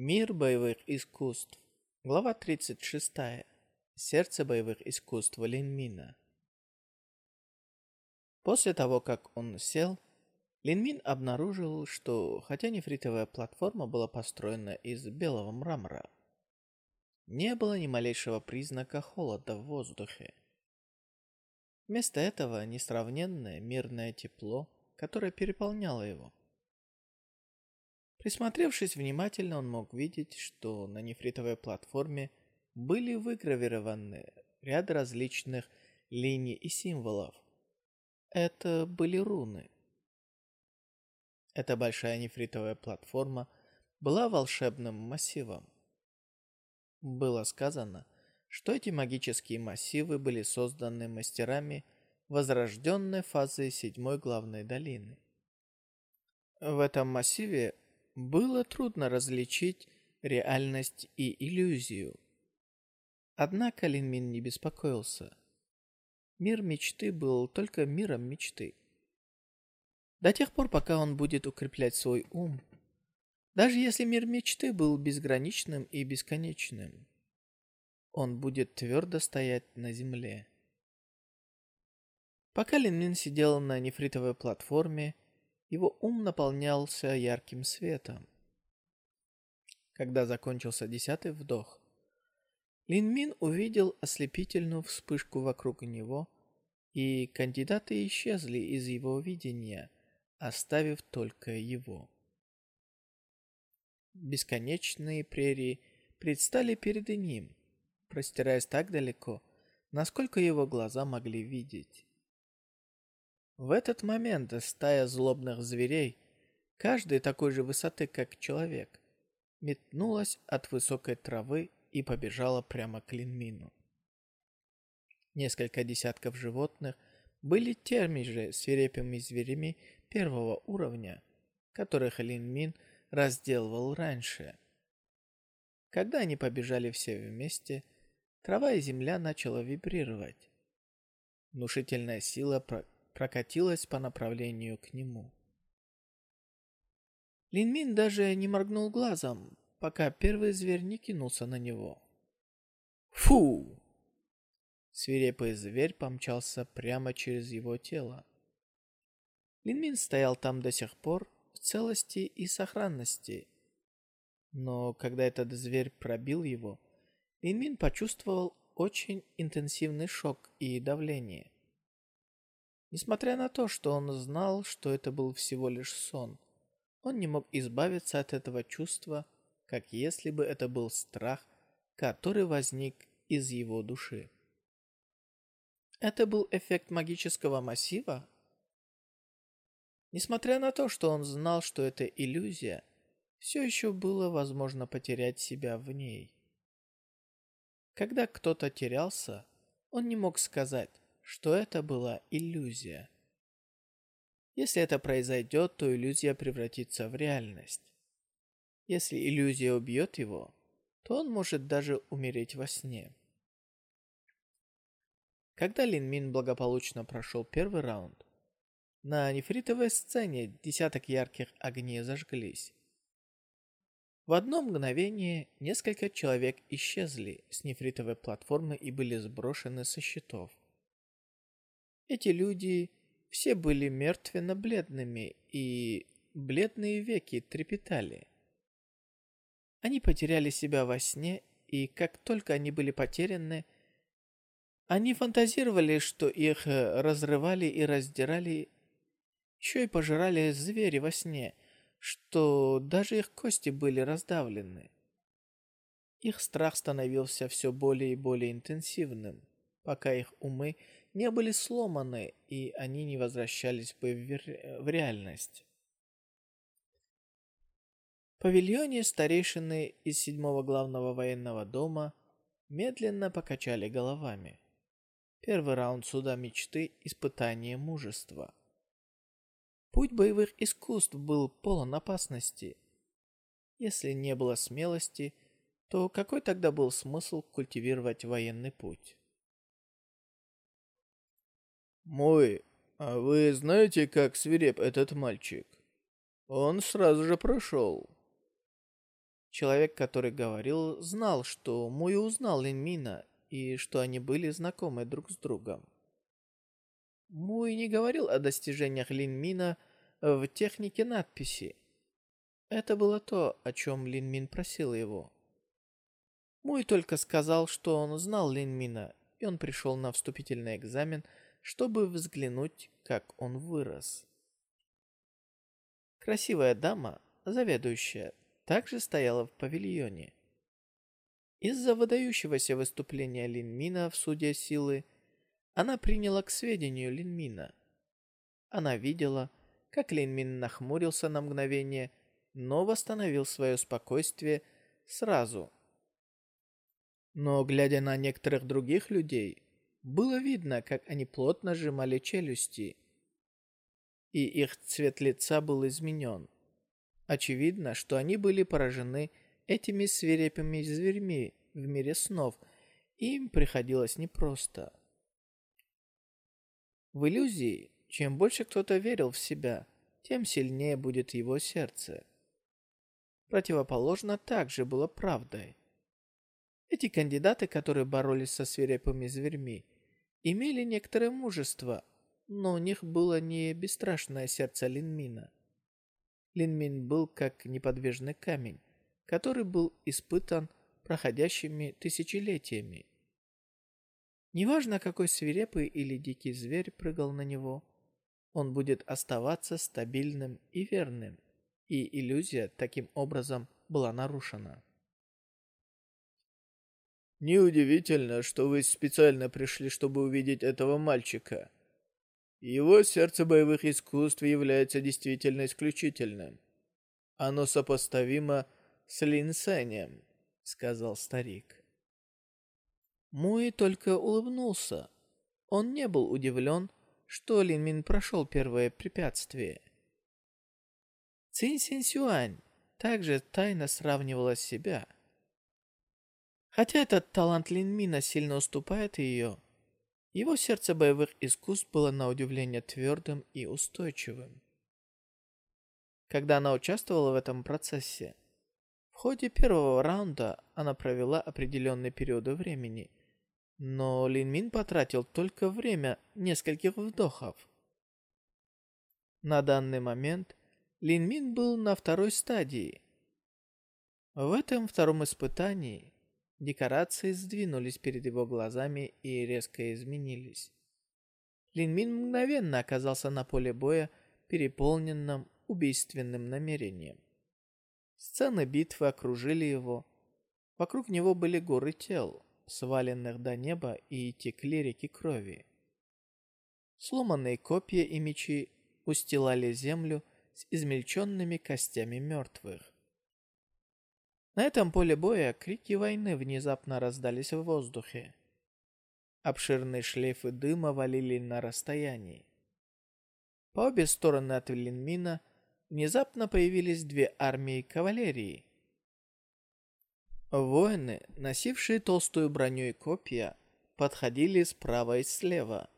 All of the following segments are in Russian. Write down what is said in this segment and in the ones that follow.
Мир боевых искусств. Глава 36. Сердце боевых искусств Линмина. После того, как он сел, Линмин обнаружил, что хотя нефритовая платформа была построена из белого мрамора, не было ни малейшего признака холода в воздухе. Вместо этого несравненное мирное тепло, которое переполняло его. Присмотревшись внимательно, он мог видеть, что на нефритовой платформе были выгравированы ряд различных линий и символов. Это были руны. Эта большая нефритовая платформа была волшебным массивом. Было сказано, что эти магические массивы были созданы мастерами возрожденной фазы седьмой главной долины. В этом массиве было трудно различить реальность и иллюзию. Однако Линмин не беспокоился. Мир мечты был только миром мечты. До тех пор, пока он будет укреплять свой ум, даже если мир мечты был безграничным и бесконечным, он будет твердо стоять на земле. Пока Линмин сидел на нефритовой платформе, его ум наполнялся ярким светом. Когда закончился десятый вдох, Лин Мин увидел ослепительную вспышку вокруг него, и кандидаты исчезли из его видения, оставив только его. Бесконечные прерии предстали перед ним, простираясь так далеко, насколько его глаза могли видеть. В этот момент стая злобных зверей, каждый такой же высоты, как человек, метнулась от высокой травы и побежала прямо к Линмину. Несколько десятков животных были теми же свирепыми зверями первого уровня, которых Линмин разделывал раньше. Когда они побежали все вместе, трава и земля начала вибрировать. Внушительная сила прокатилась по направлению к нему. Линмин даже не моргнул глазом, пока первый зверь не кинулся на него. Фу! Свирепый зверь помчался прямо через его тело. Линмин стоял там до сих пор в целости и сохранности. Но когда этот зверь пробил его, Линмин почувствовал очень интенсивный шок и давление. Несмотря на то, что он знал, что это был всего лишь сон, он не мог избавиться от этого чувства, как если бы это был страх, который возник из его души. Это был эффект магического массива? Несмотря на то, что он знал, что это иллюзия, все еще было возможно потерять себя в ней. Когда кто-то терялся, он не мог сказать что это была иллюзия. Если это произойдет, то иллюзия превратится в реальность. Если иллюзия убьет его, то он может даже умереть во сне. Когда Лин Мин благополучно прошел первый раунд, на нефритовой сцене десяток ярких огней зажглись. В одно мгновение несколько человек исчезли с нефритовой платформы и были сброшены со счетов. Эти люди все были мертвенно-бледными, и бледные веки трепетали. Они потеряли себя во сне, и как только они были потеряны, они фантазировали, что их э, разрывали и раздирали, еще и пожирали звери во сне, что даже их кости были раздавлены. Их страх становился все более и более интенсивным, пока их умы не были сломаны, и они не возвращались бы в, в реальность. В павильоне старейшины из седьмого главного военного дома медленно покачали головами. Первый раунд суда мечты – испытание мужества. Путь боевых искусств был полон опасности. Если не было смелости, то какой тогда был смысл культивировать военный путь? «Мой, а вы знаете, как свиреп этот мальчик? Он сразу же прошел». Человек, который говорил, знал, что Муи узнал Линмина и что они были знакомы друг с другом. Муи не говорил о достижениях Линмина в технике надписи. Это было то, о чем Линмин просил его. Муи только сказал, что он знал Линмина, и он пришел на вступительный экзамен, чтобы взглянуть, как он вырос. Красивая дама, заведующая, также стояла в павильоне. Из-за выдающегося выступления Линмина в суде силы, она приняла к сведению Линмина. Она видела, как Линмин нахмурился на мгновение, но восстановил свое спокойствие сразу. Но, глядя на некоторых других людей, было видно, как они плотно сжимали челюсти, и их цвет лица был изменен. Очевидно, что они были поражены этими свирепыми зверьми в мире снов, и им приходилось непросто. В иллюзии, чем больше кто-то верил в себя, тем сильнее будет его сердце. Противоположно также было правдой. Эти кандидаты, которые боролись со свирепыми зверьми, имели некоторое мужество, но у них было не бесстрашное сердце Линмина. Линмин был как неподвижный камень, который был испытан проходящими тысячелетиями. Неважно, какой свирепый или дикий зверь прыгал на него, он будет оставаться стабильным и верным, и иллюзия таким образом была нарушена. Неудивительно, что вы специально пришли, чтобы увидеть этого мальчика. Его сердце боевых искусств является действительно исключительным. Оно сопоставимо с линсенем, сказал старик. Муи только улыбнулся. Он не был удивлен, что Линмин прошел первое препятствие. Цинь Синь Сюань также тайно сравнивала себя. Хотя этот талант Линмина сильно уступает ее, его сердце боевых искусств было на удивление твердым и устойчивым. Когда она участвовала в этом процессе, в ходе первого раунда она провела определенный период времени, но Лин Мин потратил только время нескольких вдохов. На данный момент Лин Мин был на второй стадии. В этом втором испытании Декорации сдвинулись перед его глазами и резко изменились. Лин Мин мгновенно оказался на поле боя, переполненном убийственным намерением. Сцены битвы окружили его. Вокруг него были горы тел, сваленных до неба и текли реки крови. Сломанные копья и мечи устилали землю с измельченными костями мертвых. На этом поле боя крики войны внезапно раздались в воздухе. Обширные шлейфы дыма валили на расстоянии. По обе стороны от Линмина внезапно появились две армии кавалерии. Воины, носившие толстую броню и копья, подходили справа и слева.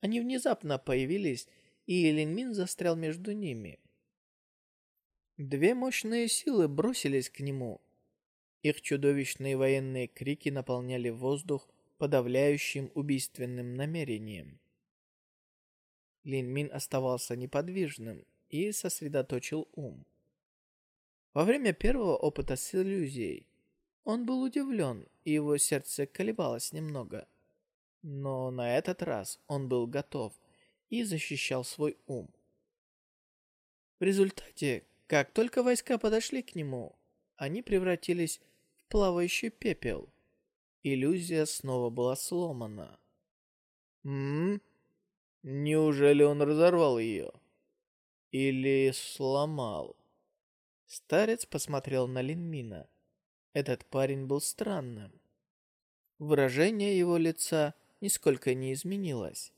Они внезапно появились, и Линмин застрял между ними. Две мощные силы бросились к нему. Их чудовищные военные крики наполняли воздух подавляющим убийственным намерением. Лин Мин оставался неподвижным и сосредоточил ум. Во время первого опыта с иллюзией он был удивлен, и его сердце колебалось немного. Но на этот раз он был готов и защищал свой ум. В результате как только войска подошли к нему, они превратились в плавающий пепел. Иллюзия снова была сломана. Ммм, неужели он разорвал ее? Или сломал? Старец посмотрел на Линмина. Этот парень был странным. Выражение его лица нисколько не изменилось.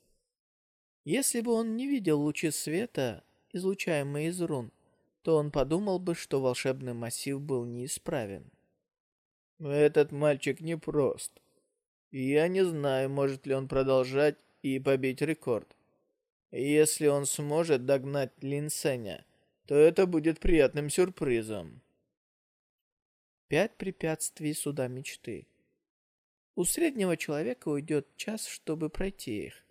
Если бы он не видел лучи света, излучаемые из рун, то он подумал бы, что волшебный массив был неисправен. Этот мальчик непрост. Я не знаю, может ли он продолжать и побить рекорд. Если он сможет догнать Лин Сеня, то это будет приятным сюрпризом. Пять препятствий суда мечты. У среднего человека уйдет час, чтобы пройти их.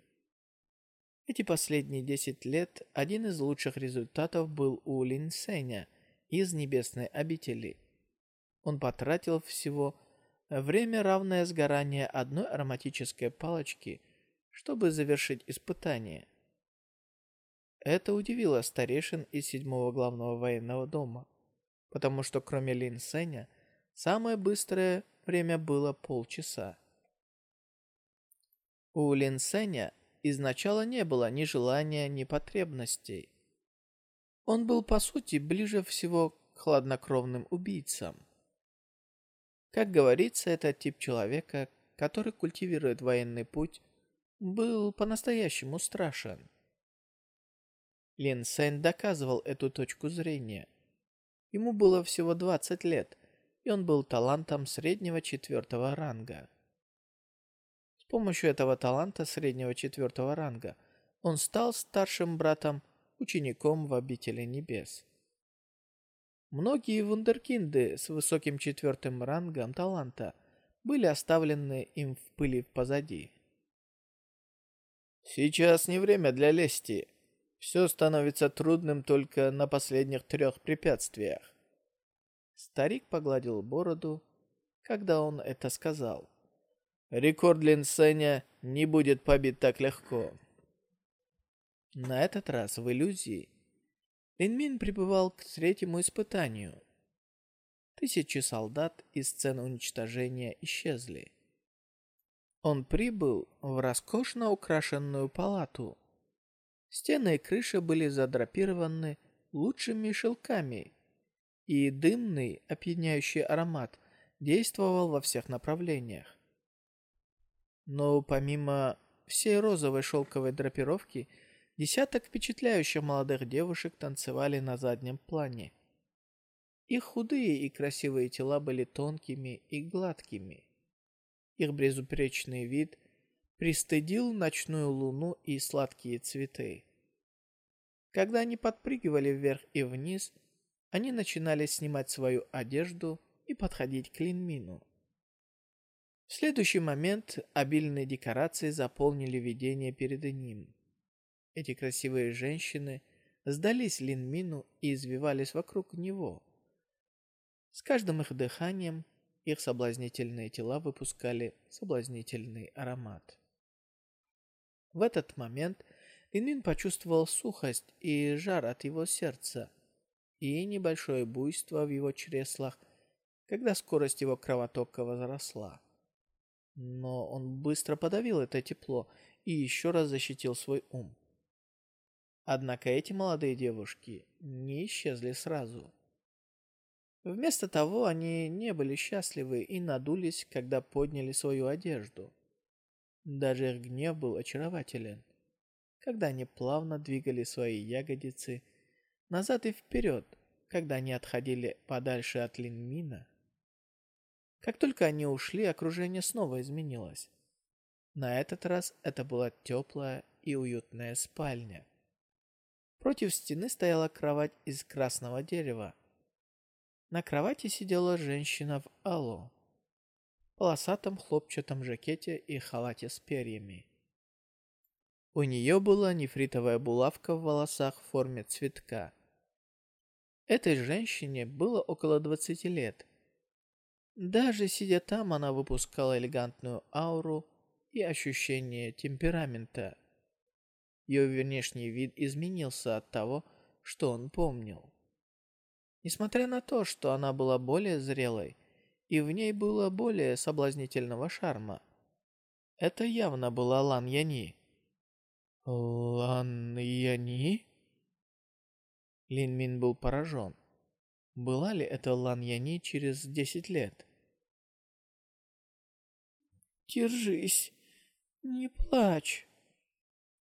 Эти последние 10 лет один из лучших результатов был у Лин Сеня из Небесной обители. Он потратил всего время, равное сгоранию одной ароматической палочки, чтобы завершить испытание. Это удивило старейшин из седьмого главного военного дома, потому что кроме Лин Сеня, самое быстрое время было полчаса. У Лин Сеня изначально не было ни желания, ни потребностей. Он был, по сути, ближе всего к хладнокровным убийцам. Как говорится, этот тип человека, который культивирует военный путь, был по-настоящему страшен. Лин Сэнь доказывал эту точку зрения. Ему было всего 20 лет, и он был талантом среднего четвертого ранга. Помощью этого таланта среднего четвертого ранга он стал старшим братом, учеником в обители небес. Многие вундеркинды с высоким четвертым рангом таланта были оставлены им в пыли позади. Сейчас не время для лести. Все становится трудным только на последних трех препятствиях. Старик погладил бороду, когда он это сказал. Рекорд Линсеня не будет побит так легко. На этот раз в иллюзии Линмин прибывал к третьему испытанию. Тысячи солдат из сцены уничтожения исчезли. Он прибыл в роскошно украшенную палату. Стены и крыша были задрапированы лучшими шелками, и дымный, опьяняющий аромат действовал во всех направлениях. Но помимо всей розовой шелковой драпировки, десяток впечатляющих молодых девушек танцевали на заднем плане. Их худые и красивые тела были тонкими и гладкими. Их безупречный вид пристыдил ночную луну и сладкие цветы. Когда они подпрыгивали вверх и вниз, они начинали снимать свою одежду и подходить к Линмину. В следующий момент обильные декорации заполнили видение перед ним. Эти красивые женщины сдались Линмину и извивались вокруг него. С каждым их дыханием их соблазнительные тела выпускали соблазнительный аромат. В этот момент Линмин почувствовал сухость и жар от его сердца и небольшое буйство в его чреслах, когда скорость его кровотока возросла. Но он быстро подавил это тепло и еще раз защитил свой ум. Однако эти молодые девушки не исчезли сразу. Вместо того они не были счастливы и надулись, когда подняли свою одежду. Даже их гнев был очарователен, когда они плавно двигали свои ягодицы назад и вперед, когда они отходили подальше от Линмина. Как только они ушли, окружение снова изменилось. На этот раз это была теплая и уютная спальня. Против стены стояла кровать из красного дерева. На кровати сидела женщина в алло, полосатом хлопчатом жакете и халате с перьями. У нее была нефритовая булавка в волосах в форме цветка. Этой женщине было около 20 лет, даже сидя там, она выпускала элегантную ауру и ощущение темперамента. Ее внешний вид изменился от того, что он помнил. Несмотря на то, что она была более зрелой, и в ней было более соблазнительного шарма, это явно была Лан Яни. Лан Яни? Лин Мин был поражен. Была ли это Лан Яни через десять лет? «Держись, не плачь!»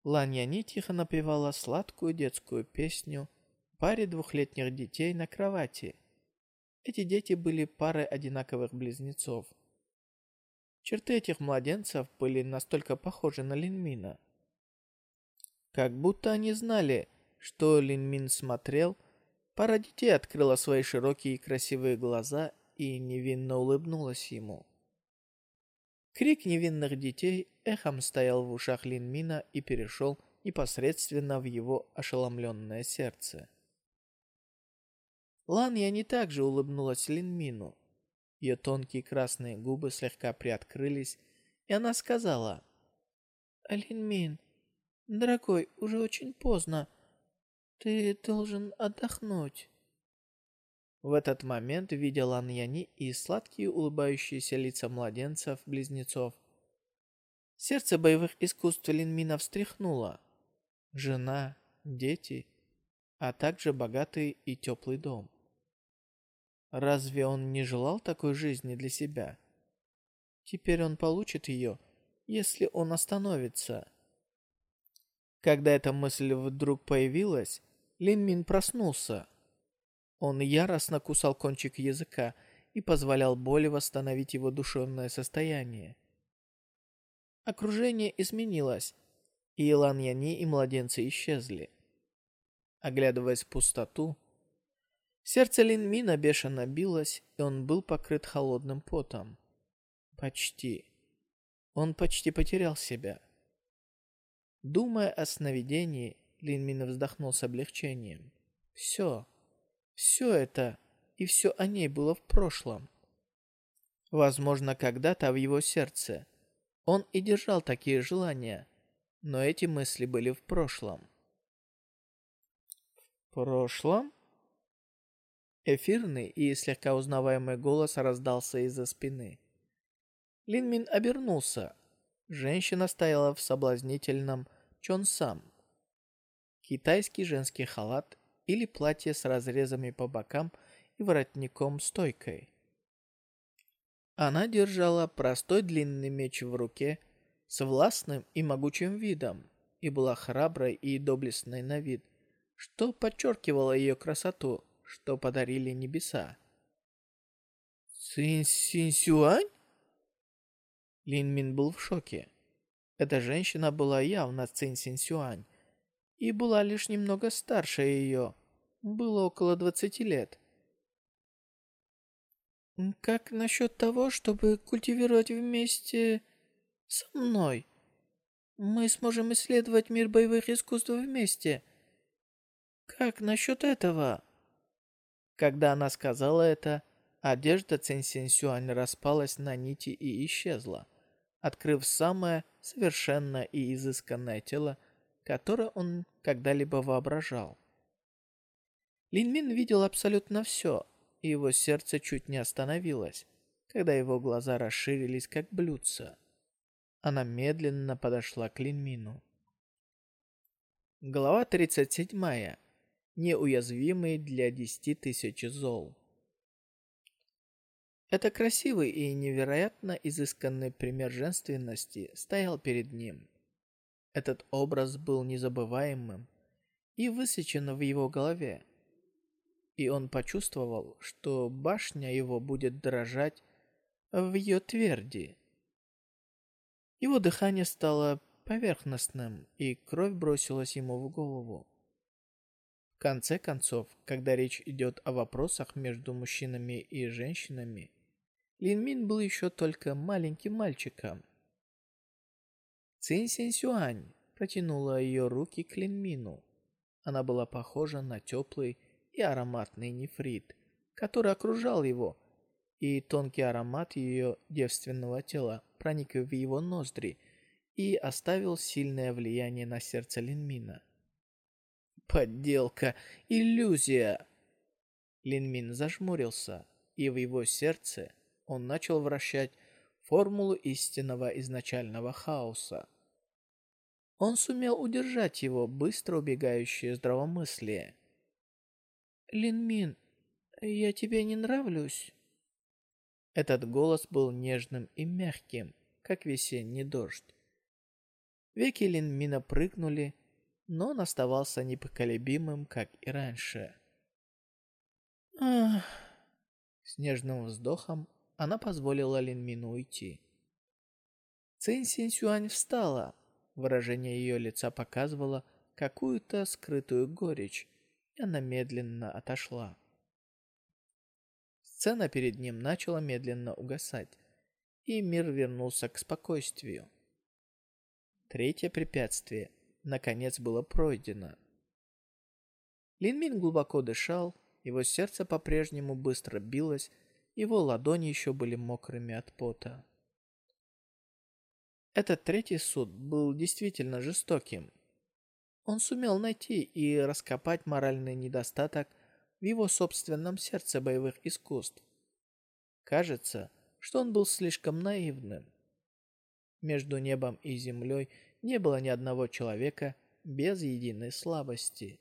Лан Яни тихо напевала сладкую детскую песню паре двухлетних детей на кровати. Эти дети были парой одинаковых близнецов. Черты этих младенцев были настолько похожи на Линмина. Как будто они знали, что Линмин смотрел Пара детей открыла свои широкие и красивые глаза и невинно улыбнулась ему. Крик невинных детей эхом стоял в ушах Линмина и перешел непосредственно в его ошеломленное сердце. Лан я не также улыбнулась Линмину. Ее тонкие красные губы слегка приоткрылись, и она сказала, «Линмин, дорогой, уже очень поздно. Ты должен отдохнуть». В этот момент видел Лан Яни и сладкие улыбающиеся лица младенцев-близнецов. Сердце боевых искусств Линмина встряхнуло. Жена, дети, а также богатый и теплый дом. Разве он не желал такой жизни для себя? Теперь он получит ее, если он остановится. Когда эта мысль вдруг появилась, Лин Мин проснулся. Он яростно кусал кончик языка и позволял боли восстановить его душевное состояние. Окружение изменилось, и Илан Яни и младенцы исчезли. Оглядываясь в пустоту, сердце Лин Мина бешено билось, и он был покрыт холодным потом. Почти. Он почти потерял себя. Думая о сновидении, Лин Мин вздохнул с облегчением. Все. Все это и все о ней было в прошлом. Возможно, когда-то в его сердце он и держал такие желания, но эти мысли были в прошлом. В прошлом? Эфирный и слегка узнаваемый голос раздался из-за спины. Линмин обернулся. Женщина стояла в соблазнительном чонсам. Китайский женский халат или платье с разрезами по бокам и воротником-стойкой. Она держала простой длинный меч в руке с властным и могучим видом и была храброй и доблестной на вид, что подчеркивало ее красоту, что подарили небеса. «Цин Син Сюань?» Лин Мин был в шоке. Эта женщина была явно Цин Син Сюань, и была лишь немного старше ее. Было около двадцати лет. «Как насчет того, чтобы культивировать вместе со мной? Мы сможем исследовать мир боевых искусств вместе. Как насчет этого?» Когда она сказала это, одежда Цин Син Сюань распалась на нити и исчезла, открыв самое совершенное и изысканное тело которое он когда-либо воображал. Линмин видел абсолютно все, и его сердце чуть не остановилось, когда его глаза расширились, как блюдца. Она медленно подошла к Линмину. Глава 37. Неуязвимый для десяти тысяч зол. Это красивый и невероятно изысканный пример женственности стоял перед ним. Этот образ был незабываемым и высечен в его голове. И он почувствовал, что башня его будет дрожать в ее тверди. Его дыхание стало поверхностным, и кровь бросилась ему в голову. В конце концов, когда речь идет о вопросах между мужчинами и женщинами, Лин Мин был еще только маленьким мальчиком. Цин Син Сюань протянула ее руки к Линмину. Она была похожа на теплый и ароматный нефрит, который окружал его, и тонкий аромат ее девственного тела проник в его ноздри и оставил сильное влияние на сердце Линмина. «Подделка! Иллюзия!» Линмин зажмурился, и в его сердце он начал вращать формулу истинного изначального хаоса. Он сумел удержать его быстро убегающее здравомыслие. «Лин Мин, я тебе не нравлюсь?» Этот голос был нежным и мягким, как весенний дождь. Веки Лин Мина прыгнули, но он оставался непоколебимым, как и раньше. Ах. С нежным вздохом она позволила Лин Мину уйти. Цинь Синь Сюань встала, Выражение ее лица показывало какую-то скрытую горечь, и она медленно отошла. Сцена перед ним начала медленно угасать, и мир вернулся к спокойствию. Третье препятствие, наконец, было пройдено. Линмин глубоко дышал, его сердце по-прежнему быстро билось, его ладони еще были мокрыми от пота. Этот третий суд был действительно жестоким. Он сумел найти и раскопать моральный недостаток в его собственном сердце боевых искусств. Кажется, что он был слишком наивным. Между небом и землей не было ни одного человека без единой слабости.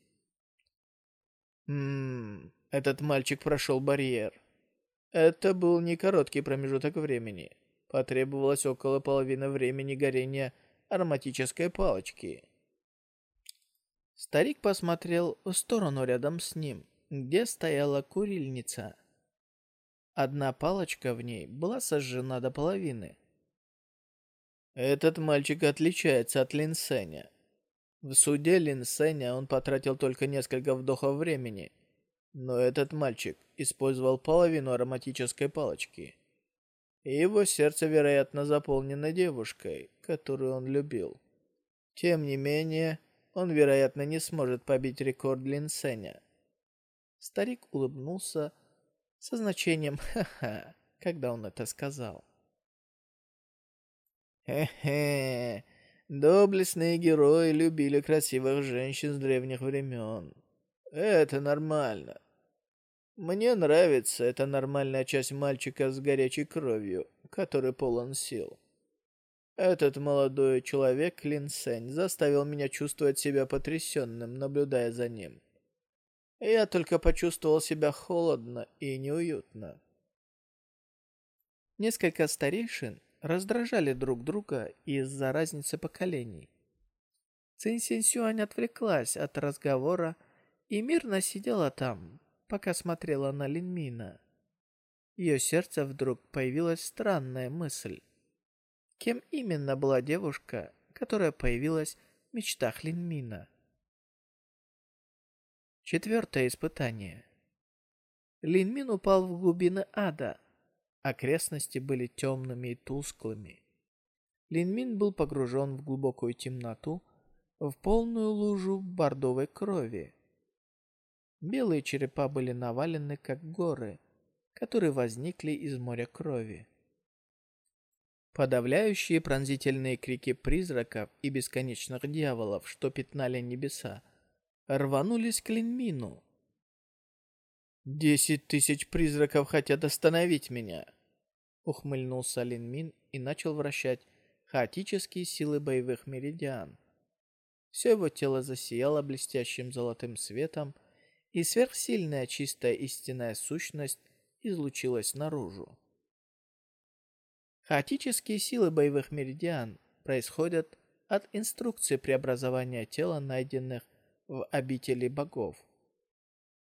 Ммм, этот мальчик прошел барьер. Это был не короткий промежуток времени. Потребовалось около половины времени горения ароматической палочки. Старик посмотрел в сторону рядом с ним, где стояла курильница. Одна палочка в ней была сожжена до половины. Этот мальчик отличается от Линсеня. В суде Линсеня он потратил только несколько вдохов времени, но этот мальчик использовал половину ароматической палочки. И его сердце, вероятно, заполнено девушкой, которую он любил. Тем не менее, он, вероятно, не сможет побить рекорд Линсеня. Старик улыбнулся со значением «ха-ха», когда он это сказал. «Хе-хе, Доблестные герои любили красивых женщин с древних времен. Это нормально. Мне нравится эта нормальная часть мальчика с горячей кровью, который полон сил. Этот молодой человек, Лин Сень, заставил меня чувствовать себя потрясенным, наблюдая за ним. Я только почувствовал себя холодно и неуютно. Несколько старейшин раздражали друг друга из-за разницы поколений. Цинь Синь Сюань отвлеклась от разговора и мирно сидела там, пока смотрела на Линмина. Ее сердце вдруг появилась странная мысль. Кем именно была девушка, которая появилась в мечтах Линмина? Четвертое испытание. Линмин упал в глубины ада, Окрестности были темными и тусклыми. Линмин был погружен в глубокую темноту, в полную лужу бордовой крови. Белые черепа были навалены, как горы, которые возникли из моря крови. Подавляющие пронзительные крики призраков и бесконечных дьяволов, что пятнали небеса, рванулись к Линмину, «Десять тысяч призраков хотят остановить меня!» Ухмыльнулся Лин Мин и начал вращать хаотические силы боевых меридиан. Все его тело засияло блестящим золотым светом, и сверхсильная чистая истинная сущность излучилась наружу. Хаотические силы боевых меридиан происходят от инструкции преобразования тела, найденных в обители богов.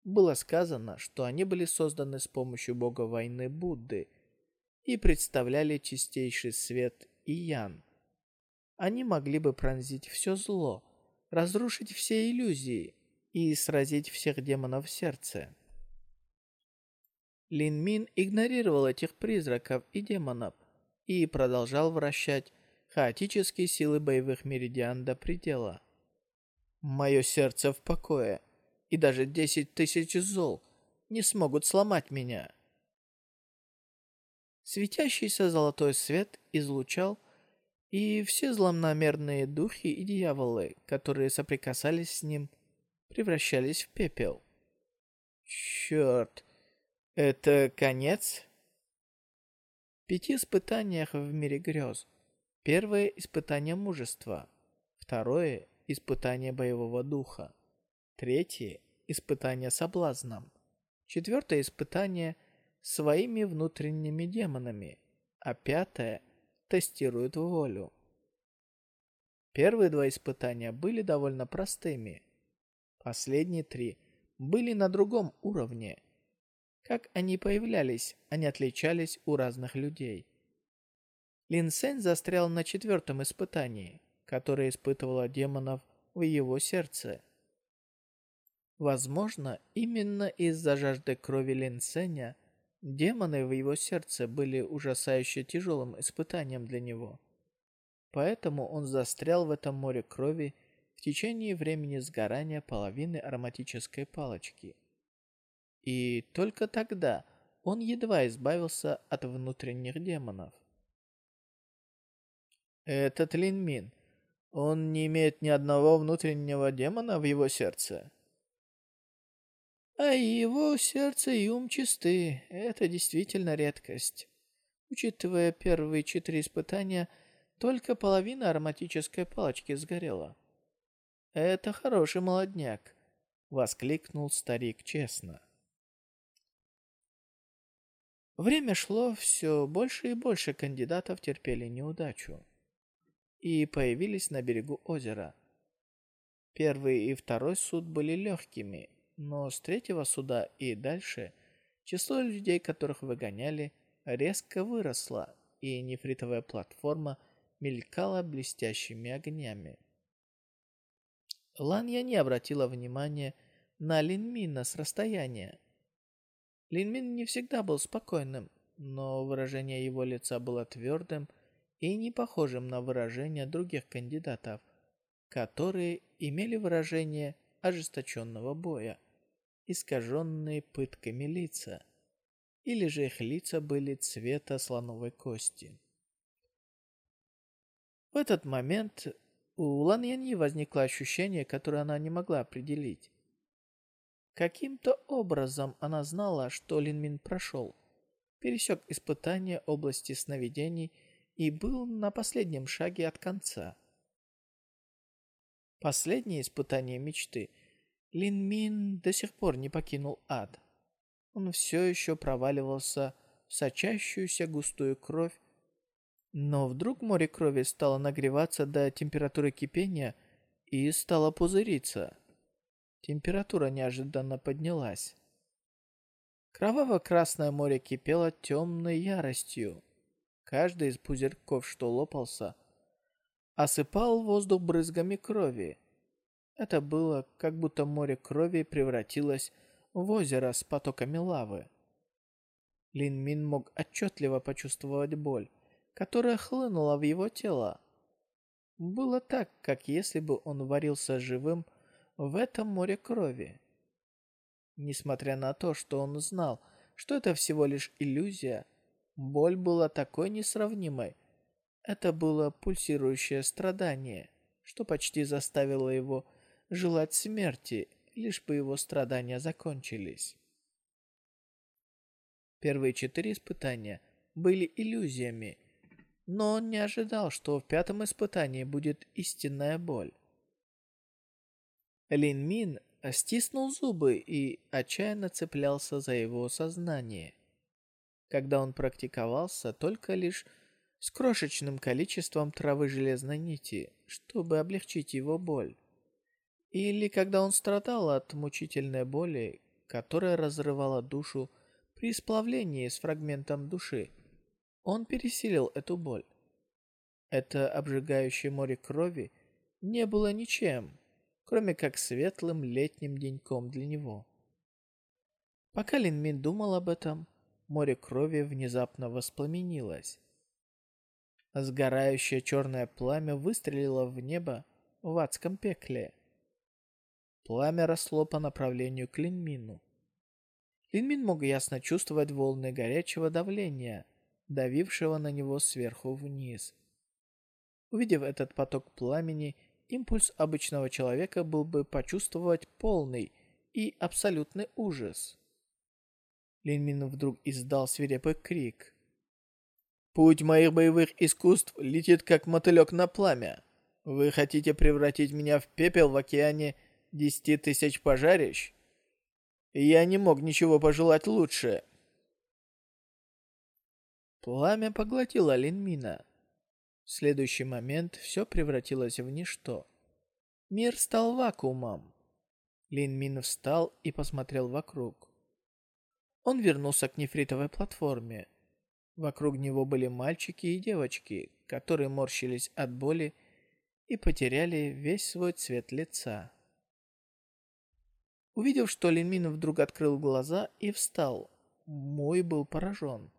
Было сказано, что они были созданы с помощью бога войны Будды и представляли чистейший свет и ян. Они могли бы пронзить все зло, разрушить все иллюзии и сразить всех демонов в сердце. Лин Мин игнорировал этих призраков и демонов и продолжал вращать хаотические силы боевых меридиан до предела. Мое сердце в покое и даже десять тысяч зол не смогут сломать меня. Светящийся золотой свет излучал, и все злонамерные духи и дьяволы, которые соприкасались с ним, превращались в пепел. Черт, это конец? В пяти испытаниях в мире грез. Первое — испытание мужества. Второе — испытание боевого духа. Третье – испытание соблазном. Четвертое – испытание своими внутренними демонами. А пятое – тестирует волю. Первые два испытания были довольно простыми. Последние три были на другом уровне. Как они появлялись, они отличались у разных людей. Лин застрял на четвертом испытании, которое испытывало демонов в его сердце. Возможно, именно из-за жажды крови Линсеня Демоны в его сердце были ужасающе тяжелым испытанием для него. Поэтому он застрял в этом море крови в течение времени сгорания половины ароматической палочки. И только тогда он едва избавился от внутренних демонов. Этот Линмин, он не имеет ни одного внутреннего демона в его сердце. А его сердце и ум чисты. Это действительно редкость. Учитывая первые четыре испытания, только половина ароматической палочки сгорела. «Это хороший молодняк», — воскликнул старик честно. Время шло, все больше и больше кандидатов терпели неудачу и появились на берегу озера. Первый и второй суд были легкими, но с третьего суда и дальше число людей, которых выгоняли, резко выросло, и нефритовая платформа мелькала блестящими огнями. Ланья не обратила внимания на Линмина с расстояния. Линмин не всегда был спокойным, но выражение его лица было твердым и не похожим на выражение других кандидатов, которые имели выражение ожесточенного боя искаженные пытками лица, или же их лица были цвета слоновой кости. В этот момент у Лан Яньи возникло ощущение, которое она не могла определить. Каким-то образом она знала, что Лин Мин прошел, пересек испытание области сновидений и был на последнем шаге от конца. Последнее испытание мечты — Лин Мин до сих пор не покинул ад. Он все еще проваливался в сочащуюся густую кровь, но вдруг море крови стало нагреваться до температуры кипения и стало пузыриться. Температура неожиданно поднялась. Кроваво-красное море кипело темной яростью. Каждый из пузырьков, что лопался, осыпал воздух брызгами крови. Это было, как будто море крови превратилось в озеро с потоками лавы. Лин Мин мог отчетливо почувствовать боль, которая хлынула в его тело. Было так, как если бы он варился живым в этом море крови. Несмотря на то, что он знал, что это всего лишь иллюзия, боль была такой несравнимой. Это было пульсирующее страдание, что почти заставило его желать смерти, лишь бы его страдания закончились. Первые четыре испытания были иллюзиями, но он не ожидал, что в пятом испытании будет истинная боль. Лин Мин стиснул зубы и отчаянно цеплялся за его сознание. Когда он практиковался только лишь с крошечным количеством травы железной нити, чтобы облегчить его боль. Или когда он страдал от мучительной боли, которая разрывала душу при сплавлении с фрагментом души, он пересилил эту боль. Это обжигающее море крови не было ничем, кроме как светлым летним деньком для него. Пока Лин Мин думал об этом, море крови внезапно воспламенилось. Сгорающее черное пламя выстрелило в небо в адском пекле. Пламя росло по направлению к Линмину. Линмин мог ясно чувствовать волны горячего давления, давившего на него сверху вниз. Увидев этот поток пламени, импульс обычного человека был бы почувствовать полный и абсолютный ужас. Линмин вдруг издал свирепый крик. «Путь моих боевых искусств летит как мотылек на пламя. Вы хотите превратить меня в пепел в океане десяти тысяч пожарищ, я не мог ничего пожелать лучше. Пламя поглотило Линмина. В следующий момент все превратилось в ничто. Мир стал вакуумом. Линмин встал и посмотрел вокруг. Он вернулся к нефритовой платформе. Вокруг него были мальчики и девочки, которые морщились от боли и потеряли весь свой цвет лица. Увидев, что Линмин вдруг открыл глаза и встал, Мой был поражен.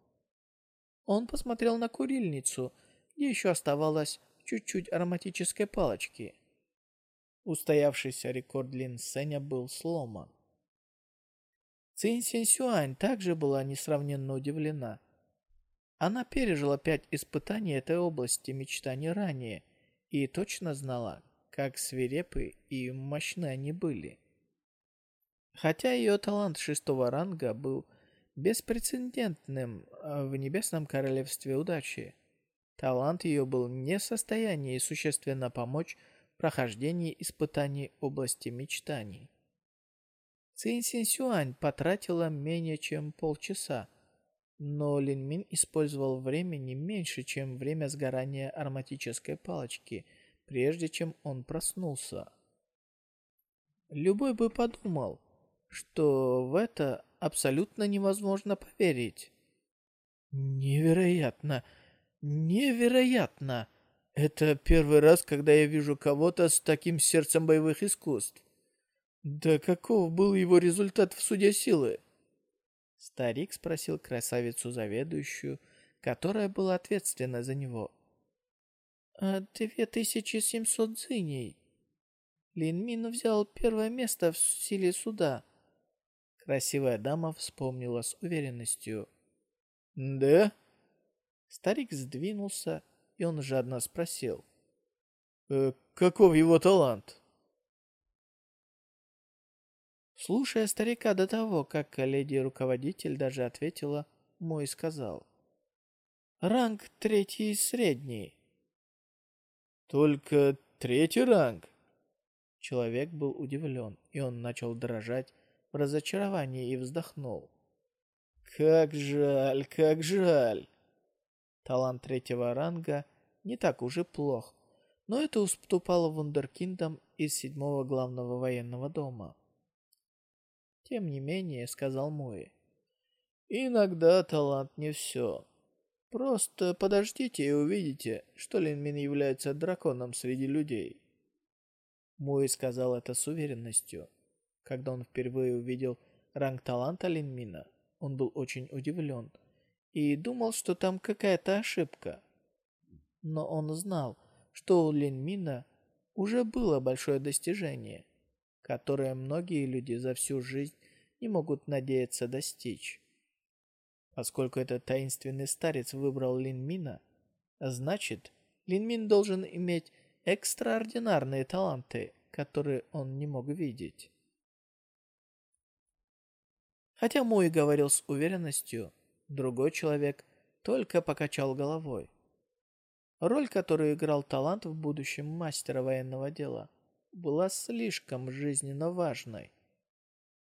Он посмотрел на курильницу, где еще оставалось чуть-чуть ароматической палочки. Устоявшийся рекорд Лин Сеня был сломан. Цин Синь Сюань также была несравненно удивлена. Она пережила пять испытаний этой области мечтаний ранее и точно знала, как свирепы и мощны они были. Хотя ее талант шестого ранга был беспрецедентным а, в Небесном Королевстве Удачи. Талант ее был не в состоянии существенно помочь в прохождении испытаний области мечтаний. Цин Син Сюань потратила менее чем полчаса, но Лин Мин использовал времени меньше, чем время сгорания ароматической палочки, прежде чем он проснулся. Любой бы подумал, что в это абсолютно невозможно поверить. Невероятно! Невероятно! Это первый раз, когда я вижу кого-то с таким сердцем боевых искусств. Да каков был его результат в суде силы? Старик спросил красавицу-заведующую, которая была ответственна за него. «А «Две тысячи семьсот дзыней». Лин Мин взял первое место в силе суда. Красивая дама вспомнила с уверенностью. «Да?» Старик сдвинулся, и он жадно спросил. «Э, «Каков его талант?» Слушая старика до того, как леди-руководитель даже ответила, мой сказал. «Ранг третий средний». «Только третий ранг?» Человек был удивлен, и он начал дрожать разочаровании и вздохнул. «Как жаль, как жаль!» Талант третьего ранга не так уж и плох, но это уступало вундеркиндам из седьмого главного военного дома. Тем не менее, сказал Муи, «Иногда талант не все. Просто подождите и увидите, что Линмин является драконом среди людей». Муи сказал это с уверенностью. Когда он впервые увидел ранг таланта Линмина, он был очень удивлен и думал, что там какая-то ошибка. Но он знал, что у Линмина уже было большое достижение, которое многие люди за всю жизнь не могут надеяться достичь. Поскольку этот таинственный старец выбрал Линмина, значит, Линмин должен иметь экстраординарные таланты, которые он не мог видеть. Хотя Муи говорил с уверенностью, другой человек только покачал головой. Роль, которую играл талант в будущем мастера военного дела, была слишком жизненно важной.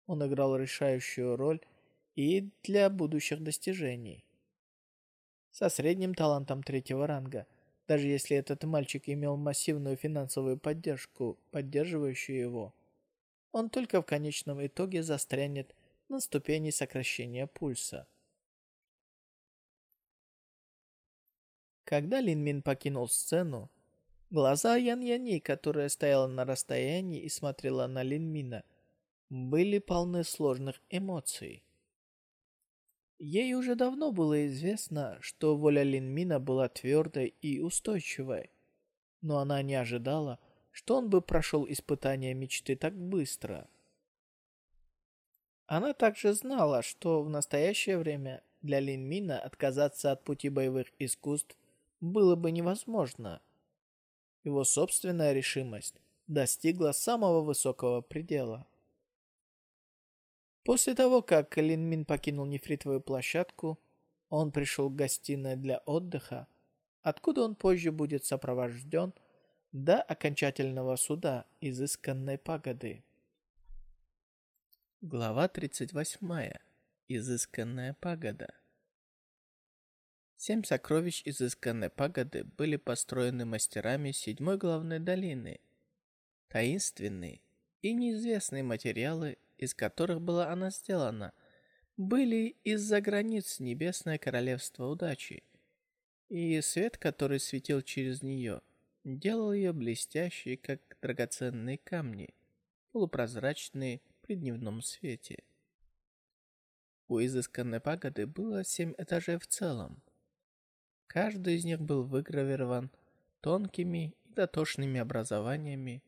Он играл решающую роль и для будущих достижений. Со средним талантом третьего ранга, даже если этот мальчик имел массивную финансовую поддержку, поддерживающую его, он только в конечном итоге застрянет на ступени сокращения пульса. Когда Лин Мин покинул сцену, глаза Ян Яни, которая стояла на расстоянии и смотрела на Лин Мина, были полны сложных эмоций. Ей уже давно было известно, что воля Лин Мина была твердой и устойчивой, но она не ожидала, что он бы прошел испытание мечты так быстро – она также знала, что в настоящее время для Лин Мина отказаться от пути боевых искусств было бы невозможно. Его собственная решимость достигла самого высокого предела. После того, как Лин Мин покинул нефритовую площадку, он пришел к гостиной для отдыха, откуда он позже будет сопровожден до окончательного суда изысканной пагоды. Глава 38. Изысканная пагода. Семь сокровищ изысканной пагоды были построены мастерами седьмой главной долины. Таинственные и неизвестные материалы, из которых была она сделана, были из-за границ Небесное Королевство Удачи, и свет, который светил через нее, делал ее блестящей, как драгоценные камни, полупрозрачные, при дневном свете. У изысканной пагоды было семь этажей в целом. Каждый из них был выгравирован тонкими и дотошными образованиями.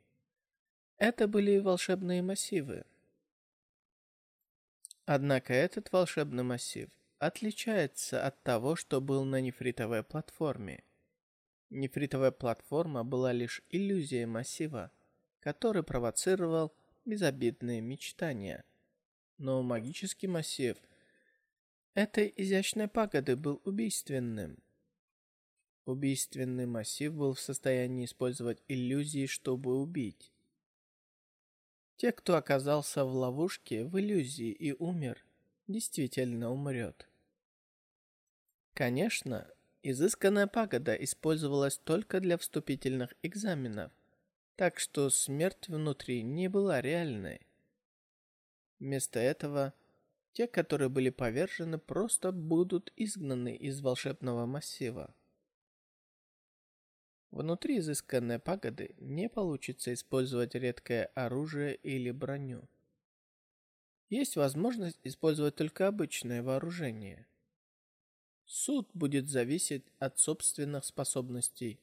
Это были волшебные массивы. Однако этот волшебный массив отличается от того, что был на нефритовой платформе. Нефритовая платформа была лишь иллюзией массива, который провоцировал безобидные мечтания. Но магический массив этой изящной пагоды был убийственным. Убийственный массив был в состоянии использовать иллюзии, чтобы убить. Те, кто оказался в ловушке, в иллюзии и умер, действительно умрет. Конечно, изысканная пагода использовалась только для вступительных экзаменов, так что смерть внутри не была реальной. Вместо этого, те, которые были повержены, просто будут изгнаны из волшебного массива. Внутри изысканной пагоды не получится использовать редкое оружие или броню. Есть возможность использовать только обычное вооружение. Суд будет зависеть от собственных способностей.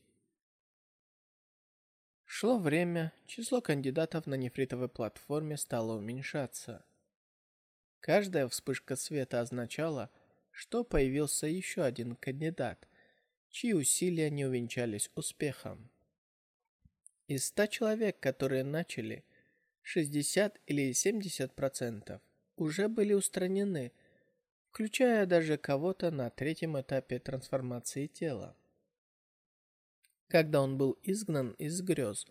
Шло время, число кандидатов на нефритовой платформе стало уменьшаться. Каждая вспышка света означала, что появился еще один кандидат, чьи усилия не увенчались успехом. Из 100 человек, которые начали, 60 или 70% уже были устранены – включая даже кого-то на третьем этапе трансформации тела. Когда он был изгнан из грез,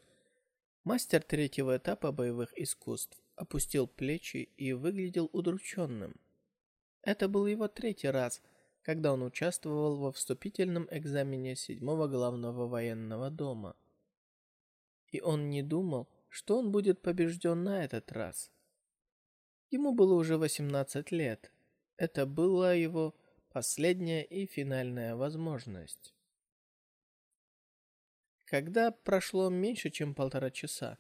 мастер третьего этапа боевых искусств опустил плечи и выглядел удрученным. Это был его третий раз, когда он участвовал во вступительном экзамене седьмого главного военного дома. И он не думал, что он будет побежден на этот раз. Ему было уже 18 лет, это была его последняя и финальная возможность. Когда прошло меньше, чем полтора часа,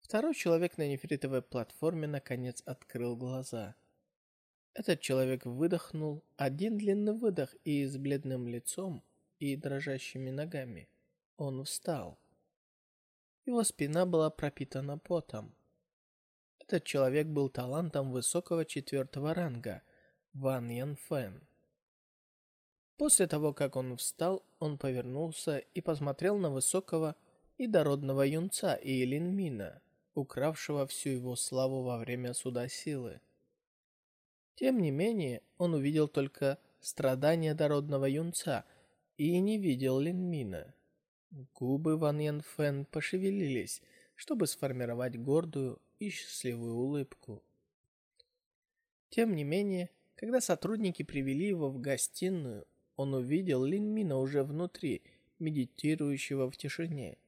второй человек на нефритовой платформе наконец открыл глаза. Этот человек выдохнул один длинный выдох и с бледным лицом и дрожащими ногами он встал. Его спина была пропитана потом. Этот человек был талантом высокого четвертого ранга – Ван Ян Фэн. После того, как он встал, он повернулся и посмотрел на высокого и дородного юнца Иелин Мина, укравшего всю его славу во время суда силы. Тем не менее, он увидел только страдания дородного юнца и не видел Линмина. Губы Ван Ян Фэн пошевелились, чтобы сформировать гордую и счастливую улыбку. Тем не менее, когда сотрудники привели его в гостиную, он увидел Линмина уже внутри, медитирующего в тишине.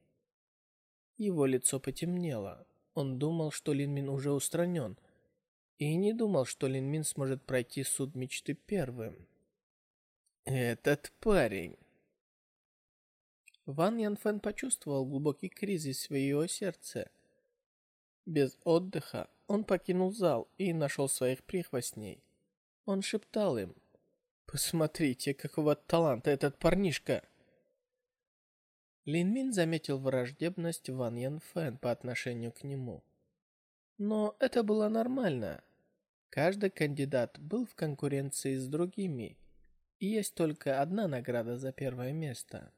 Его лицо потемнело. Он думал, что Линмин уже устранен, и не думал, что Линмин сможет пройти суд мечты первым. Этот парень. Ван Янфэн почувствовал глубокий кризис в ее сердце. Без отдыха он покинул зал и нашел своих прихвостней. Он шептал им. «Посмотрите, какого таланта этот парнишка!» Лин Мин заметил враждебность Ван Ян Фэн по отношению к нему. Но это было нормально. Каждый кандидат был в конкуренции с другими, и есть только одна награда за первое место.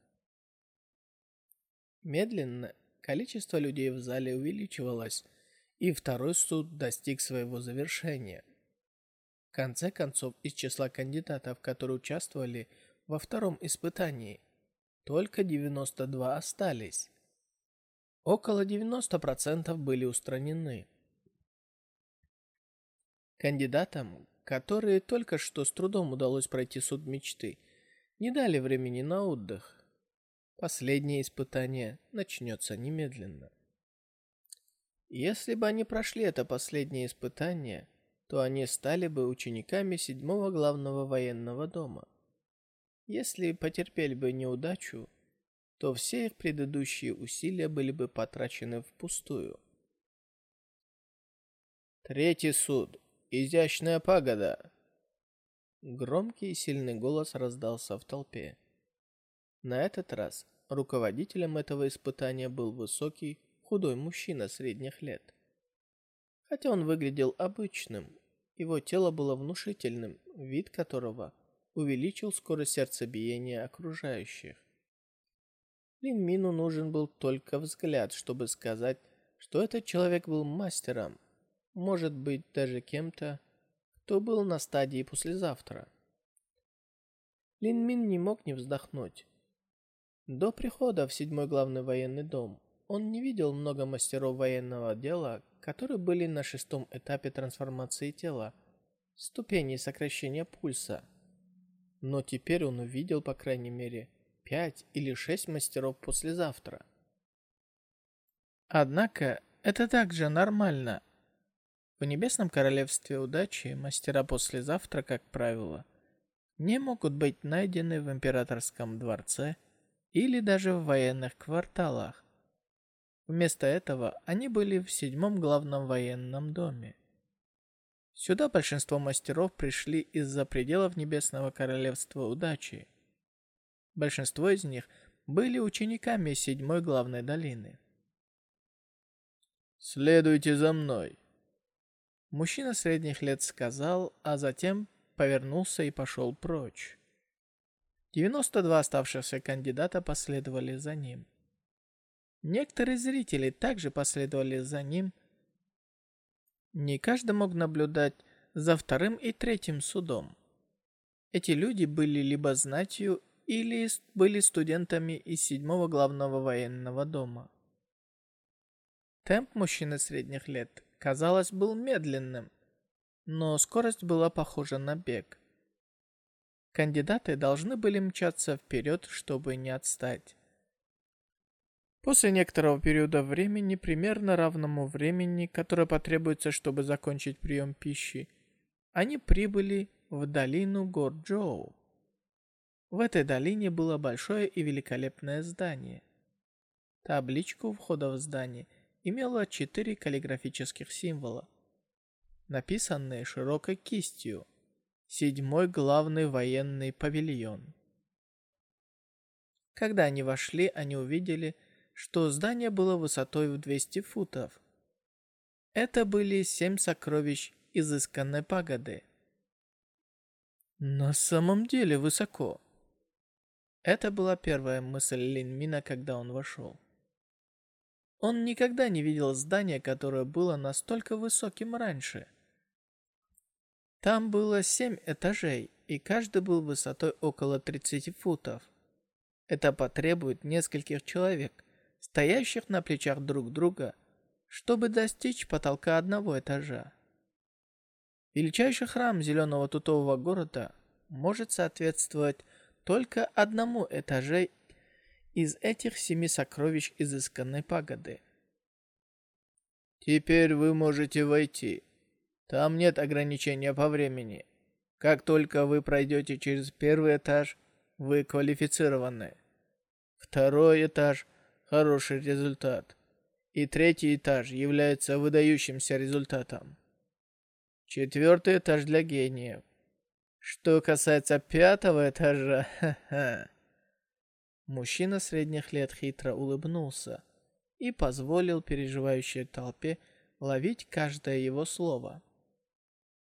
Медленно количество людей в зале увеличивалось, и второй суд достиг своего завершения. В конце концов, из числа кандидатов, которые участвовали во втором испытании, только 92 остались. Около 90% были устранены. Кандидатам, которые только что с трудом удалось пройти суд мечты, не дали времени на отдых. Последнее испытание начнется немедленно. Если бы они прошли это последнее испытание, то они стали бы учениками седьмого главного военного дома. Если потерпели бы неудачу, то все их предыдущие усилия были бы потрачены впустую. Третий суд. Изящная пагода. Громкий и сильный голос раздался в толпе. На этот раз руководителем этого испытания был высокий, худой мужчина средних лет. Хотя он выглядел обычным, его тело было внушительным, вид которого увеличил скорость сердцебиения окружающих. Лин Мину нужен был только взгляд, чтобы сказать, что этот человек был мастером, может быть, даже кем-то, кто был на стадии послезавтра. Лин Мин не мог не вздохнуть. До прихода в седьмой главный военный дом он не видел много мастеров военного дела, которые были на шестом этапе трансформации тела, ступени сокращения пульса. Но теперь он увидел, по крайней мере, пять или шесть мастеров послезавтра. Однако, это также нормально. В Небесном Королевстве Удачи мастера послезавтра, как правило, не могут быть найдены в Императорском дворце или даже в военных кварталах. Вместо этого они были в седьмом главном военном доме. Сюда большинство мастеров пришли из-за пределов Небесного Королевства Удачи. Большинство из них были учениками седьмой главной долины. «Следуйте за мной!» Мужчина средних лет сказал, а затем повернулся и пошел прочь. 92 оставшихся кандидата последовали за ним. Некоторые зрители также последовали за ним. Не каждый мог наблюдать за вторым и третьим судом. Эти люди были либо знатью, или были студентами из седьмого главного военного дома. Темп мужчины средних лет, казалось, был медленным, но скорость была похожа на бег. Кандидаты должны были мчаться вперед, чтобы не отстать. После некоторого периода времени, примерно равному времени, которое потребуется, чтобы закончить прием пищи, они прибыли в долину гор Джоу. В этой долине было большое и великолепное здание. Табличку у входа в здание имела четыре каллиграфических символа, написанные широкой кистью. Седьмой главный военный павильон. Когда они вошли, они увидели, что здание было высотой в 200 футов. Это были семь сокровищ изысканной пагоды. На самом деле высоко. Это была первая мысль Лин Мина, когда он вошел. Он никогда не видел здания, которое было настолько высоким раньше. Там было семь этажей, и каждый был высотой около 30 футов. Это потребует нескольких человек, стоящих на плечах друг друга, чтобы достичь потолка одного этажа. Величайший храм зеленого тутового города может соответствовать только одному этаже из этих семи сокровищ изысканной пагоды. Теперь вы можете войти. Там нет ограничения по времени. Как только вы пройдете через первый этаж, вы квалифицированы. Второй этаж хороший результат. И третий этаж является выдающимся результатом. Четвертый этаж для гениев. Что касается пятого этажа, ха-ха. Мужчина средних лет хитро улыбнулся и позволил переживающей толпе ловить каждое его слово.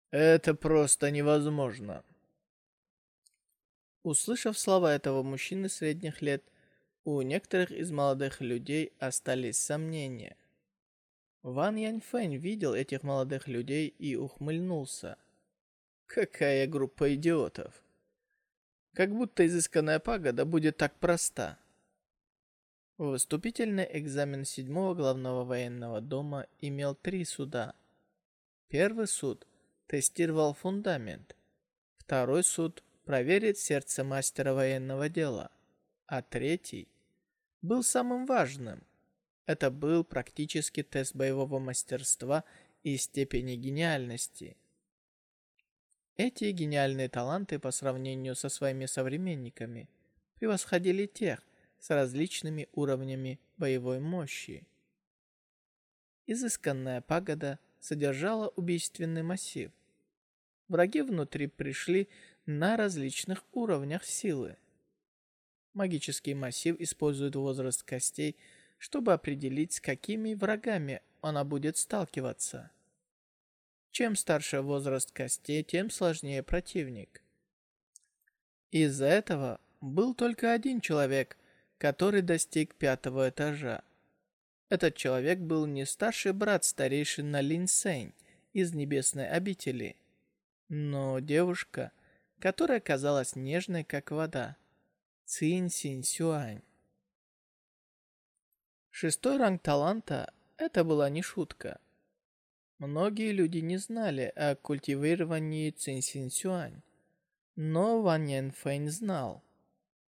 «Это просто невозможно!» Услышав слова этого мужчины средних лет, у некоторых из молодых людей остались сомнения. Ван Яньфэнь видел этих молодых людей и ухмыльнулся. Какая группа идиотов. Как будто изысканная пагода будет так проста. Выступительный экзамен седьмого главного военного дома имел три суда. Первый суд тестировал фундамент. Второй суд проверит сердце мастера военного дела. А третий был самым важным. Это был практически тест боевого мастерства и степени гениальности. Эти гениальные таланты по сравнению со своими современниками превосходили тех с различными уровнями боевой мощи. Изысканная пагода содержала убийственный массив. Враги внутри пришли на различных уровнях силы. Магический массив использует возраст костей, чтобы определить, с какими врагами она будет сталкиваться. Чем старше возраст костей, тем сложнее противник. Из-за этого был только один человек, который достиг пятого этажа. Этот человек был не старший брат старейшина Лин Сэнь из Небесной обители, но девушка, которая казалась нежной, как вода. Цин Синь Сюань. Шестой ранг таланта – это была не шутка. Многие люди не знали о культивировании Цин Синь Сюань, но Ван Ян Фэнь знал.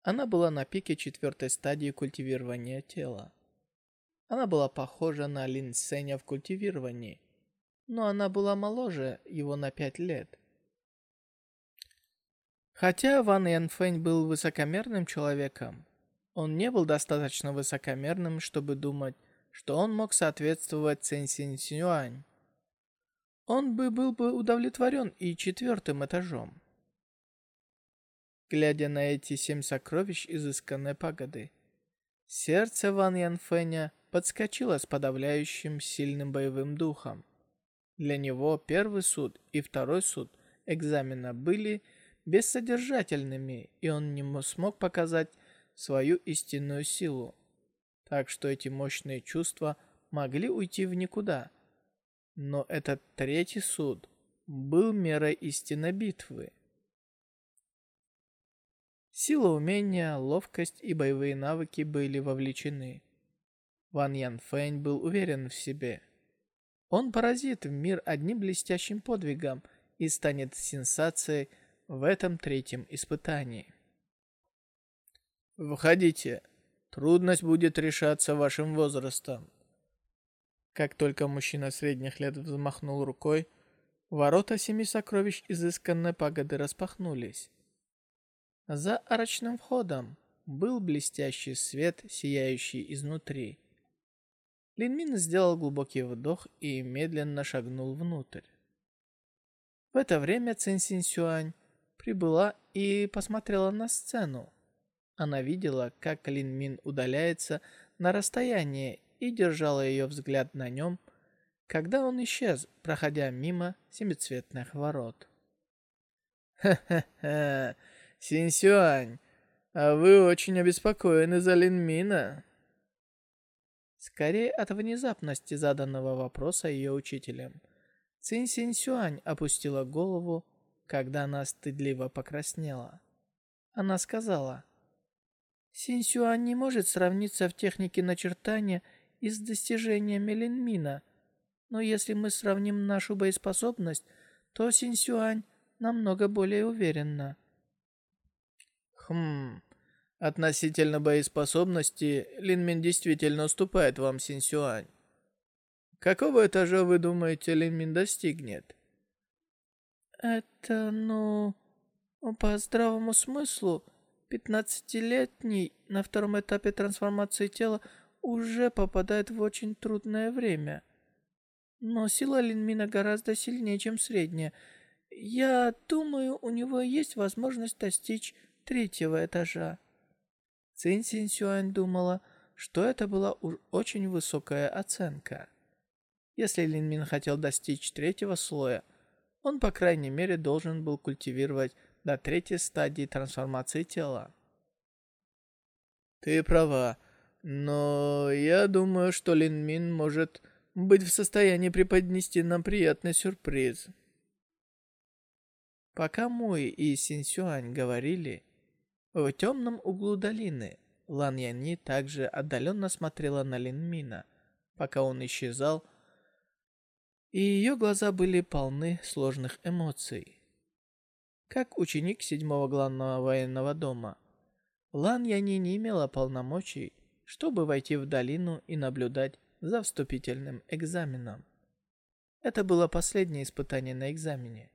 Она была на пике четвертой стадии культивирования тела. Она была похожа на Лин Сеня в культивировании, но она была моложе его на пять лет. Хотя Ван Янфэнь был высокомерным человеком, он не был достаточно высокомерным, чтобы думать, что он мог соответствовать Цэнь Синь Сюань. Он бы был бы удовлетворен и четвертым этажом. Глядя на эти семь сокровищ изысканной пагоды, сердце Ван Янфэня подскочило с подавляющим сильным боевым духом. Для него первый суд и второй суд экзамена были бессодержательными, и он не смог показать свою истинную силу. Так что эти мощные чувства могли уйти в никуда. Но этот третий суд был мерой истинной битвы. Сила умения, ловкость и боевые навыки были вовлечены. Ван Ян Фэнь был уверен в себе. Он поразит в мир одним блестящим подвигом и станет сенсацией в этом третьем испытании. Входите. Трудность будет решаться вашим возрастом. Как только мужчина средних лет взмахнул рукой, ворота семи сокровищ изысканной пагоды распахнулись. За арочным входом был блестящий свет, сияющий изнутри. Линмин сделал глубокий вдох и медленно шагнул внутрь. В это время Цин Синь Сюань прибыла и посмотрела на сцену. Она видела, как Лин Мин удаляется на расстояние и держала ее взгляд на нем, когда он исчез, проходя мимо семицветных ворот. «Ха-ха-ха! Синсюань, а вы очень обеспокоены за Лин Мина?» Скорее от внезапности заданного вопроса ее учителем. Цин Синь Сюань опустила голову когда она стыдливо покраснела. Она сказала, «Синсюань не может сравниться в технике начертания и с достижениями Линмина, но если мы сравним нашу боеспособность, то Синсюань намного более уверенна». «Хм, относительно боеспособности Линмин действительно уступает вам, Синсюань. Какого этажа, вы думаете, Линмин достигнет?» Это, ну, по здравому смыслу, пятнадцатилетний на втором этапе трансформации тела уже попадает в очень трудное время. Но сила Линмина гораздо сильнее, чем средняя. Я думаю, у него есть возможность достичь третьего этажа. Цин Син Сюань думала, что это была уж очень высокая оценка. Если Линмин хотел достичь третьего слоя, он, по крайней мере, должен был культивировать до третьей стадии трансформации тела. Ты права, но я думаю, что Лин Мин может быть в состоянии преподнести нам приятный сюрприз. Пока Муи и Син Сюань говорили, в темном углу долины Лан Яни также отдаленно смотрела на Лин Мина, пока он исчезал и ее глаза были полны сложных эмоций. Как ученик седьмого главного военного дома, Лан Яни не имела полномочий, чтобы войти в долину и наблюдать за вступительным экзаменом. Это было последнее испытание на экзамене.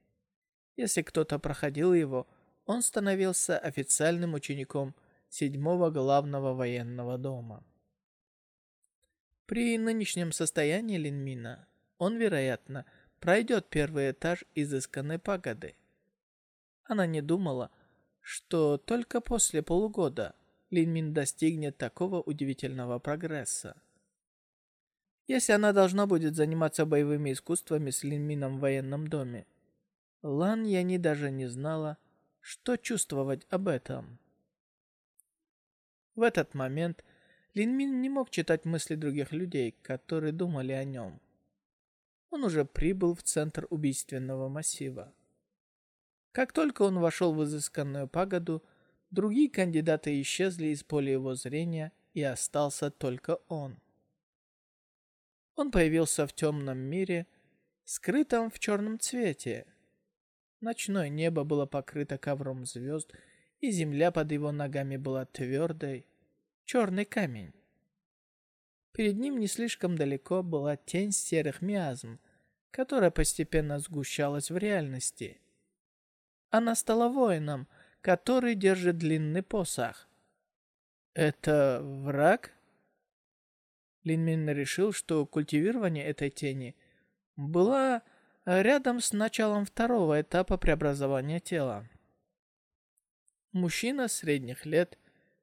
Если кто-то проходил его, он становился официальным учеником седьмого главного военного дома. При нынешнем состоянии Линмина он, вероятно, пройдет первый этаж изысканной пагоды. Она не думала, что только после полугода Лин Мин достигнет такого удивительного прогресса. Если она должна будет заниматься боевыми искусствами с Лин Мином в военном доме, Лан Яни даже не знала, что чувствовать об этом. В этот момент Лин Мин не мог читать мысли других людей, которые думали о нем. Он уже прибыл в центр убийственного массива. Как только он вошел в изысканную пагоду, другие кандидаты исчезли из поля его зрения, и остался только он. Он появился в темном мире, скрытом в черном цвете. Ночное небо было покрыто ковром звезд, и земля под его ногами была твердой, черный камень. Перед ним не слишком далеко была тень серых миазм, которая постепенно сгущалась в реальности. Она стала воином, который держит длинный посох. Это враг? Линмин решил, что культивирование этой тени было рядом с началом второго этапа преобразования тела. Мужчина средних лет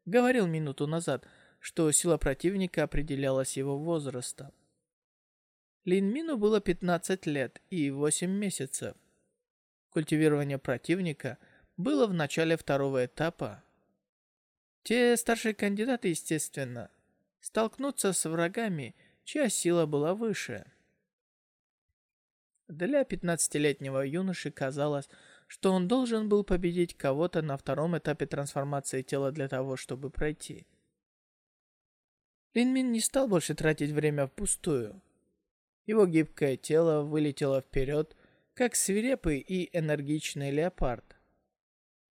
говорил минуту назад, что сила противника определялась его возрастом. Лин Мину было 15 лет и 8 месяцев. Культивирование противника было в начале второго этапа. Те старшие кандидаты, естественно, столкнуться с врагами, чья сила была выше. Для 15-летнего юноши казалось, что он должен был победить кого-то на втором этапе трансформации тела для того, чтобы пройти. Линмин не стал больше тратить время впустую. Его гибкое тело вылетело вперед, как свирепый и энергичный леопард.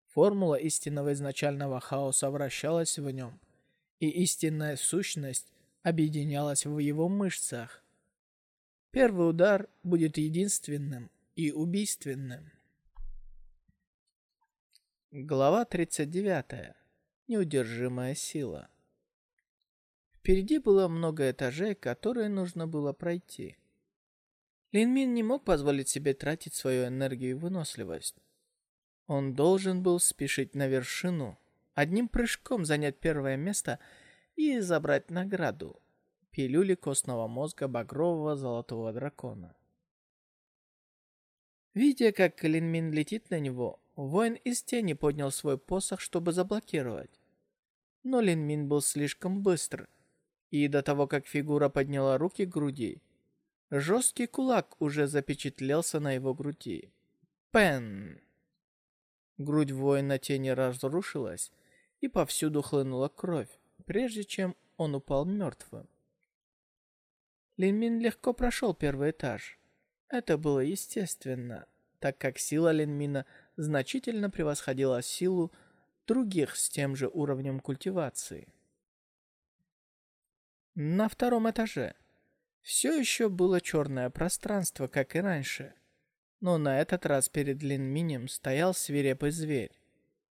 Формула истинного изначального хаоса вращалась в нем – и истинная сущность объединялась в его мышцах. Первый удар будет единственным и убийственным. Глава 39. Неудержимая сила. Впереди было много этажей, которые нужно было пройти. Лин Мин не мог позволить себе тратить свою энергию и выносливость. Он должен был спешить на вершину, одним прыжком занять первое место и забрать награду – пилюли костного мозга багрового золотого дракона. Видя, как Линмин летит на него, воин из тени поднял свой посох, чтобы заблокировать. Но Линмин был слишком быстр, и до того, как фигура подняла руки к груди, жесткий кулак уже запечатлелся на его груди. Пен! Грудь воина тени разрушилась, и повсюду хлынула кровь, прежде чем он упал мертвым. Линмин легко прошел первый этаж. Это было естественно, так как сила Линмина значительно превосходила силу других с тем же уровнем культивации. На втором этаже все еще было черное пространство, как и раньше, но на этот раз перед Линминем стоял свирепый зверь.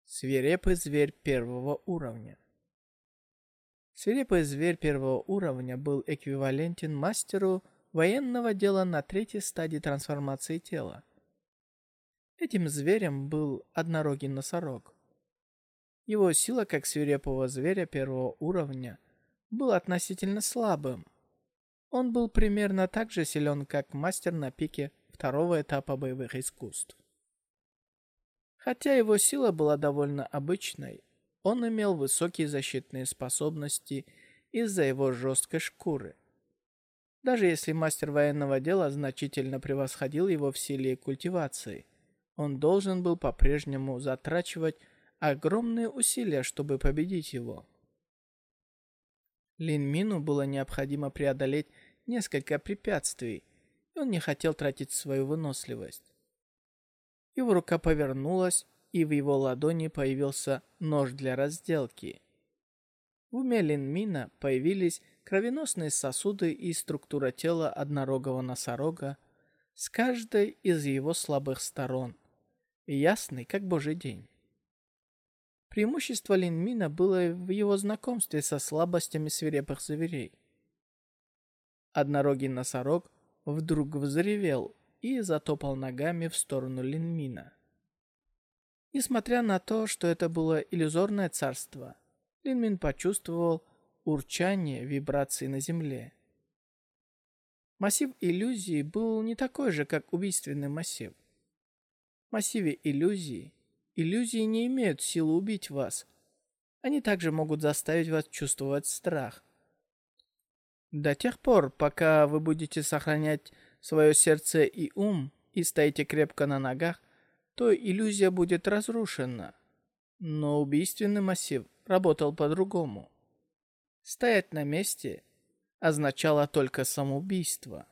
Свирепый зверь первого уровня. Свирепый зверь первого уровня был эквивалентен мастеру военного дела на третьей стадии трансформации тела. Этим зверем был однорогий носорог. Его сила как свирепого зверя первого уровня была относительно слабым. Он был примерно так же силен, как мастер на пике второго этапа боевых искусств. Хотя его сила была довольно обычной, он имел высокие защитные способности из-за его жесткой шкуры. Даже если мастер военного дела значительно превосходил его в силе и культивации, он должен был по-прежнему затрачивать огромные усилия, чтобы победить его. Лин Мину было необходимо преодолеть несколько препятствий, и он не хотел тратить свою выносливость. Его рука повернулась, и в его ладони появился нож для разделки. В уме Линмина появились кровеносные сосуды и структура тела однорогого носорога с каждой из его слабых сторон, ясный как божий день. Преимущество Линмина было в его знакомстве со слабостями свирепых зверей. Однорогий носорог вдруг взревел и затопал ногами в сторону Линмина. Несмотря на то, что это было иллюзорное царство, Линмин почувствовал урчание вибраций на земле. Массив иллюзий был не такой же, как убийственный массив. В массиве иллюзий иллюзии не имеют силы убить вас. Они также могут заставить вас чувствовать страх. До тех пор, пока вы будете сохранять свое сердце и ум и стоите крепко на ногах, то иллюзия будет разрушена. Но убийственный массив работал по-другому. Стоять на месте означало только самоубийство.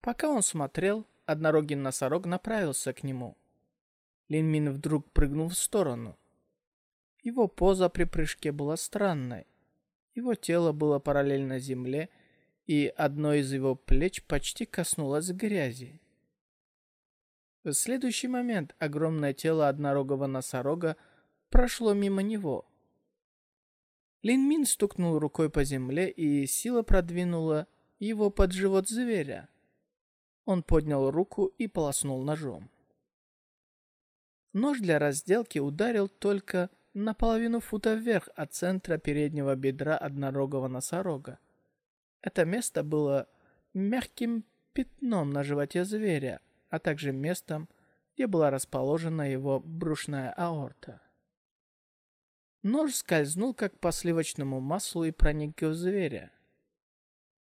Пока он смотрел, однорогий носорог направился к нему. Линмин вдруг прыгнул в сторону. Его поза при прыжке была странной. Его тело было параллельно земле, и одно из его плеч почти коснулось грязи. В следующий момент огромное тело однорогого носорога прошло мимо него. Лин Мин стукнул рукой по земле, и сила продвинула его под живот зверя. Он поднял руку и полоснул ножом. Нож для разделки ударил только на половину фута вверх от центра переднего бедра однорогого носорога. Это место было мягким пятном на животе зверя, а также местом, где была расположена его брюшная аорта. Нож скользнул как по сливочному маслу и проник в зверя.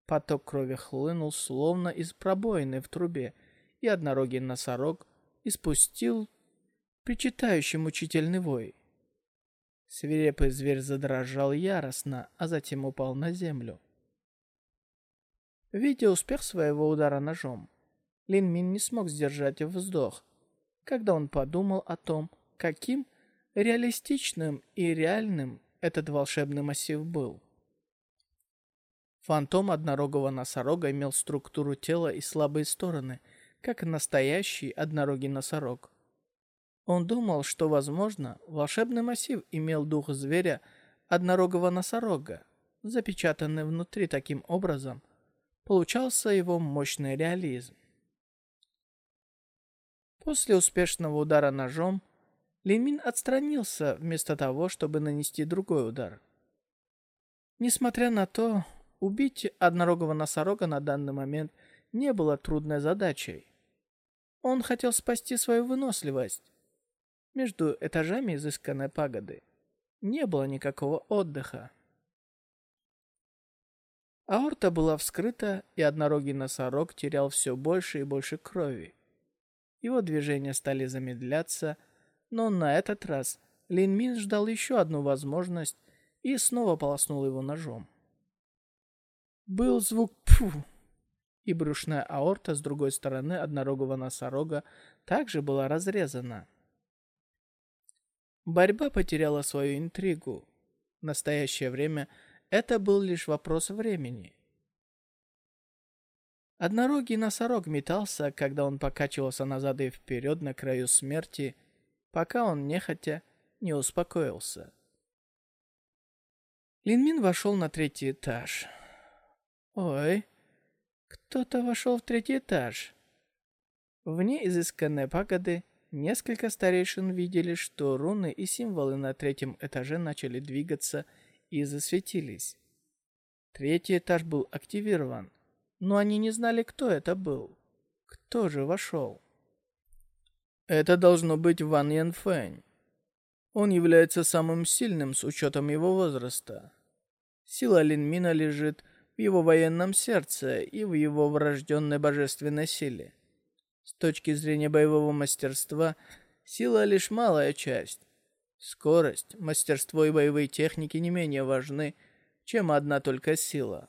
Поток крови хлынул, словно из пробоины в трубе, и однорогий носорог испустил причитающий мучительный вой. Свирепый зверь задрожал яростно, а затем упал на землю. Видя успех своего удара ножом, Лин Мин не смог сдержать вздох, когда он подумал о том, каким реалистичным и реальным этот волшебный массив был. Фантом однорогого носорога имел структуру тела и слабые стороны, как настоящий однорогий носорог. Он думал, что, возможно, волшебный массив имел дух зверя однорогого носорога, запечатанный внутри таким образом, получался его мощный реализм. После успешного удара ножом, Линмин отстранился вместо того, чтобы нанести другой удар. Несмотря на то, убить однорогого носорога на данный момент не было трудной задачей. Он хотел спасти свою выносливость. Между этажами изысканной пагоды не было никакого отдыха. Аорта была вскрыта, и однорогий носорог терял все больше и больше крови. Его движения стали замедляться, но на этот раз Лин Мин ждал еще одну возможность и снова полоснул его ножом. Был звук «пфу», и брюшная аорта с другой стороны однорогого носорога также была разрезана. Борьба потеряла свою интригу. В настоящее время это был лишь вопрос времени. Однорогий носорог метался, когда он покачивался назад и вперед на краю смерти, пока он нехотя не успокоился. Линмин вошел на третий этаж. Ой, кто-то вошел в третий этаж. Вне изысканной пагоды несколько старейшин видели, что руны и символы на третьем этаже начали двигаться и засветились. Третий этаж был активирован, но они не знали, кто это был. Кто же вошел? Это должно быть Ван Ян. Он является самым сильным с учетом его возраста. Сила Линмина лежит в его военном сердце и в его врожденной божественной силе. С точки зрения боевого мастерства, сила лишь малая часть. Скорость, мастерство и боевые техники не менее важны, чем одна только сила.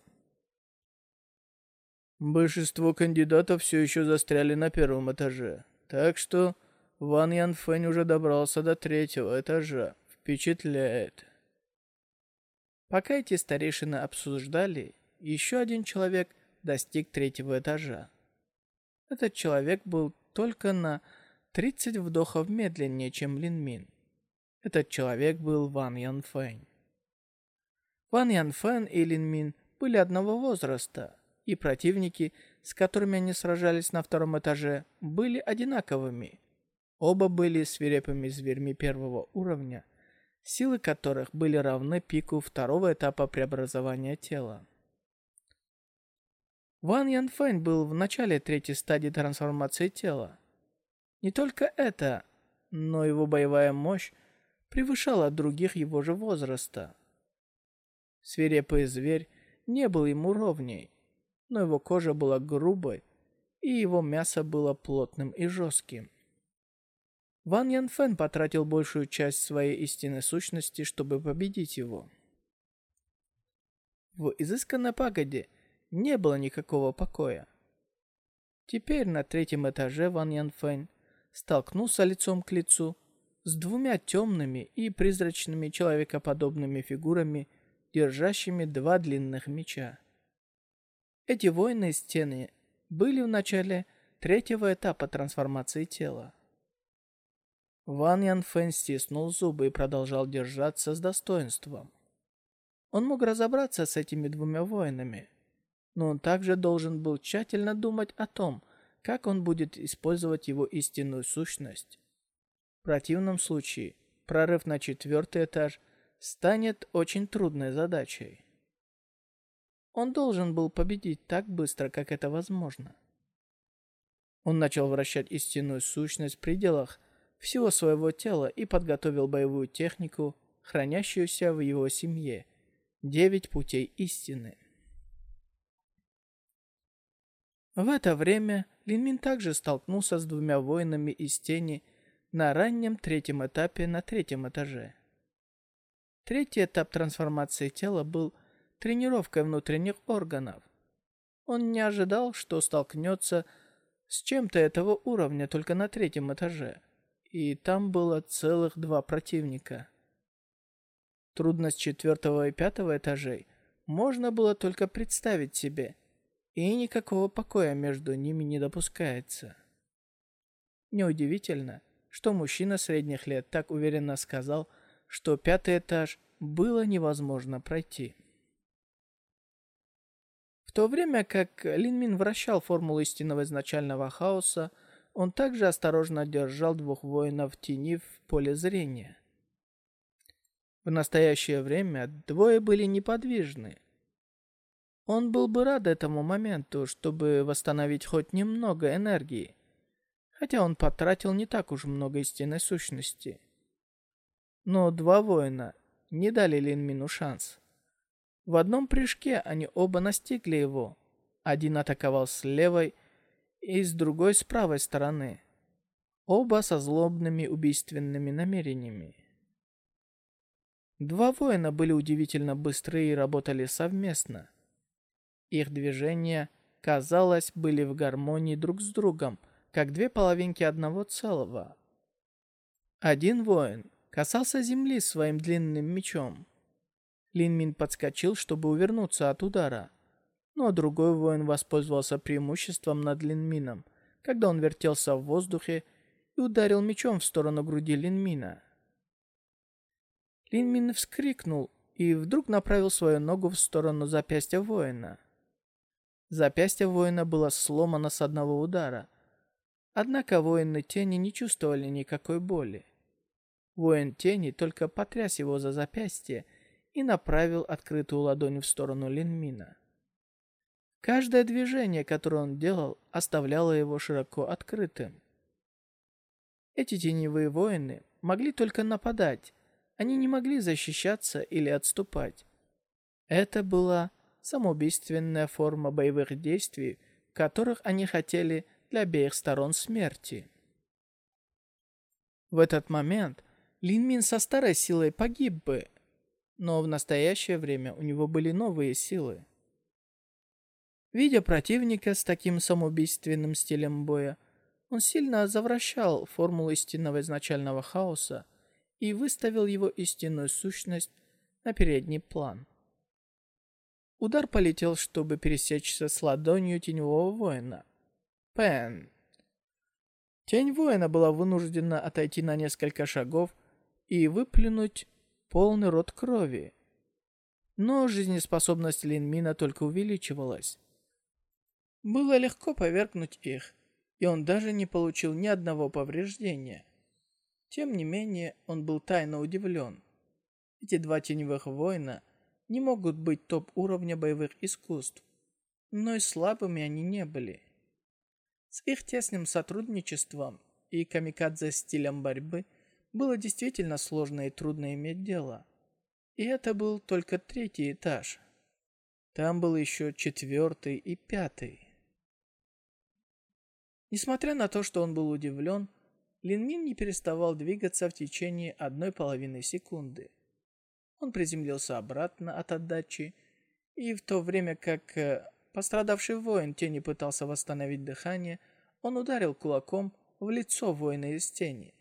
Большинство кандидатов все еще застряли на первом этаже. Так что Ван Ян Фэнь уже добрался до третьего этажа. Впечатляет. Пока эти старейшины обсуждали, еще один человек достиг третьего этажа. Этот человек был только на 30 вдохов медленнее, чем Лин Мин. Этот человек был Ван Ян Фэнь. Ван Ян Фэн и Лин Мин были одного возраста, и противники, с которыми они сражались на втором этаже, были одинаковыми. Оба были свирепыми зверьми первого уровня, силы которых были равны пику второго этапа преобразования тела. Ван Янфэнь был в начале третьей стадии трансформации тела. Не только это, но его боевая мощь превышала других его же возраста. Свирепый зверь не был ему ровней, но его кожа была грубой, и его мясо было плотным и жестким. Ван Ян Фэн потратил большую часть своей истинной сущности, чтобы победить его. В изысканной пагоде не было никакого покоя. Теперь на третьем этаже Ван Ян Фэн столкнулся лицом к лицу с двумя темными и призрачными человекоподобными фигурами, держащими два длинных меча. Эти воины стены были в начале третьего этапа трансформации тела. Ван Ян Фэн стиснул зубы и продолжал держаться с достоинством. Он мог разобраться с этими двумя воинами, но он также должен был тщательно думать о том, как он будет использовать его истинную сущность. В противном случае, прорыв на четвертый этаж станет очень трудной задачей. Он должен был победить так быстро, как это возможно. Он начал вращать истинную сущность в пределах всего своего тела и подготовил боевую технику, хранящуюся в его семье. Девять путей истины. В это время Линмин также столкнулся с двумя воинами из тени на раннем третьем этапе на третьем этаже. Третий этап трансформации тела был тренировкой внутренних органов. Он не ожидал, что столкнется с чем-то этого уровня только на третьем этаже. И там было целых два противника. Трудность четвертого и пятого этажей можно было только представить себе, и никакого покоя между ними не допускается. Неудивительно, что мужчина средних лет так уверенно сказал, что пятый этаж было невозможно пройти. В то время как Линмин вращал формулу истинного изначального хаоса, он также осторожно держал двух воинов в тени в поле зрения. В настоящее время двое были неподвижны. Он был бы рад этому моменту, чтобы восстановить хоть немного энергии, хотя он потратил не так уж много истинной сущности. Но два воина не дали Линмину шанс. В одном прыжке они оба настигли его. Один атаковал с левой и с другой с правой стороны. Оба со злобными убийственными намерениями. Два воина были удивительно быстрые и работали совместно. Их движения, казалось, были в гармонии друг с другом, как две половинки одного целого. Один воин касался земли своим длинным мечом, Лин Мин подскочил, чтобы увернуться от удара. Но другой воин воспользовался преимуществом над Лин Мином, когда он вертелся в воздухе и ударил мечом в сторону груди Лин Мина. Лин Мин вскрикнул и вдруг направил свою ногу в сторону запястья воина. Запястье воина было сломано с одного удара. Однако воины тени не чувствовали никакой боли. Воин тени только потряс его за запястье и направил открытую ладонь в сторону Линмина. Каждое движение, которое он делал, оставляло его широко открытым. Эти теневые воины могли только нападать, они не могли защищаться или отступать. Это была самоубийственная форма боевых действий, которых они хотели для обеих сторон смерти. В этот момент Линмин со старой силой погиб бы, но в настоящее время у него были новые силы. Видя противника с таким самоубийственным стилем боя, он сильно завращал формулу истинного изначального хаоса и выставил его истинную сущность на передний план. Удар полетел, чтобы пересечься с ладонью теневого воина. Пен. Тень воина была вынуждена отойти на несколько шагов и выплюнуть полный рот крови. Но жизнеспособность Линмина только увеличивалась. Было легко повергнуть их, и он даже не получил ни одного повреждения. Тем не менее, он был тайно удивлен. Эти два теневых воина не могут быть топ-уровня боевых искусств, но и слабыми они не были. С их тесным сотрудничеством и камикадзе стилем борьбы было действительно сложно и трудно иметь дело. И это был только третий этаж. Там был еще четвертый и пятый. Несмотря на то, что он был удивлен, Лин Мин не переставал двигаться в течение одной половины секунды. Он приземлился обратно от отдачи, и в то время как э, пострадавший воин тени пытался восстановить дыхание, он ударил кулаком в лицо воина из тени.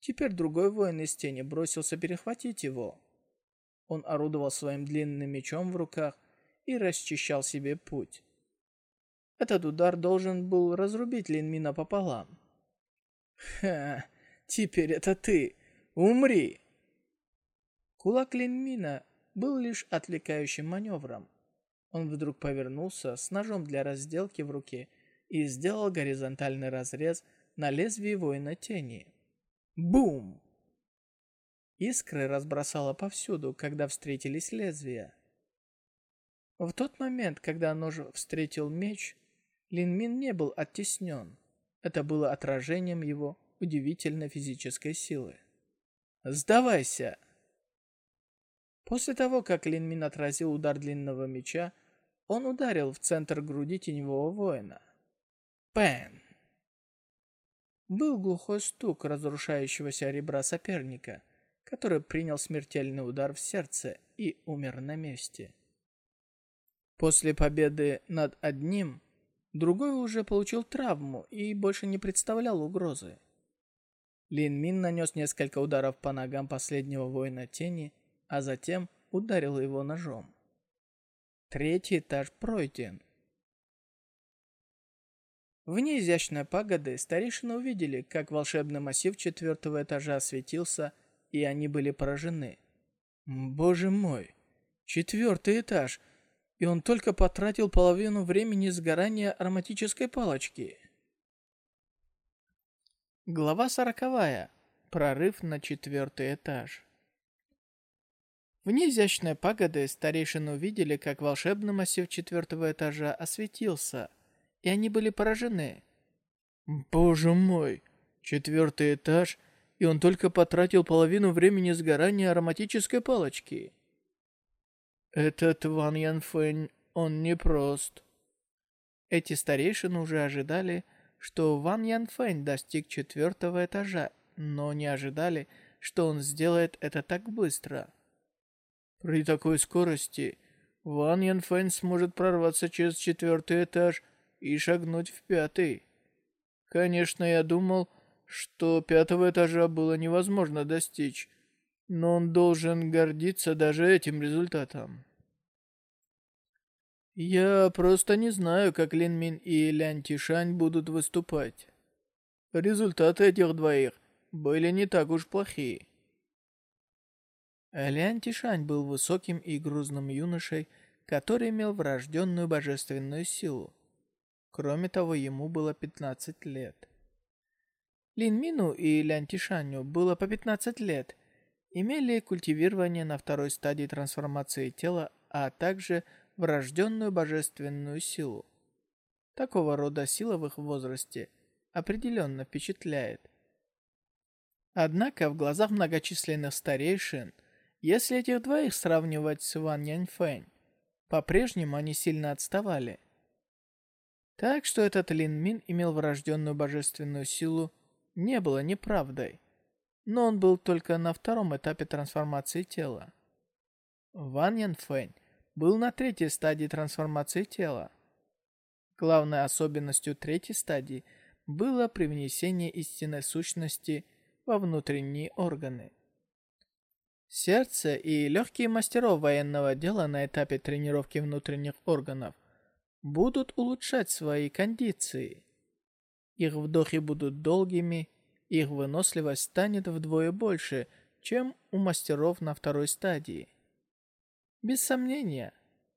Теперь другой воин из тени бросился перехватить его. Он орудовал своим длинным мечом в руках и расчищал себе путь. Этот удар должен был разрубить Линмина пополам. «Ха, теперь это ты! Умри!» Кулак Линмина был лишь отвлекающим маневром. Он вдруг повернулся с ножом для разделки в руке и сделал горизонтальный разрез на лезвии воина тени. Бум! Искры разбросало повсюду, когда встретились лезвия. В тот момент, когда нож встретил меч, Лин Мин не был оттеснен. Это было отражением его удивительной физической силы. «Сдавайся!» После того, как Лин Мин отразил удар длинного меча, он ударил в центр груди теневого воина. Пэн! Был глухой стук разрушающегося ребра соперника, который принял смертельный удар в сердце и умер на месте. После победы над одним, другой уже получил травму и больше не представлял угрозы. Лин Мин нанес несколько ударов по ногам последнего воина тени, а затем ударил его ножом. Третий этаж пройден. Вне изящной пагоды старейшины увидели, как волшебный массив четвертого этажа осветился, и они были поражены. Боже мой! Четвертый этаж! И он только потратил половину времени сгорания ароматической палочки. Глава сороковая. Прорыв на четвертый этаж. Вне изящной пагоды старейшины увидели, как волшебный массив четвертого этажа осветился – и они были поражены. «Боже мой! Четвертый этаж, и он только потратил половину времени сгорания ароматической палочки!» «Этот Ван Ян Фэнь, он непрост!» Эти старейшины уже ожидали, что Ван Ян Фэнь достиг четвертого этажа, но не ожидали, что он сделает это так быстро. При такой скорости Ван Ян Фэнь сможет прорваться через четвертый этаж – и шагнуть в пятый. Конечно, я думал, что пятого этажа было невозможно достичь, но он должен гордиться даже этим результатом. Я просто не знаю, как Лин Мин и Лян Тишань будут выступать. Результаты этих двоих были не так уж плохие. Лян Тишань был высоким и грузным юношей, который имел врожденную божественную силу. Кроме того, ему было 15 лет. Лин Мину и Лян Тишаню было по 15 лет, имели культивирование на второй стадии трансформации тела, а также врожденную божественную силу. Такого рода сила в их возрасте определенно впечатляет. Однако в глазах многочисленных старейшин, если этих двоих сравнивать с Ван Яньфэнь, по-прежнему они сильно отставали. Так что этот Лин Мин имел врожденную божественную силу, не было неправдой. Но он был только на втором этапе трансформации тела. Ван Ян Фэнь был на третьей стадии трансформации тела. Главной особенностью третьей стадии было привнесение истинной сущности во внутренние органы. Сердце и легкие мастеров военного дела на этапе тренировки внутренних органов будут улучшать свои кондиции. Их вдохи будут долгими, их выносливость станет вдвое больше, чем у мастеров на второй стадии. Без сомнения,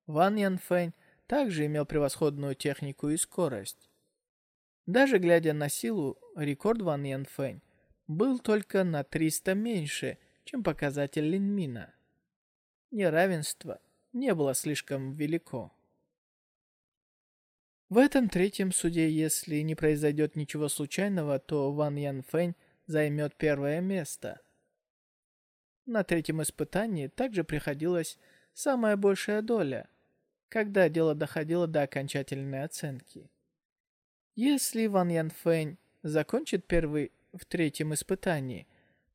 Ван Ян Фэнь также имел превосходную технику и скорость. Даже глядя на силу, рекорд Ван Ян Фэнь был только на 300 меньше, чем показатель Линмина. Неравенство не было слишком велико. В этом третьем суде, если не произойдет ничего случайного, то Ван Ян Фэнь займет первое место. На третьем испытании также приходилась самая большая доля, когда дело доходило до окончательной оценки. Если Ван Ян Фэнь закончит первый в третьем испытании,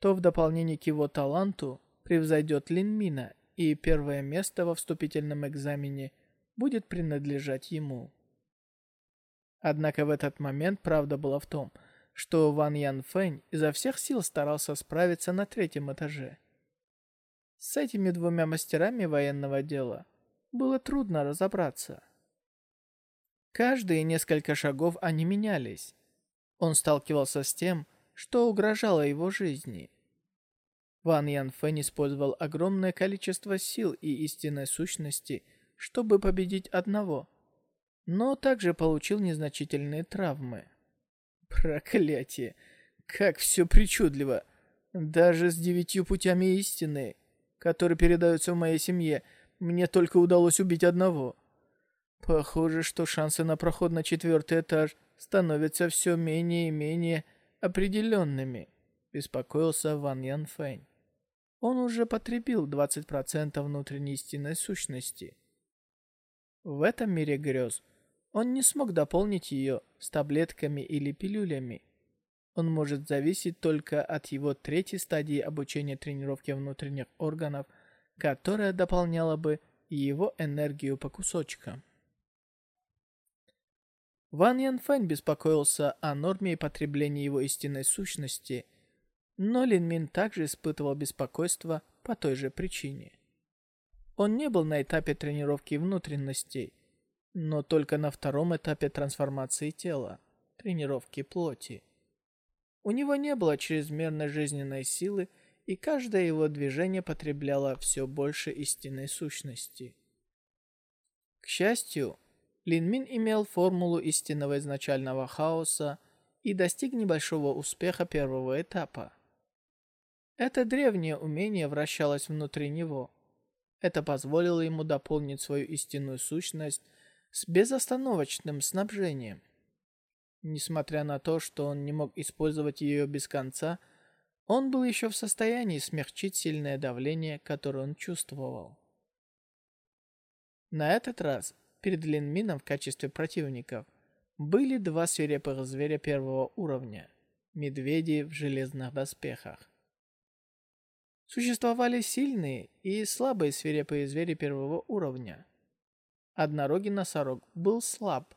то в дополнение к его таланту превзойдет Лин Мина, и первое место во вступительном экзамене будет принадлежать ему. Однако в этот момент правда была в том, что Ван Ян Фэнь изо всех сил старался справиться на третьем этаже. С этими двумя мастерами военного дела было трудно разобраться. Каждые несколько шагов они менялись. Он сталкивался с тем, угрожало его жизни. Ван Ян Фэн использовал огромное количество сил и истинной сущности, чтобы победить одного, но также получил незначительные травмы. Проклятие! Как все причудливо! Даже с девятью путями истины, которые передаются в моей семье, мне только удалось убить одного. Похоже, что шансы на проход на четвертый этаж становятся все менее и менее определенными, беспокоился Ван Ян Фэнь. Он уже потребил 20% внутренней истинной сущности. В этом мире грез он не смог дополнить ее с таблетками или пилюлями. Он может зависеть только от его третьей стадии обучения тренировки внутренних органов, которая дополняла бы его энергию по кусочкам. Ван Ян Фэнь беспокоился о норме и потреблении его истинной сущности, но Лин Мин также испытывал беспокойство по той же причине. Он не был на этапе тренировки внутренностей, но только на втором этапе трансформации тела, тренировки плоти. У него не было чрезмерной жизненной силы, и каждое его движение потребляло все больше истинной сущности. К счастью, Лин Мин имел формулу истинного изначального хаоса и достиг небольшого успеха первого этапа. Это древнее умение вращалось внутри него. Это позволило ему дополнить свою истинную сущность с безостановочным снабжением. Несмотря на то, что он не мог использовать ее без конца, он был еще в состоянии смягчить сильное давление, которое он чувствовал. На этот раз перед Линмином в качестве противников были два свирепых зверя первого уровня – медведи в железных доспехах. Существовали сильные и слабые свирепые звери первого уровня. Однорогий носорог был слаб.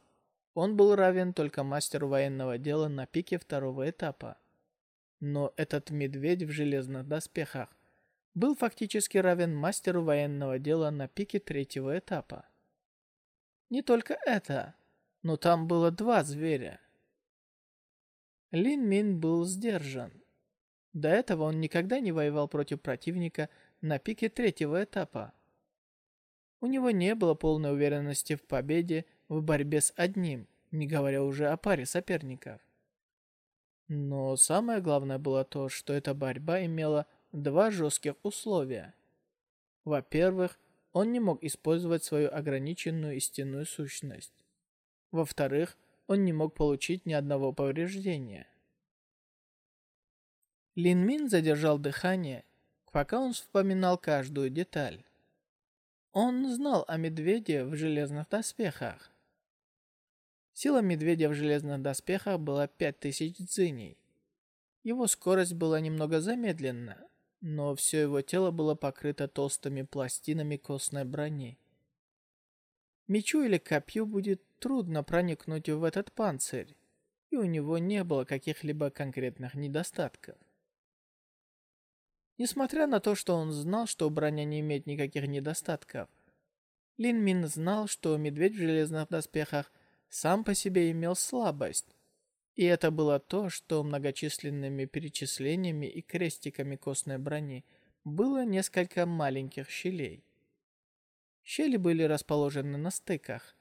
Он был равен только мастеру военного дела на пике второго этапа. Но этот медведь в железных доспехах был фактически равен мастеру военного дела на пике третьего этапа. Не только это, но там было два зверя. Лин Мин был сдержан. До этого он никогда не воевал против противника на пике третьего этапа. У него не было полной уверенности в победе в борьбе с одним, не говоря уже о паре соперников. Но самое главное было то, что эта борьба имела два жестких условия. Во-первых, он не мог использовать свою ограниченную истинную сущность. Во-вторых, он не мог получить ни одного повреждения. Лин Мин задержал дыхание, пока он вспоминал каждую деталь. Он знал о медведе в железных доспехах. Сила медведя в железных доспехах была 5000 дзыней. Его скорость была немного замедлена, но все его тело было покрыто толстыми пластинами костной брони. Мечу или копью будет трудно проникнуть в этот панцирь, и у него не было каких-либо конкретных недостатков. Несмотря на то, что он знал, что броня не имеет никаких недостатков, Лин Мин знал, что медведь в железных доспехах сам по себе имел слабость, и это было то, что многочисленными перечислениями и крестиками костной брони было несколько маленьких щелей. Щели были расположены на стыках.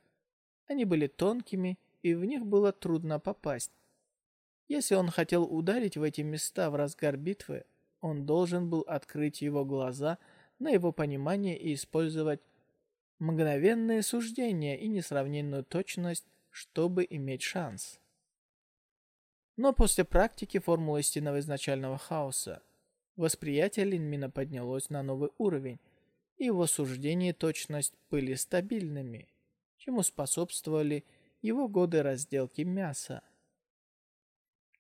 Они были тонкими, и в них было трудно попасть. Если он хотел ударить в эти места в разгар битвы, он должен был открыть его глаза на его понимание и использовать мгновенные суждения и несравненную точность, чтобы иметь шанс. Но после практики формулы истинного изначального хаоса, восприятие Линмина поднялось на новый уровень, и его суждения и точность были стабильными, чему способствовали его годы разделки мяса.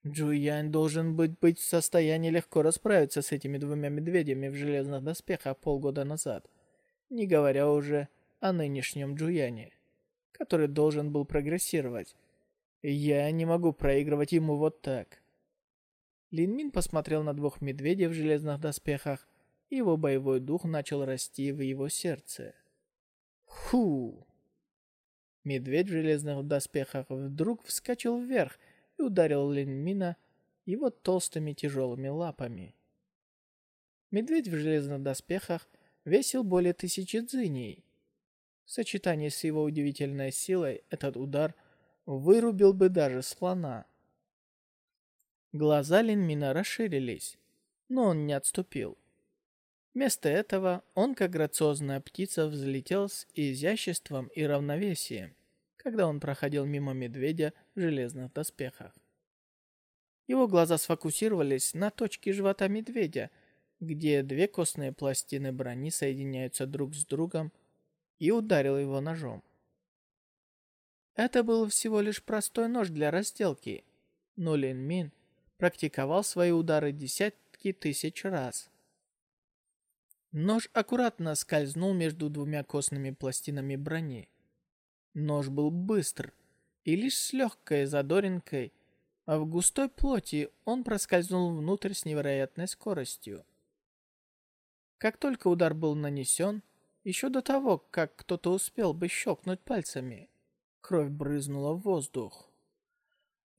Джуянь должен быть, быть в состоянии легко расправиться с этими двумя медведями в железных доспехах полгода назад, не говоря уже о нынешнем Джуяне, который должен был прогрессировать. Я не могу проигрывать ему вот так. Линмин посмотрел на двух медведей в железных доспехах, и его боевой дух начал расти в его сердце. Ху! Медведь в железных доспехах вдруг вскочил вверх и ударил Линмина его толстыми тяжелыми лапами. Медведь в железных доспехах весил более тысячи дзыней. В сочетании с его удивительной силой этот удар вырубил бы даже слона. Глаза Линмина расширились, но он не отступил. Вместо этого он, как грациозная птица, взлетел с изяществом и равновесием когда он проходил мимо медведя в железных доспехах. Его глаза сфокусировались на точке живота медведя, где две костные пластины брони соединяются друг с другом, и ударил его ножом. Это был всего лишь простой нож для разделки, но Лин Мин практиковал свои удары десятки тысяч раз. Нож аккуратно скользнул между двумя костными пластинами брони. Нож был быстр, и лишь с легкой задоринкой, а в густой плоти он проскользнул внутрь с невероятной скоростью. Как только удар был нанесен, еще до того, как кто-то успел бы щелкнуть пальцами, кровь брызнула в воздух.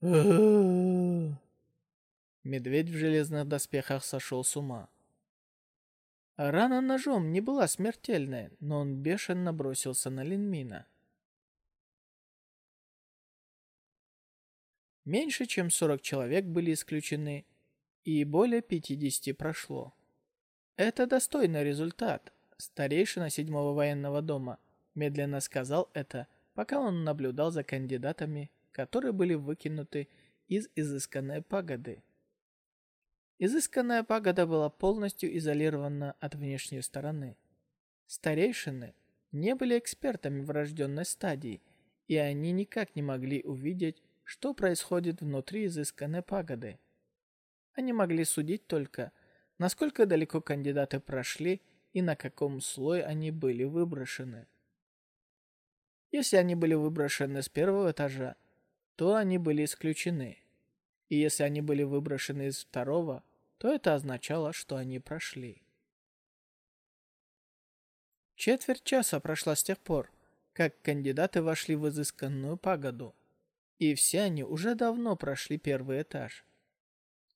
Медведь в железных доспехах сошел с ума. Рана ножом не была смертельной, но он бешено бросился на Линмина. Меньше чем 40 человек были исключены, и более 50 прошло. Это достойный результат. Старейшина седьмого военного дома медленно сказал это, пока он наблюдал за кандидатами, которые были выкинуты из изысканной пагоды. Изысканная пагода была полностью изолирована от внешней стороны. Старейшины не были экспертами врожденной стадии, и они никак не могли увидеть что происходит внутри изысканной пагоды. Они могли судить только, насколько далеко кандидаты прошли и на каком слое они были выброшены. Если они были выброшены с первого этажа, то они были исключены. И если они были выброшены из второго, то это означало, что они прошли. Четверть часа прошла с тех пор, как кандидаты вошли в изысканную пагоду. И все они уже давно прошли первый этаж.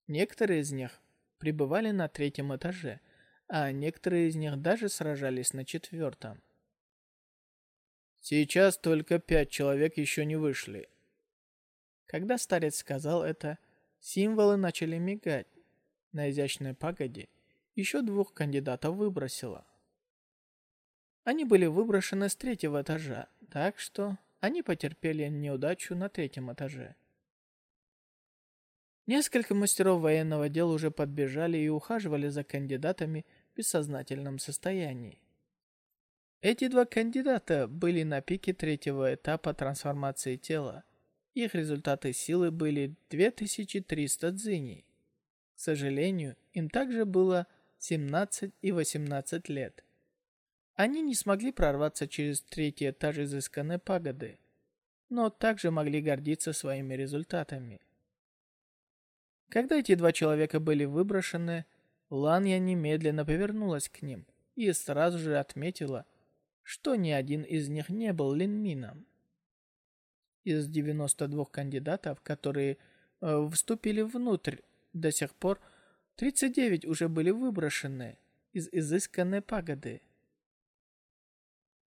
Некоторые из них пребывали на третьем этаже, а некоторые из них даже сражались на четвертом. Сейчас только пять человек еще не вышли. Когда старец сказал это, символы начали мигать. На изящной пагоде еще двух кандидатов выбросило. Они были выброшены с третьего этажа, так что они потерпели неудачу на третьем этаже. Несколько мастеров военного дела уже подбежали и ухаживали за кандидатами в бессознательном состоянии. Эти два кандидата были на пике третьего этапа трансформации тела. Их результаты силы были 2300 дзиней. К сожалению, им также было 17 и 18 лет. Они не смогли прорваться через третий этаж изысканной пагоды, но также могли гордиться своими результатами. Когда эти два человека были выброшены, Ланья немедленно повернулась к ним и сразу же отметила, что ни один из них не был Линмином. Из 92 кандидатов, которые э, вступили внутрь, до сих пор 39 уже были выброшены из изысканной пагоды.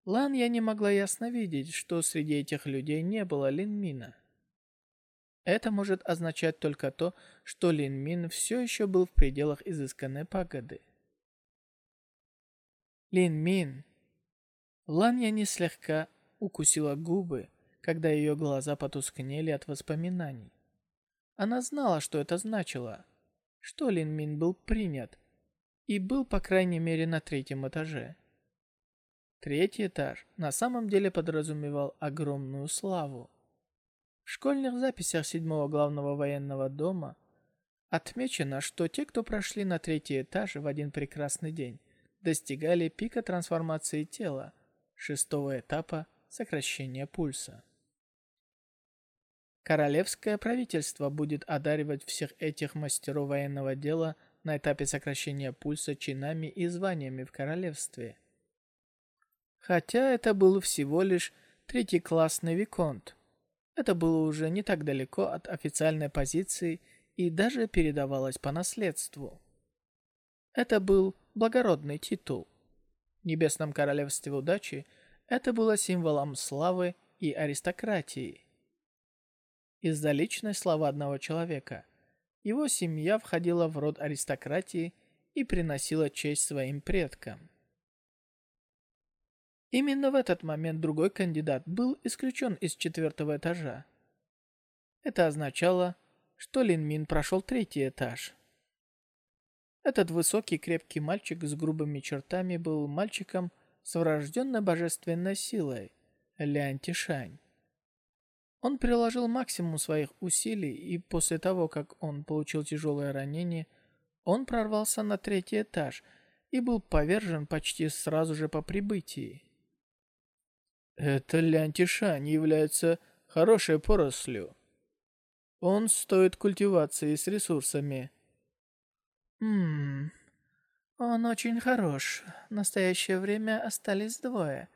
Лан я не могла ясно видеть, что среди этих людей не было Линмина. Это может означать только то, что Лин Мин все еще был в пределах изысканной пагоды. Лин Мин. Лан слегка укусила губы, когда ее глаза потускнели от воспоминаний. Она знала, что это значило, что Лин Мин был принят и был, по крайней мере, на третьем этаже. Третий этаж на самом деле подразумевал огромную славу. В школьных записях седьмого главного военного дома отмечено, что те, кто прошли на третий этаж в один прекрасный день, достигали пика трансформации тела, шестого этапа сокращения пульса. Королевское правительство будет одаривать всех этих мастеров военного дела на этапе сокращения пульса чинами и званиями в королевстве. Хотя это был всего лишь третий классный виконт. Это было уже не так далеко от официальной позиции и даже передавалось по наследству. Это был благородный титул. Небесном Королевстве Удачи это было символом славы и аристократии. Из-за личной славы одного человека его семья входила в род аристократии и приносила честь своим предкам. Именно в этот момент другой кандидат был исключен из четвертого этажа. Это означало, что Лин Мин прошел третий этаж. Этот высокий крепкий мальчик с грубыми чертами был мальчиком с врожденной божественной силой Лян Тишань. Он приложил максимум своих усилий, и после того, как он получил тяжелое ранение, он прорвался на третий этаж и был повержен почти сразу же по прибытии. Это лянтишань является хорошей порослью. Он стоит культивации с ресурсами. Ммм, он очень хорош. В настоящее время остались двое.